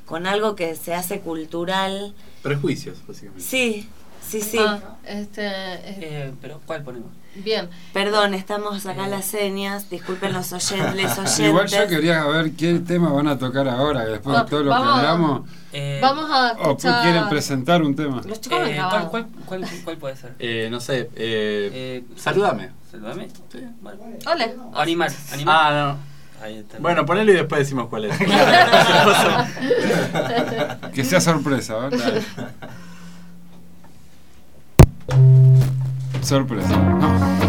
con algo que se hace cultural. Prejuicios, básicamente. Sí, sí, sí. Ah, este, Eh, pero, ¿cuál ponemos? Bien. Perdón, estamos acá las señas, disculpen los oyentes. Igual yo quería ver qué tema van a tocar ahora, que después Va- de todo lo vamos- que hablamos. Eh, Vamos a ¿O escuchar... quieren presentar un tema? Los chicos Eh. ¿cuál, cuál, cuál, cuál puede ser? Eh, no sé, eh, Eh, salúdame. ¿Saludame? Sí. Bueno. Ole. Animal. Animal. Ah, Ahí está. no. Bueno, ponelo y después decimos cuál es. Que sea sorpresa, ¿verdad? Sorpresa.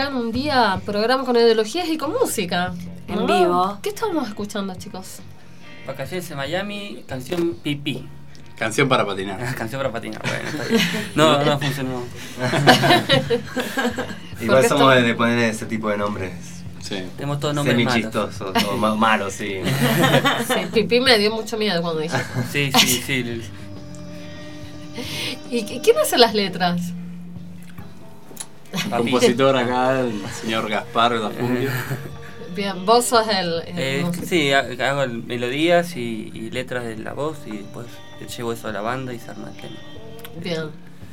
Acá en un día, programa con ideologías y con música. En vivo. ¿Qué estamos escuchando, chicos? Vacaciones en Miami, canción Pipí. Canción para patinar. canción para patinar, bueno, está bien. No, no funcionó. Igual somos esto- de poner ese tipo de nombres. Sí. Tenemos todos nombres Semi malos. chistosos o ma- malos, sí. Sí, pipí me dio mucho miedo cuando dije. Sí, sí, sí. ¿Y qui- quién hace las letras? Compositor acá, el señor Gaspar Dafundio. Bien, vos sos el. el Eh, sí, ha- hago el- melodías y, y letras de la voz y después llevo eso a la banda y se arma el tema. Bien.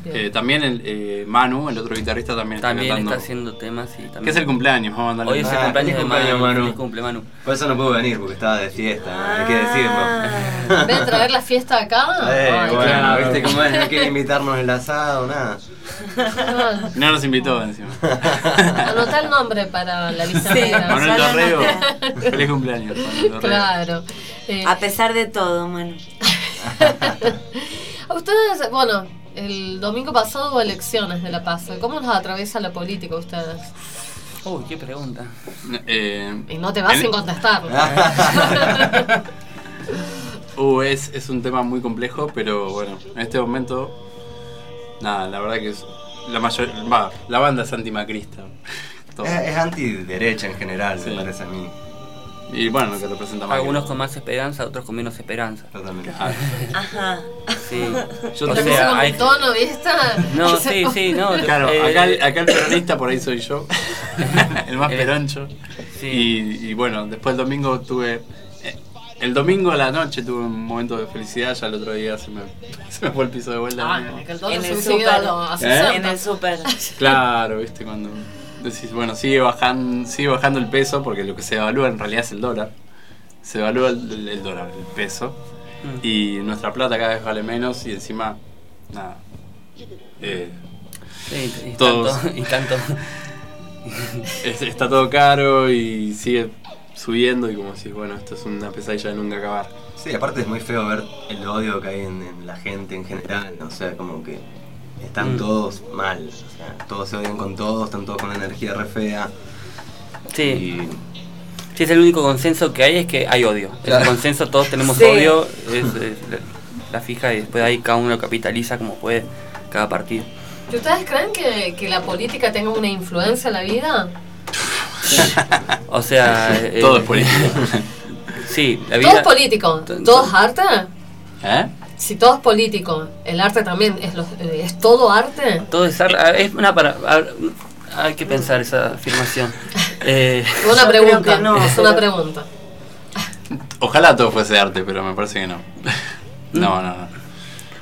bien. Eh, también el eh, Manu, el otro guitarrista, también, También está haciendo temas y también. ¿Qué es el cumpleaños? Vamos a mandarle Hoy es el Ah, cumpleaños de cumpleaños, Manu. Cumple, Manu. Por eso no puedo venir, porque estaba de fiesta, hay que En decirlo. vez de traer la fiesta acá. Eh, ay, bueno, viste cómo es, no quiere invitarnos el asado, nada. No nos invitó encima. Anotá el nombre para la lista Sí, negra. Manuel Dorrego. Feliz cumpleaños. Manuel. Claro. Eh, A pesar de todo, Manu. a ustedes, bueno, el domingo pasado hubo elecciones de La Paz. ¿Cómo nos atraviesa la política a ustedes? Uy, qué pregunta. Eh, Y no te vas en- sin contestar. Uh, es, es un tema muy complejo, pero bueno, en este momento, nada, la verdad que es la mayor, va, la banda es antimacrista. Todo. Es, es antiderecha en general, Sí. me parece a mí. Y bueno, lo que representa Macri. Algunos con más esperanza, otros con menos esperanza. Totalmente. Ah, Ajá. Sí. Yo o puse sea, con hay. un tono, ¿viste? No, sí, sí, no. Claro, eh, acá, el- acá el peronista por ahí soy yo, el más Eh, peroncho. sí. Y, y bueno, después el domingo tuve. El domingo a la noche tuve un momento de felicidad, ya el otro día se me, se me fue el piso de vuelta. Ah, el En se el a ¿Eh? 60. En el súper. Claro, viste, cuando decís, bueno, sigue bajando, sigue bajando el peso, porque lo que se evalúa en realidad es el dólar. Se evalúa el, el- el dólar, el peso. Mm. Y nuestra plata cada vez vale menos y encima, nada. eh, Sí, y Todos. tanto. Y tanto. es- está todo caro y sigue subiendo y como si, bueno, esto es una pesadilla de nunca acabar. Sí, aparte es muy feo ver el odio que hay en, en la gente en general, o sea, como que están Mm. todos mal, o sea, todos se odian con todos, están todos con una energía re fea. Sí. Y Sí, es el único consenso que hay es que hay odio. Claro. El consenso, todos tenemos Sí. odio, es, es la, la fija y después ahí cada uno lo capitaliza como puede cada partido. ¿Y ustedes creen que, que la política tenga una influencia en la vida? O sea. eh, Todo es político. Sí, la Todo es político, to- todo es arte. ¿Eh? Si todo es político, el arte también es, lo- eh, es todo arte. Todo es ar- ah, es una para. hay que pensar esa afirmación. Eh, Es una pregunta, no, es una pregunta. Ojalá todo fuese arte, pero me parece que no. No, no, no.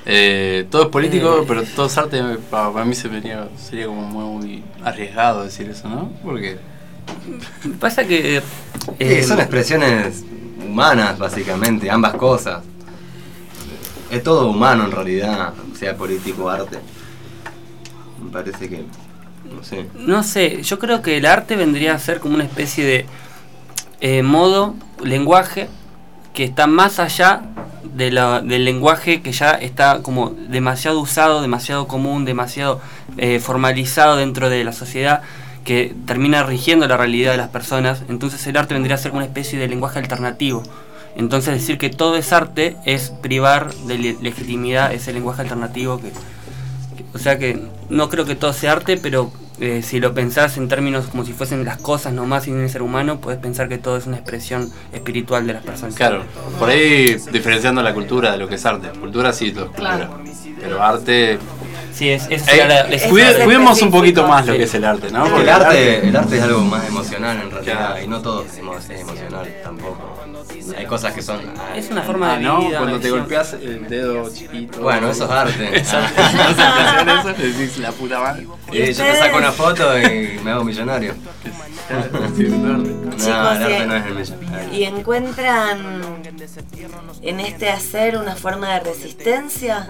Eh, todo es político, Eh. pero todo es arte. Para, para mí se venía, sería como muy arriesgado decir eso, ¿no? Porque pasa que. Sí, eh, son expresiones humanas, básicamente, ambas cosas. Es todo humano en realidad, sea político o arte. Me parece que, no sé. No sé, yo creo que el arte vendría a ser como una especie de eh, modo, lenguaje, que está más allá de la- del lenguaje que ya está como demasiado usado, demasiado común, demasiado eh, formalizado dentro de la sociedad, que termina rigiendo la realidad de las personas. Entonces el arte vendría a ser una especie de lenguaje alternativo. Entonces decir que todo es arte es privar de le- legitimidad ese lenguaje alternativo que, o sea que no creo que todo sea arte, pero eh, si lo pensás en términos como si fuesen las cosas nomás sin el ser humano, puedes pensar que todo es una expresión espiritual de las personas. Claro, por ahí diferenciando la cultura de lo que es arte. Cultura sí, todo es cultura. Claro. Pero arte. Sí, es, es, Eh, la- es- cuide- es- cuidemos un poquito más lo que es el arte, ¿no? el, Porque arte, el arte es algo más emocional en realidad, Claro. y no todo es emocional tampoco. Hay cosas que son... Es una forma Ah, de ¿no? vida. Cuando te golpeas el dedo chiquito. Bueno, eso es arte. Es arte. ¿No se aprecian eso? Decís la puta madre. Y yo te saco una foto y me hago millonario. No, el arte no es el millonario. ¿y encuentran en este hacer una forma de resistencia?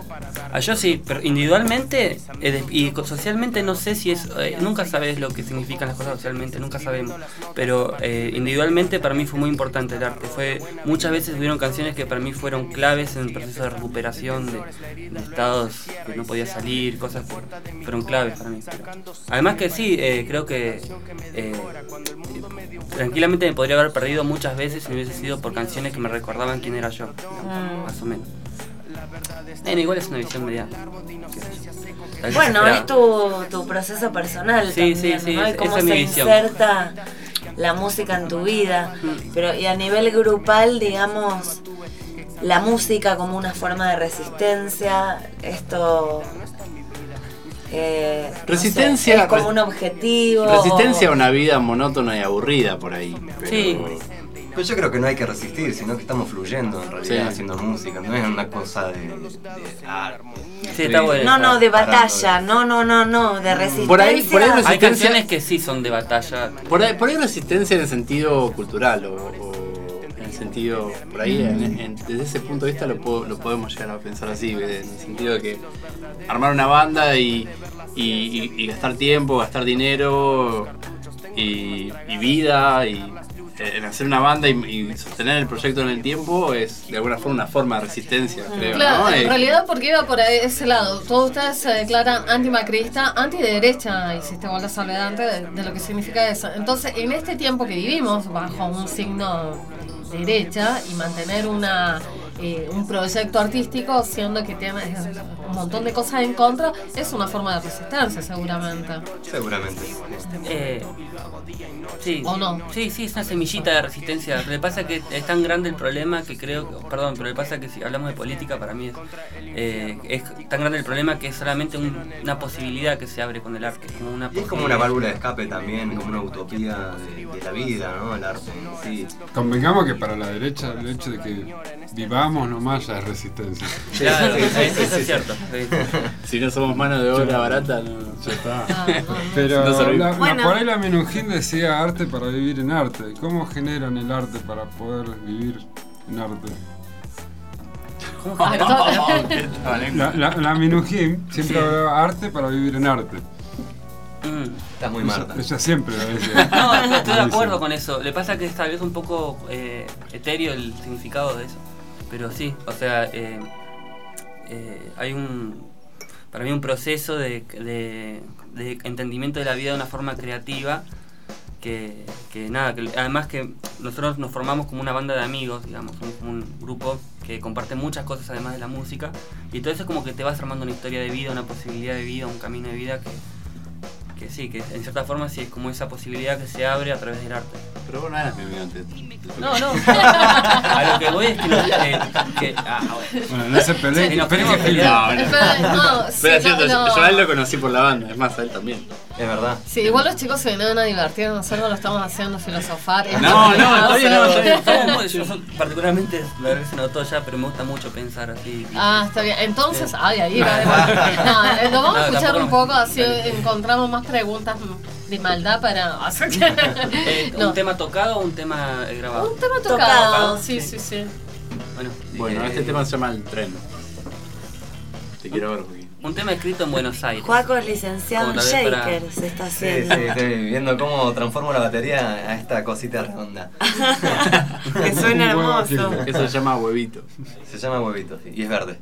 Ah, yo sí, pero individualmente eh, y socialmente no sé si es. eh, nunca sabes lo que significan las cosas socialmente, nunca sabemos. Pero eh, individualmente para mí fue muy importante el arte. Fue Muchas veces hubieron canciones que para mí fueron claves en el proceso de recuperación de, de estados que no podía salir, cosas que fueron claves para mí. Además que sí, eh, creo que eh, tranquilamente me podría haber perdido muchas veces si no hubiese sido por canciones que me recordaban quién era yo, Mm. más o menos. Bueno, igual es una visión media. Bueno, es tu, tu proceso personal Sí, también, sí, sí, ¿no? Es- cómo esa es mi se visión. inserta la música en tu vida. Pero y a nivel grupal, digamos, la música como una forma de resistencia, esto... eh, no sé, Resistencia, es como un objetivo. Resistencia a una vida monótona y aburrida por ahí. pero- Sí. Pues yo creo que no hay que resistir, sino que estamos fluyendo en realidad Sí. haciendo música, no es una cosa de... de- Sí, está bueno. No, no, de batalla, no, no, no, no, de resistencia. Por ahí- por ahí Hay resistencia- canciones que sí son de batalla. Por ahí, por ahí resistencia en el sentido cultural o, o en el sentido, por ahí, en- en- desde ese punto de vista lo, puedo- lo podemos llegar a pensar así, en el sentido de que armar una banda y, y- y- y gastar tiempo, gastar dinero y, y vida y en hacer una banda y, y sostener el proyecto en el tiempo es de alguna forma una forma de resistencia, creo, Claro, ¿no? en Eh, realidad porque iba por ese lado. Todos ustedes se declaran antimacrista, antiderecha, hiciste igual la salvedad antes de, de lo que significa eso. Entonces, en este tiempo que vivimos bajo un signo de derecha y mantener una eh, un proyecto artístico siendo que tiene un montón de cosas en contra, es una forma de resistencia seguramente. Seguramente. Eh, sí. ¿O no? Sí, sí, es una semillita de resistencia. Le pasa que es tan grande el problema que creo, perdón, pero le pasa que si hablamos de política para mí es, eh, es tan grande el problema que es solamente un- una posibilidad que se abre con el arte, como una Y es como una válvula de escape también, como una utopía de, de la vida, ¿no? El arte en sí. Convengamos que para la derecha el hecho de que vivamos nomás ya es resistencia. Claro, eso es cierto. Si no somos mano de obra barata, no. Ya está. Ah, Pero No servimos. la- la- Bueno. por ahí la Menujín decía arte para vivir en arte. ¿Cómo generan el arte para poder vivir en arte? La, la, la Minujín siempre Sí. hablaba arte para vivir en arte. Estás muy Ella- Marta. Ella siempre lo decía. No, estoy de acuerdo dice. con eso. Le pasa que es tal vez un poco eh, etéreo el significado de eso. Pero sí, o sea, eh, eh, hay un, para mí un proceso de, de- entendimiento de la vida de una forma creativa que, que nada, que además que nosotros nos formamos como una banda de amigos, digamos, un, grupo que comparte muchas cosas además de la música y todo eso es como que te vas armando una historia de vida, una posibilidad de vida, un camino de vida que, que sí, que en cierta forma sí es como esa posibilidad que se abre a través del arte. Pero vos no eras mi amigo antes. No, no. a lo que voy es que, eh, que- ah, bueno. Bueno, no se peleen. Sí. Espera, no, sí, Pero es cierto, no, no. yo a él lo conocí por la banda, es más, a él también. Es verdad. Sí, igual los chicos se vienen a divertir, nosotros lo estamos haciendo filosofar. No, no, no, soy- particularmente, la verdad que se notó ya, pero me gusta mucho pensar así. Ah, está bien. Entonces, ay, ahí va. No, eh, lo vamos a No, escuchar un no. poco, así encontramos más preguntas de maldad para. Eh, No. ¿Un tema tocado o un tema eh, grabado? Un tema Tocado. tocado, sí, sí, sí. Bueno, Bueno, eh, este tema se llama El Tren. Te quiero ver, Joaquín. Un tema escrito en Buenos Aires. Juaco es licenciado en para- Shaker, se está Sí, haciendo. sí, estoy viendo cómo transformo la batería a esta cosita redonda. que suena hermoso. Eso se llama huevito. Se llama huevito, sí, y es verde.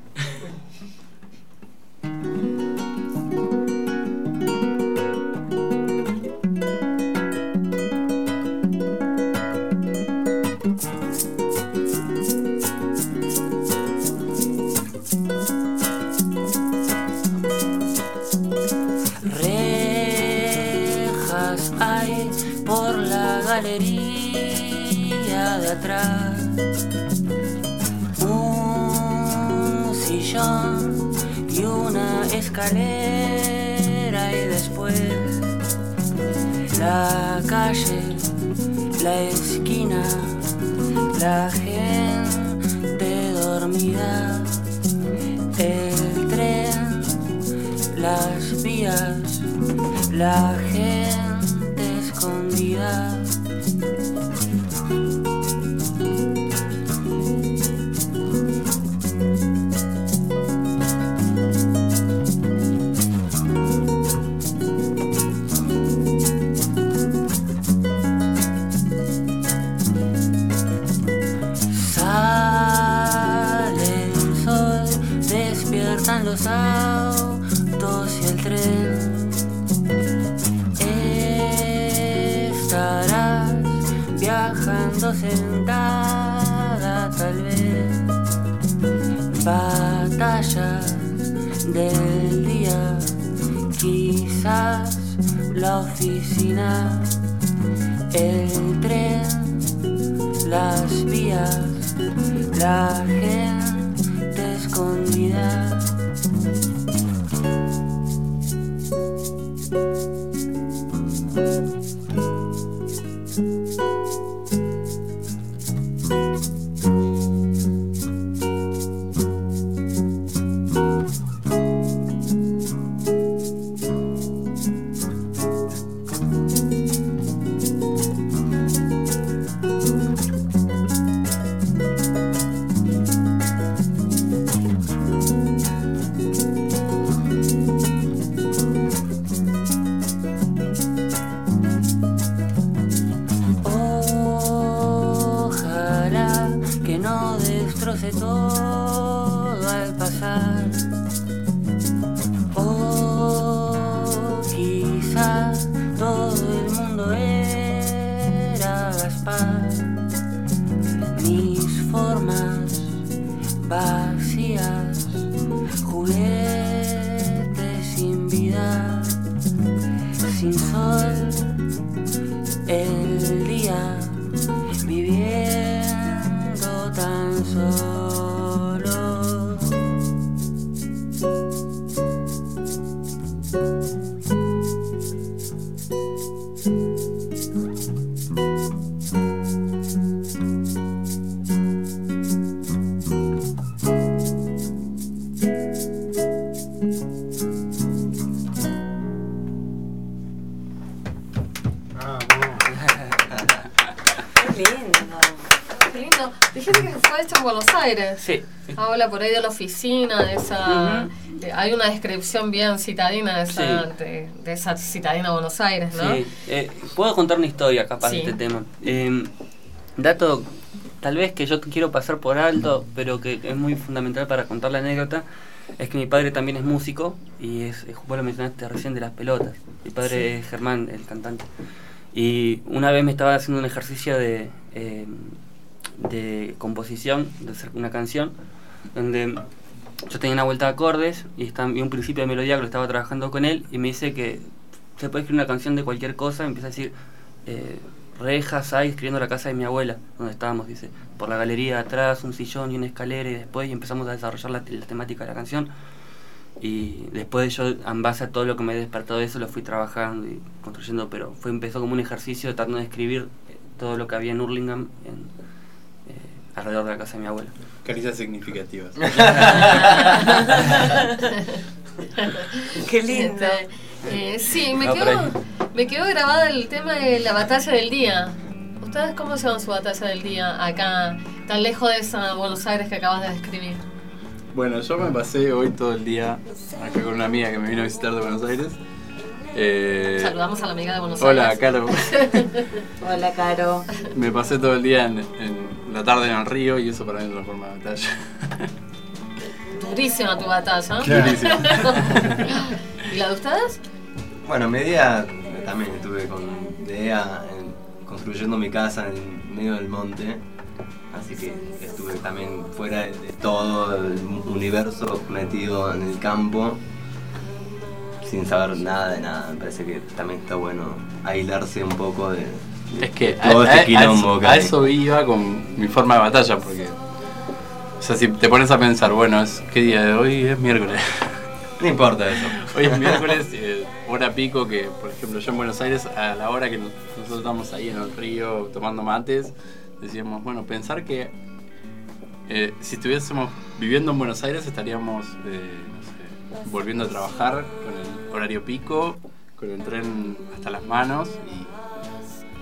Galería de atrás. Un sillón y una escalera y después la calle, la esquina, la gente dormida, el tren, las vías, la gente escondida. Los autos y el tren. Estarás viajando sentada tal vez. Batallas del día, quizás la oficina, el tren, las vías, la gente escondida. Una descripción bien citadina de esa, Sí. de, de esa citadina Buenos Aires, ¿no? Sí, eh, puedo contar una historia capaz Sí. de este tema. Eh, dato, tal vez que yo quiero pasar por alto, pero que es muy fundamental para contar la anécdota, es que mi padre también es músico y es, es- vos lo mencionaste recién de las pelotas. Mi padre Sí. es Germán, el cantante. Y una vez me estaba haciendo un ejercicio de, eh, de composición, de hacer una canción, donde yo tenía una vuelta de acordes y, está- y un principio de melodía que lo estaba trabajando con él y me dice que se puede escribir una canción de cualquier cosa, y empieza a decir eh, rejas ahí escribiendo la casa de mi abuela, donde estábamos, dice, por la galería atrás, un sillón y una escalera y después y empezamos a desarrollar la, la temática de la canción. Y después yo en base a todo lo que me he despertado de eso lo fui trabajando y construyendo, pero fue empezó como un ejercicio tratando de escribir eh, todo lo que había en Hurlingham en, alrededor de la casa de mi abuela. Caricias significativas. Qué lindo. Eh, sí, me Va por quedó, me quedó grabado el tema de la batalla del día. ¿Ustedes cómo llevan su batalla del día acá, tan lejos de esa Buenos Aires que acabas de describir? Bueno, yo me pasé hoy todo el día acá con una amiga que me vino a visitar de Buenos Aires. Eh, Saludamos a la amiga de Buenos hola, Aires. Caro. Hola, Caro. Me pasé todo el día en, en la tarde en el río y eso para mí es una forma de batalla. Durísima tu batalla. Claro. Durísima. ¿Y la de ustedes? Bueno, mi día también estuve con DEA en- construyendo mi casa en medio del monte. Así que estuve también fuera de todo el universo metido en el campo. Sin saber nada de nada. Me parece que también está bueno aislarse un poco de, de Es que todo a, este a- a quilombo que a eso iba con mi forma de batalla, porque. O sea, si te pones a pensar, bueno, es ¿qué día de hoy? Es miércoles. No importa eso. Hoy es miércoles, eh, hora pico, que por ejemplo yo en Buenos Aires, a la hora que nos- nosotros estamos ahí en el río tomando mates, decíamos, bueno, pensar que eh, si estuviésemos viviendo en Buenos Aires estaríamos, eh, volviendo a trabajar con el horario pico, con el tren hasta las manos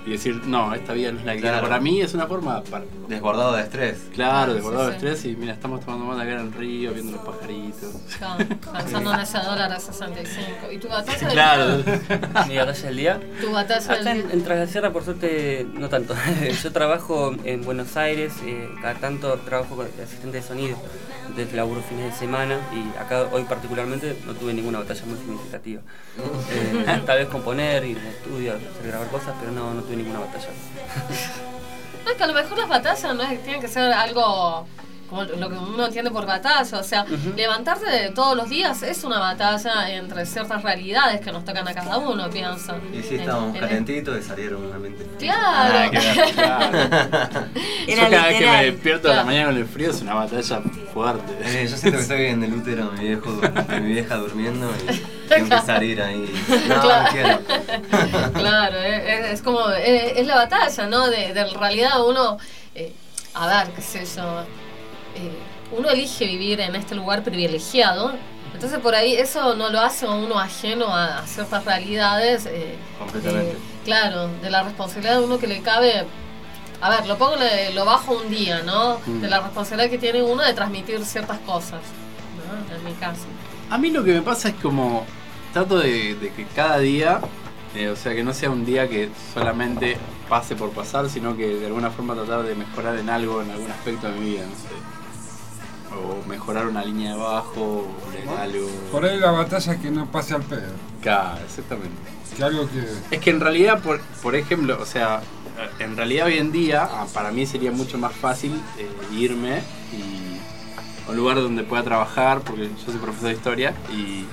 y decir, no, esta vida no es la que quiero Claro. para mí, es una forma para... Desbordado de estrés. Claro, Ah, desbordado sí, de sí. estrés y mira, estamos tomando mate acá en el río, viendo los pajaritos. Claro, pensando en ese dólar de 65. ¿Y tu batalla del Claro. día? Mi batalla del día. Tu batalla del en, día. en Tras la Sierra, por suerte, no tanto. Yo trabajo en Buenos Aires, eh, cada tanto trabajo con asistente de sonido. Entonces laburo fines de semana y acá hoy particularmente no tuve ninguna batalla muy significativa. Eh, tal vez componer, ir al estudio, hacer grabar cosas, pero no, no tuve ninguna batalla. No, es que a lo mejor las batallas no es- tienen que ser algo como lo que uno entiende por batalla. O sea, levantarte de todos los días es una batalla entre ciertas realidades que nos tocan a cada uno, pienso. Y sí, En- estábamos en- calentitos y salieron una mente. Claro. Claro. Yo cada vez que me despierto a la Claro. mañana con el frío es una batalla fuerte. Eh, yo siento que estoy en el útero de mi viejo, de mi vieja durmiendo y tengo que salir ahí. No, no Claro. quiero. Claro, es, es- es como, es, es la batalla, ¿no? De, de realidad uno, eh, a ver, qué sé yo, eh, uno elige vivir en este lugar privilegiado, entonces por ahí eso no lo hace a uno ajeno a, a ciertas realidades. eh, Completamente. de- claro, de la responsabilidad de uno que le cabe. A ver, lo pongo, lo bajo un día, ¿no? Mm. De la responsabilidad que tiene uno de transmitir ciertas cosas, ¿no? En mi caso. A mí lo que me pasa es como trato de, de que cada día, eh, o sea, que no sea un día que solamente pase por pasar, sino que de alguna forma tratar de mejorar en algo, en algún aspecto de mi vida, no sé. O mejorar una línea de bajo, o algo. Por ahí la batalla es que no pase al pedo. Claro, exactamente. Que algo que. Es que en realidad, por, por ejemplo, o sea, en realidad hoy en día, ah, para mí sería mucho más fácil eh, irme y a un lugar donde pueda trabajar, porque yo soy profesor de historia y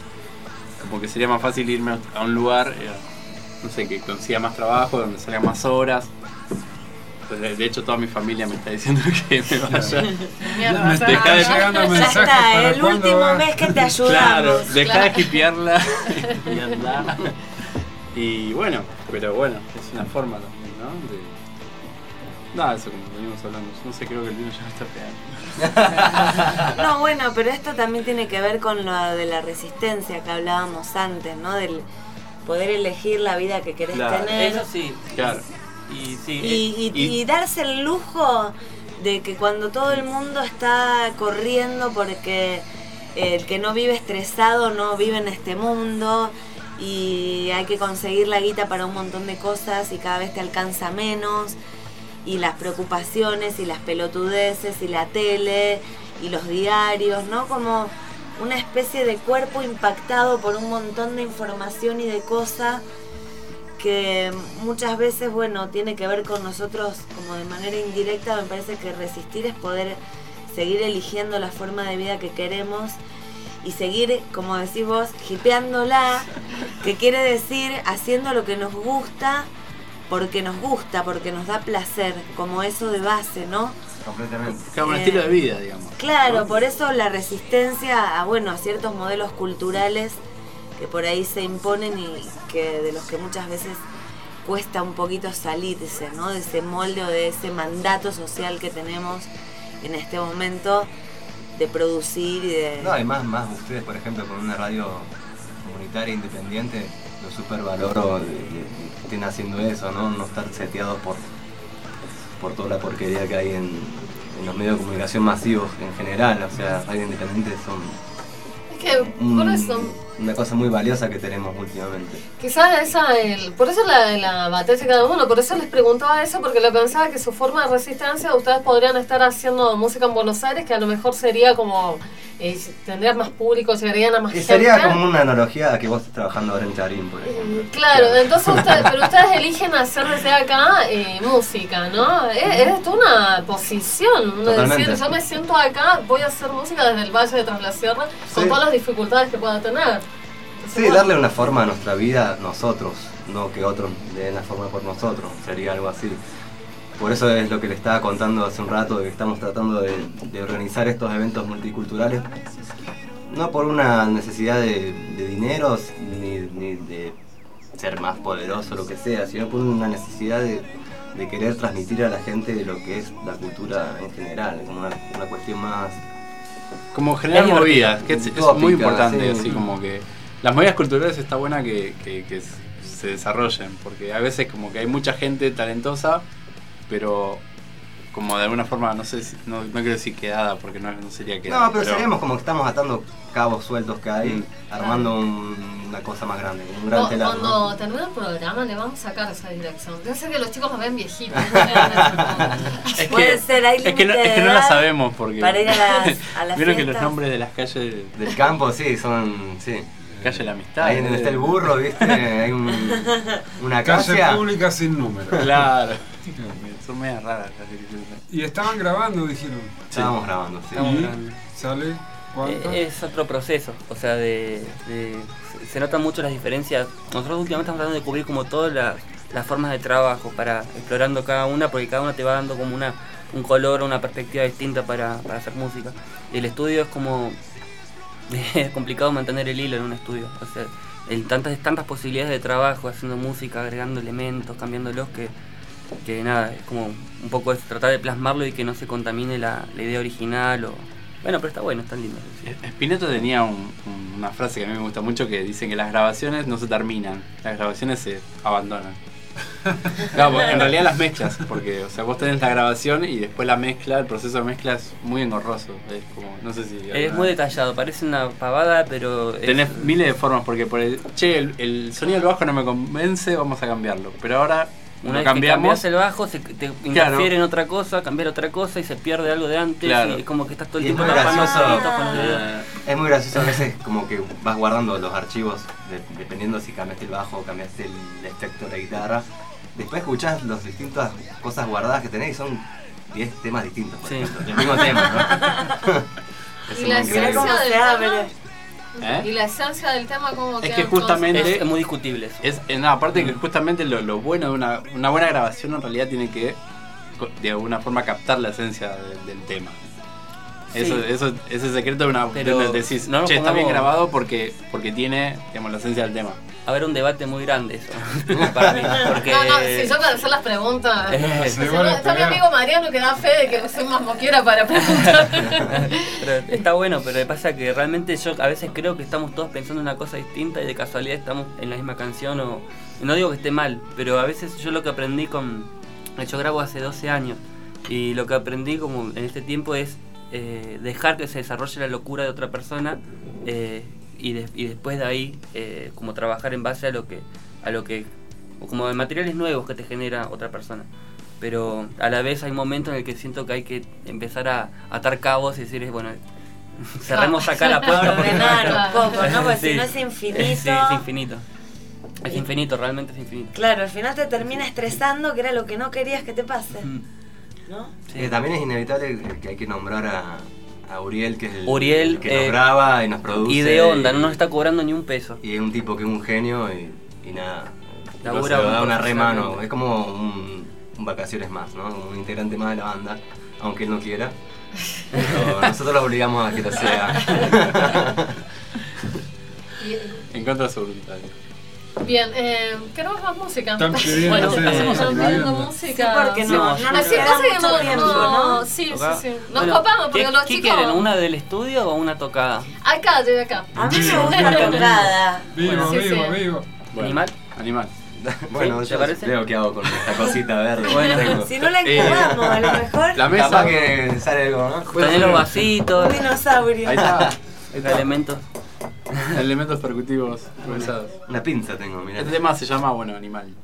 como que sería más fácil irme a un lugar, eh, no sé, que consiga más trabajo, donde salga más horas. De- hecho, toda mi familia me está diciendo que me vaya. Mierda, Me de ya- llegando Ya mensajes está, el último va. mes que te ayudamos. Claro, deja Claro. de hipearla y bueno, pero bueno, es una forma también, ¿no? De... Nada, eso como venimos hablando. No sé, creo que el vino ya me está pegando. No, bueno, pero esto también tiene que ver con lo de la resistencia que hablábamos antes, ¿no? Del poder elegir la vida que querés Claro. tener. Eso sí. Claro. Y sí. Y, y- Y- y darse el lujo de que cuando todo el mundo está corriendo porque el que no vive estresado no vive en este mundo y hay que conseguir la guita para un montón de cosas y cada vez te alcanza menos y las preocupaciones y las pelotudeces y la tele y los diarios, ¿no? Como una especie de cuerpo impactado por un montón de información y de cosas que muchas veces, bueno, tiene que ver con nosotros como de manera indirecta, me parece que resistir es poder seguir eligiendo la forma de vida que queremos y seguir, como decís vos, hipeándola, que quiere decir haciendo lo que nos gusta, porque nos gusta, porque nos da placer, como eso de base, ¿no? Completamente. Claro, un Eh, estilo de vida, digamos. Claro, ¿no? por eso la resistencia a, bueno, a ciertos modelos culturales que por ahí se imponen y que de los que muchas veces cuesta un poquito salirse, ¿no? De ese molde o de ese mandato social que tenemos en este momento de producir y de... No, y más, más ustedes, por ejemplo, con una radio comunitaria independiente, lo super valoro de que estén haciendo eso, ¿no? No estar seteados por, por toda la porquería que hay en, en los medios de comunicación masivos en general. O sea, radio independiente son Es que por eso, una cosa muy valiosa que tenemos últimamente. quizás esa, el, por eso la, la batalla de cada uno, por eso les preguntaba eso, porque lo pensaba que su forma de resistencia, ustedes podrían estar haciendo música en Buenos Aires, que a lo mejor sería como, eh, tendrían más público, llegarían a más Y gente. sería como una analogía a que vos estés trabajando ahora en Charín, por ejemplo. Claro, entonces ustedes, pero ustedes eligen hacer desde acá eh, música, ¿no? Es, es una posición, uno decir, yo me siento acá, voy a hacer música desde el Valle de Tras la Sierra, con todas las dificultades que pueda tener. Sí, darle una forma a nuestra vida nosotros, no que otros le den la forma por nosotros, sería algo así. Por eso es lo que le estaba contando hace un rato, de que estamos tratando de, de organizar estos eventos multiculturales, no por una necesidad de, de dinero ni, ni de ser más poderoso, lo que sea, sino por una necesidad de, de querer transmitir a la gente lo que es la cultura en general, como una, una cuestión más Como generar movidas, que es, muy importante, sí. así como que las movidas culturales está buena que, que- que se desarrollen, porque a veces como que hay mucha gente talentosa, pero como de alguna forma, no sé, si- no, no quiero decir quedada, porque no, no sería quedada. No, pero seríamos como que estamos atando cabos sueltos que hay, armando un- una cosa más grande, un gran. ¿no? Cuando termine el programa le vamos a sacar esa dirección. Yo sé que los chicos nos ven viejitos. Es Puede que, ser, hay es que no, es que no la sabemos porque para ir a las- a las vieron que los nombres de las calles Del campo, sí, son. Sí. Calle de la amistad Ahí donde está el burro, ¿viste? Hay un, una Calle acacia. pública sin número. claro son medias raras las direcciones. Y estaban grabando, dijeron. Estábamos grabando, sí. Estamos ¿Y grabando. ¿Sale? ¿Cuánto? Eh, Es otro proceso, o sea, de, de- se- se notan mucho las diferencias. Nosotros últimamente estamos tratando de cubrir como todas las, las formas de trabajo, para explorando cada una, porque cada una te va dando como una un color, una perspectiva distinta para, para hacer música. Y el estudio es como es complicado mantener el hilo en un estudio, o sea, el tantas tantas posibilidades de trabajo haciendo música, agregando elementos, cambiándolos que que nada, es como un poco es tratar de plasmarlo y que no se contamine la, la idea original o bueno, pero está bueno, está lindo. Spinetto tenía un- un- una frase que a mí me gusta mucho que dicen que las grabaciones no se terminan, las grabaciones se abandonan. Porque en realidad las mezclas, porque o sea, vos tenés la grabación y después la mezcla, el proceso de mezcla es muy engorroso. Es como, no sé si. Es muy detallado, parece una pavada, pero es- Tenés miles de formas, porque por el, che, el, el sonido del bajo no me convence, vamos a cambiarlo. Pero ahora una lo vez cambiamos. que cambias el bajo, se te interfiere Claro. en otra cosa, cambiar otra cosa y se pierde algo de antes Claro. y es como que estás todo el Y es tiempo muy gracioso. dedos. Es muy gracioso a veces como que vas guardando los archivos de- dependiendo si cambiaste el bajo o cambiaste el efecto de la guitarra. Después escuchás las distintas cosas guardadas que tenés y son 10 temas distintos, por ejemplo. El mismo tema, ¿no? Es Y la ¿Eh? Y la esencia del tema, como Es que justamente Es muy discutible eso. Es, no, aparte que justamente lo, lo bueno de una, una buena grabación en realidad tiene que co- de alguna forma captar la esencia de- del tema. Sí. Eso, eso, ese secreto de una Pero decís, no che, está bien grabado porque, porque tiene digamos, la esencia del tema. A ver, un debate muy grande eso. para mí, porque... No, no, si yo para hacer las preguntas. Eh, Si no, está mi amigo Mariano que da fe de que soy más moquera para preguntar. Pero está bueno, pero pasa que realmente yo a veces creo que estamos todos pensando en una cosa distinta y de casualidad estamos en la misma canción o no digo que esté mal, pero a veces yo lo que aprendí con yo grabo hace 12 años y lo que aprendí como en este tiempo es eh, dejar que se desarrolle la locura de otra persona eh, y, de- y después de ahí eh, como trabajar en base a lo que a lo que o como de materiales nuevos que te genera otra persona pero a la vez hay momentos en el que siento que hay que empezar a atar cabos y decir, bueno, cerremos acá la puerta. porque- Ordenar un poco, ¿no? Porque si Sí. no es infinito. Sí, es infinito. Es infinito, realmente es infinito. Claro, al final te termina estresando, que era lo que no querías que te pase. ¿No? Eh, también es inevitable que hay que nombrar a, a Uriel, que es el, Uriel, el que eh, nos graba y nos produce. Y de onda, no nos está cobrando ni un peso. Y es un tipo que es un genio y, y nada. Labura Labura da una re mano. profesionalmente. Es como un, un vacaciones más, ¿no? Un integrante más de la banda, aunque él no quiera. Pero nosotros lo obligamos a que lo sea. En contra de su voluntad. Bien, eh, queremos más música. Están pidiendo, bueno, sí, hacemos están pidiendo música. Sí, porque no- no nos Así queda mucho no, tiempo, no, ¿no? Sí, sí, sí. Nos Bueno, copamos porque ¿qué, los qué chicos. quieren? ¿Una del estudio o una tocada? Acá, de acá. A mí me gusta la tocada. Vivo, Sí, vivo, sí. vivo. ¿Animal? Animal. bueno, ¿te yo parece? veo qué hago con esta cosita verde. Bueno. Si no la incubamos, a lo mejor. La mesa. Capaz que sale algo, ¿no? Tenés los vasitos. Un dinosaurio. Ahí está. Elementos. Elementos percutivos improvisados. Una pinza tengo, mirá. Este tema se llama, bueno, Animal.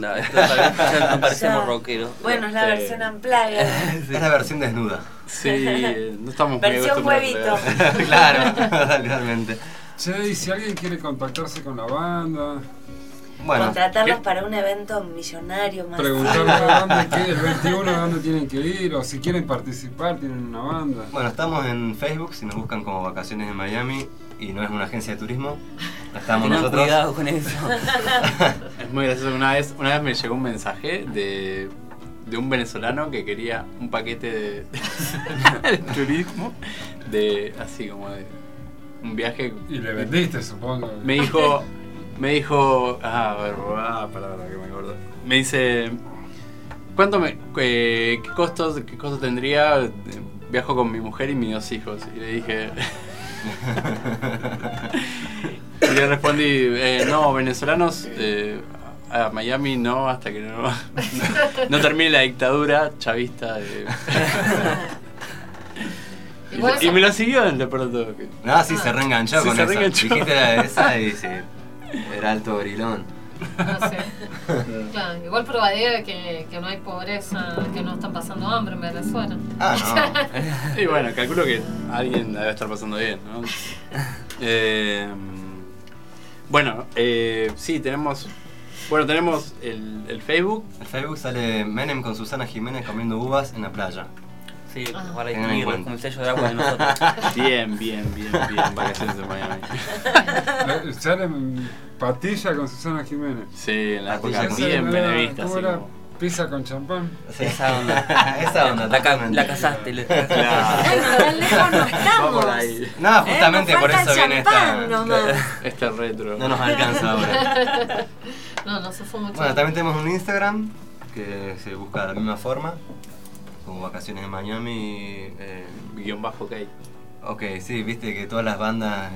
Banda. Esto tal vez ya no parecemos rockeros. Bueno, es la Sí. versión unplugged. Es la versión desnuda. Sí, no estamos muy Versión huevito. claro, realmente. Che, y si alguien quiere contactarse con la banda, Bueno, Contratarlos ¿qué? para un evento millonario más. preguntarle a dónde que- el 21 a dónde tienen que ir, o si quieren participar, tienen una banda. Bueno, estamos en Facebook, si nos buscan como Vacaciones en Miami y no es una agencia de turismo, estamos Tengan nosotros. cuidado con eso. Es muy gracioso. Una vez, una vez me llegó un mensaje de, de un venezolano que quería un paquete de, de turismo, de así como de un viaje. Y le vendiste, supongo. Me dijo, me dijo, ah, a ver, ah, palabra que me acuerdo. Me dice, ¿cuánto me, eh, qué costos, qué costo tendría? Viajo con mi mujer y mis dos hijos. Y le dije, y le respondí, eh, no, venezolanos a Miami no, hasta que no, no termine la dictadura chavista. de- y, me lo siguió de pronto. No, sí, se reenganchó Sí, con se esa. reenganchó. Dijiste la de esa y sí, era alto grilón. No sé. Claro, igual probaría que, que no hay pobreza, que no están pasando hambre en Venezuela. Ah, Y bueno, calculo que alguien debe estar pasando bien, ¿no? Eh, bueno, eh, sí, tenemos. Bueno, tenemos el, el Facebook. El Facebook sale Menem con Susana Jiménez comiendo uvas en la playa. Sí, Ah. en distinguirlo cuenta. con el sello de agua de nosotros. Bien, bien, bien, bien. Vacaciones en Miami. Salen Patilla con Susana Jiménez. Sí, en la Patilla época con- bien benevista. Pizza con champán. Esa onda. Esa onda, La, ca- la casaste. le- Claro. Tan lejos no estamos. Va por ahí. No, justamente Eh, nos por eso viene esta. nomás. Este retro. No nos alcanza ahora. No, no fue mucho. Bueno, también tenemos un Instagram que se busca de la misma forma, como Vacaciones en Miami. eh, Guión bajo ok. ok, sí, viste que todas las bandas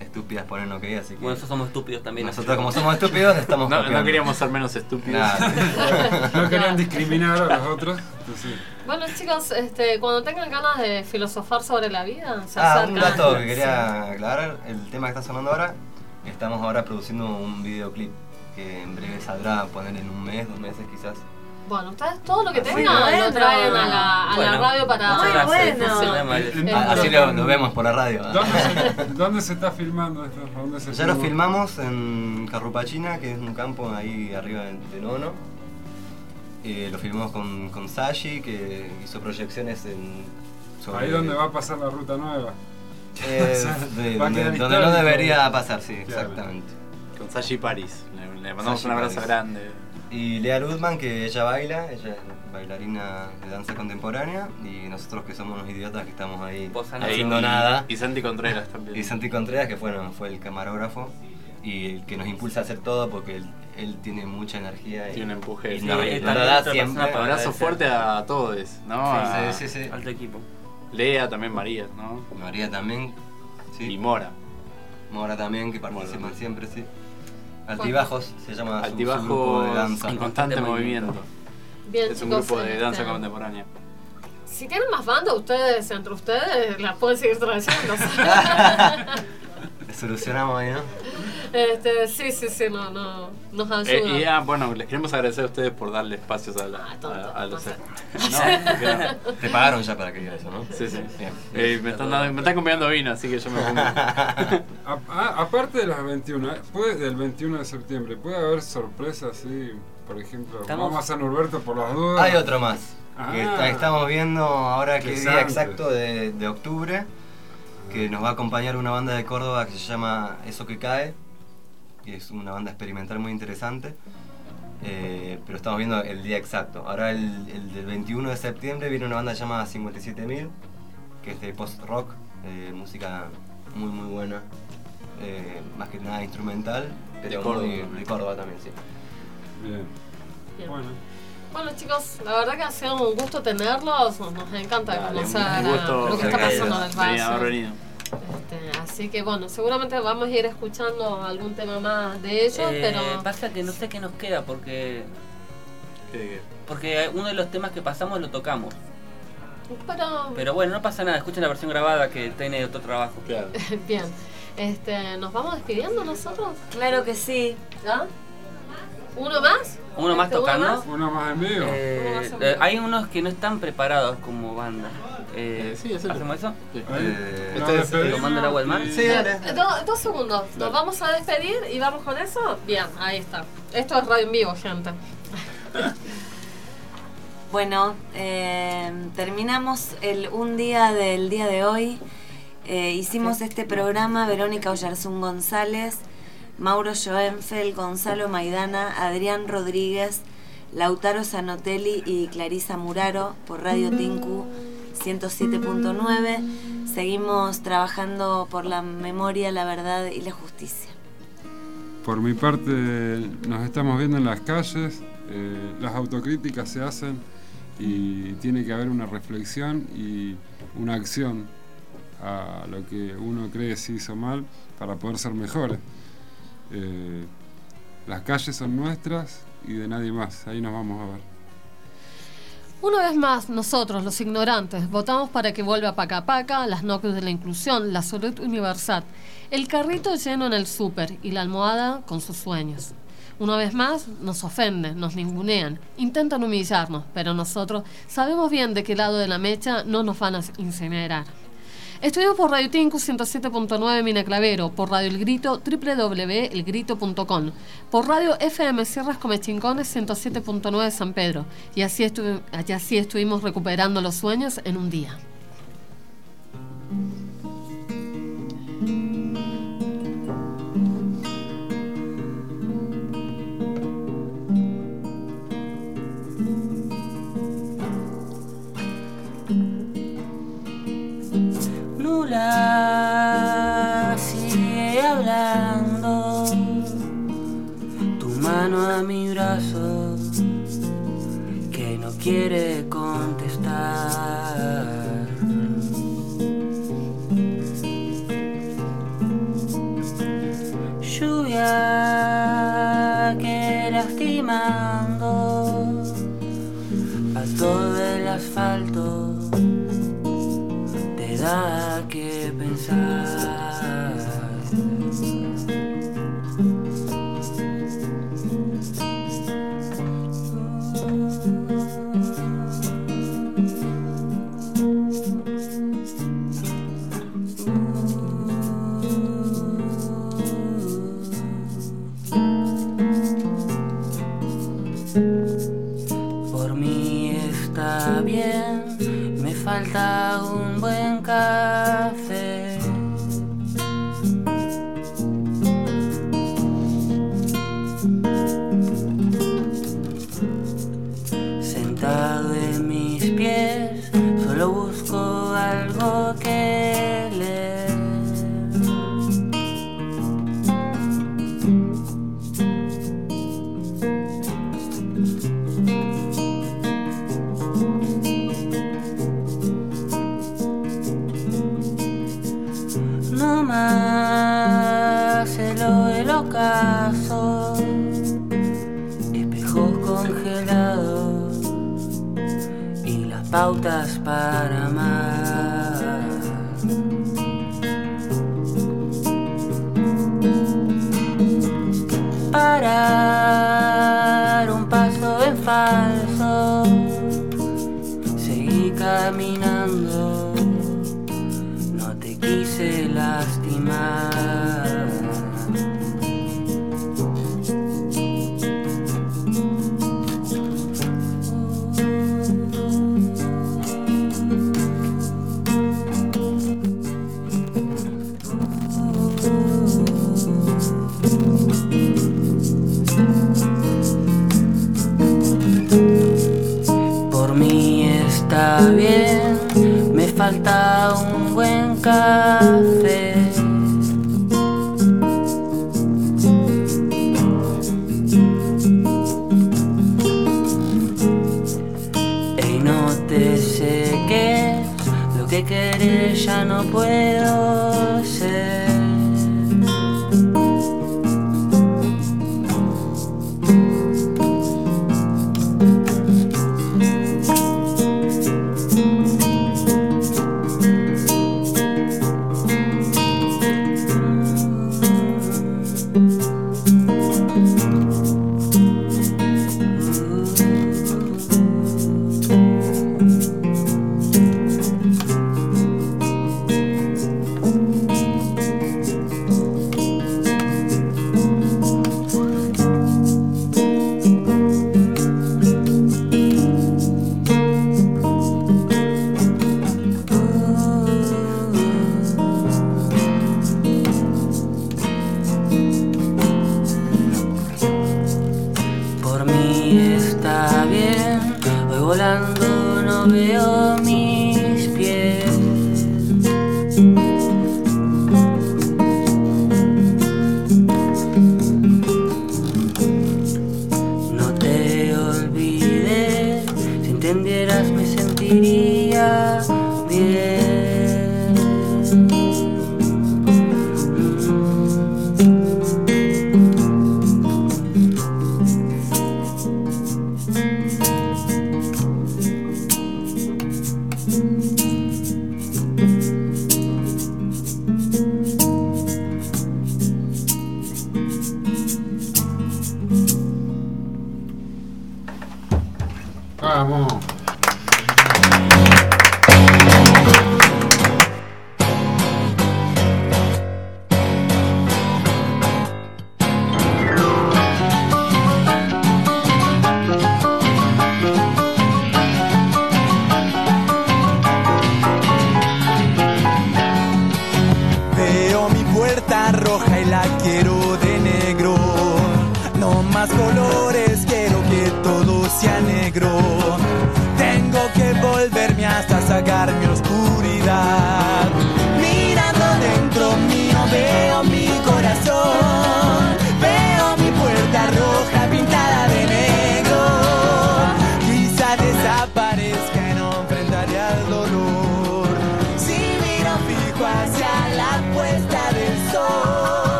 estúpidas ponen ok, así que. Bueno, nosotros somos estúpidos también. nosotros, como somos estúpidos, estamos No, no queríamos ser menos estúpidos. Nada. No querían discriminar a los otros. entonces- Bueno chicos, este, cuando tengan ganas de filosofar sobre la vida, se Ah, acercan. un dato que Sí. quería aclarar, el tema que está sonando ahora, estamos ahora produciendo un videoclip que en breve saldrá, poner en un mes, dos meses quizás. Bueno, ustedes todo lo que Así tengan lo traen a la, a la radio para Muy bueno. Así lo, lo vemos por la radio. ¿Dónde se, dónde se está filmando esto? ¿Dónde se Ya lo filmamos en Carrupachina, que es un campo ahí arriba de, Nono. Eh, lo filmamos con, con Sashi, que hizo proyecciones en. sobre- Ahí donde va a pasar la ruta nueva. Eh, de- donde, no debería pasar, sí, Claro. exactamente. Con Sashi Paris. Le, le mandamos Sashi un abrazo Paris. grande. Y Lea Ludman, que ella baila, ella es bailarina de danza contemporánea, y nosotros que somos unos idiotas que estamos ahí no haciendo Y- nada. Y Santi Contreras también. Y Santi Contreras, que bueno, fue el camarógrafo y el que nos impulsa a hacer todo porque él, él tiene mucha energía y, Tiene un empuje. y Sí, otra siempre. para Abrazo fuerte a todos, ¿no? Sí, sí, sí. Alto equipo. Lea, también María, ¿no? María también, Y. Mora. Mora también, que Mora participan siempre, sí. Altibajos se llama su- su, grupo de danza. en constante movimiento. Bien, Es un chicos, grupo de danza este, contemporánea. Si tienen más bandas, ustedes, entre ustedes, las pueden seguir trayendo. Solucionamos ahí, ¿no? este, sí, sí, sí, no, no, nos ayuda. Eh, y ah, bueno, les queremos agradecer a ustedes por darle espacios a, la, Ah, tonto, a, a los. no. Te pagaron ya para que diga eso, ¿no? Sí, sí. Bien. Eh, me, están dando- me están comprando vino, así que yo me pongo. A- aparte de las 21, ¿eh? puede, del 21 de septiembre, ¿puede haber sorpresas así? Por ejemplo, Estamos- vamos a San Norberto por las dudas. Hay otro más. Que Ah. está- estamos viendo ahora qué día exacto de, de octubre. Que nos va a acompañar una banda de Córdoba que se llama Eso que cae. Que es una banda experimental muy interesante. Eh, pero estamos viendo el día exacto. Ahora el, el del 21 de septiembre viene una banda llamada 57.000. Que es de post-rock. eh, música muy muy buena. eh, más que nada instrumental. Pero De Córdoba. muy- de Córdoba también, sí. Bien. Bien. Bueno. Bueno chicos, la verdad que ha sido un gusto tenerlos, nos encanta Dale, conocer gusto lo que está pasando en el valle. Este, así que bueno, seguramente vamos a ir escuchando algún tema más de ellos, Eh, pero Pasa que no sé qué nos queda porque ¿Qué- qué? porque uno de los temas que pasamos lo tocamos. pero Pero bueno, no pasa nada, escuchen la versión grabada que tiene otro trabajo. Claro. bien. Este, ¿Nos vamos despidiendo nosotros? Claro que sí. ¿Ya? ¿Uno más? Uno más Este, uno tocando. más. Uno más en vivo. Eh, Uno más en eh, vivo. hay unos que no están preparados como banda. Eh, sí, hacelo. ¿Hacemos eso? Eh, Este es el- ¿Tomando el agua del mar? Sí, dale. Eh, do- dos segundos. Nos vamos a despedir y vamos con eso. Bien, ahí está. Esto es radio en vivo, gente. Bueno, eh, terminamos el un día del día de hoy. Eh, hicimos este programa Verónica Oyarzún González, Mauro Schoenfeld, Gonzalo Maidana, Adrián Rodríguez, Lautaro Zanotelli y Clarisa Muraro por Radio Tinku 107.9. Seguimos trabajando por la memoria, la verdad y la justicia. Por mi parte, nos estamos viendo en las calles, eh, las autocríticas se hacen y tiene que haber una reflexión y una acción a lo que uno cree se hizo mal para poder ser mejores. Eh, las calles son nuestras y de nadie más, ahí nos vamos a ver. Una vez más, nosotros, los ignorantes, votamos para que vuelva Paca Paca, las noches de la inclusión, la salud universal, el carrito lleno en el súper y la almohada con sus sueños. Una vez más, nos ofenden, nos ningunean, intentan humillarnos, pero nosotros sabemos bien de qué lado de la mecha no nos van a incinerar. Estuvimos por Radio Tinku 107.9 Mina Clavero, por Radio El Grito www.elgrito.com, por Radio FM Sierras Comechincones 107.9 San Pedro, y así estuvimos recuperando los sueños en un día. Lula sigue hablando, tu mano a mi brazo que no quiere contestar. Lluvia que lastimando a todo el asfalto da que pensar. Por mí está bien, me falta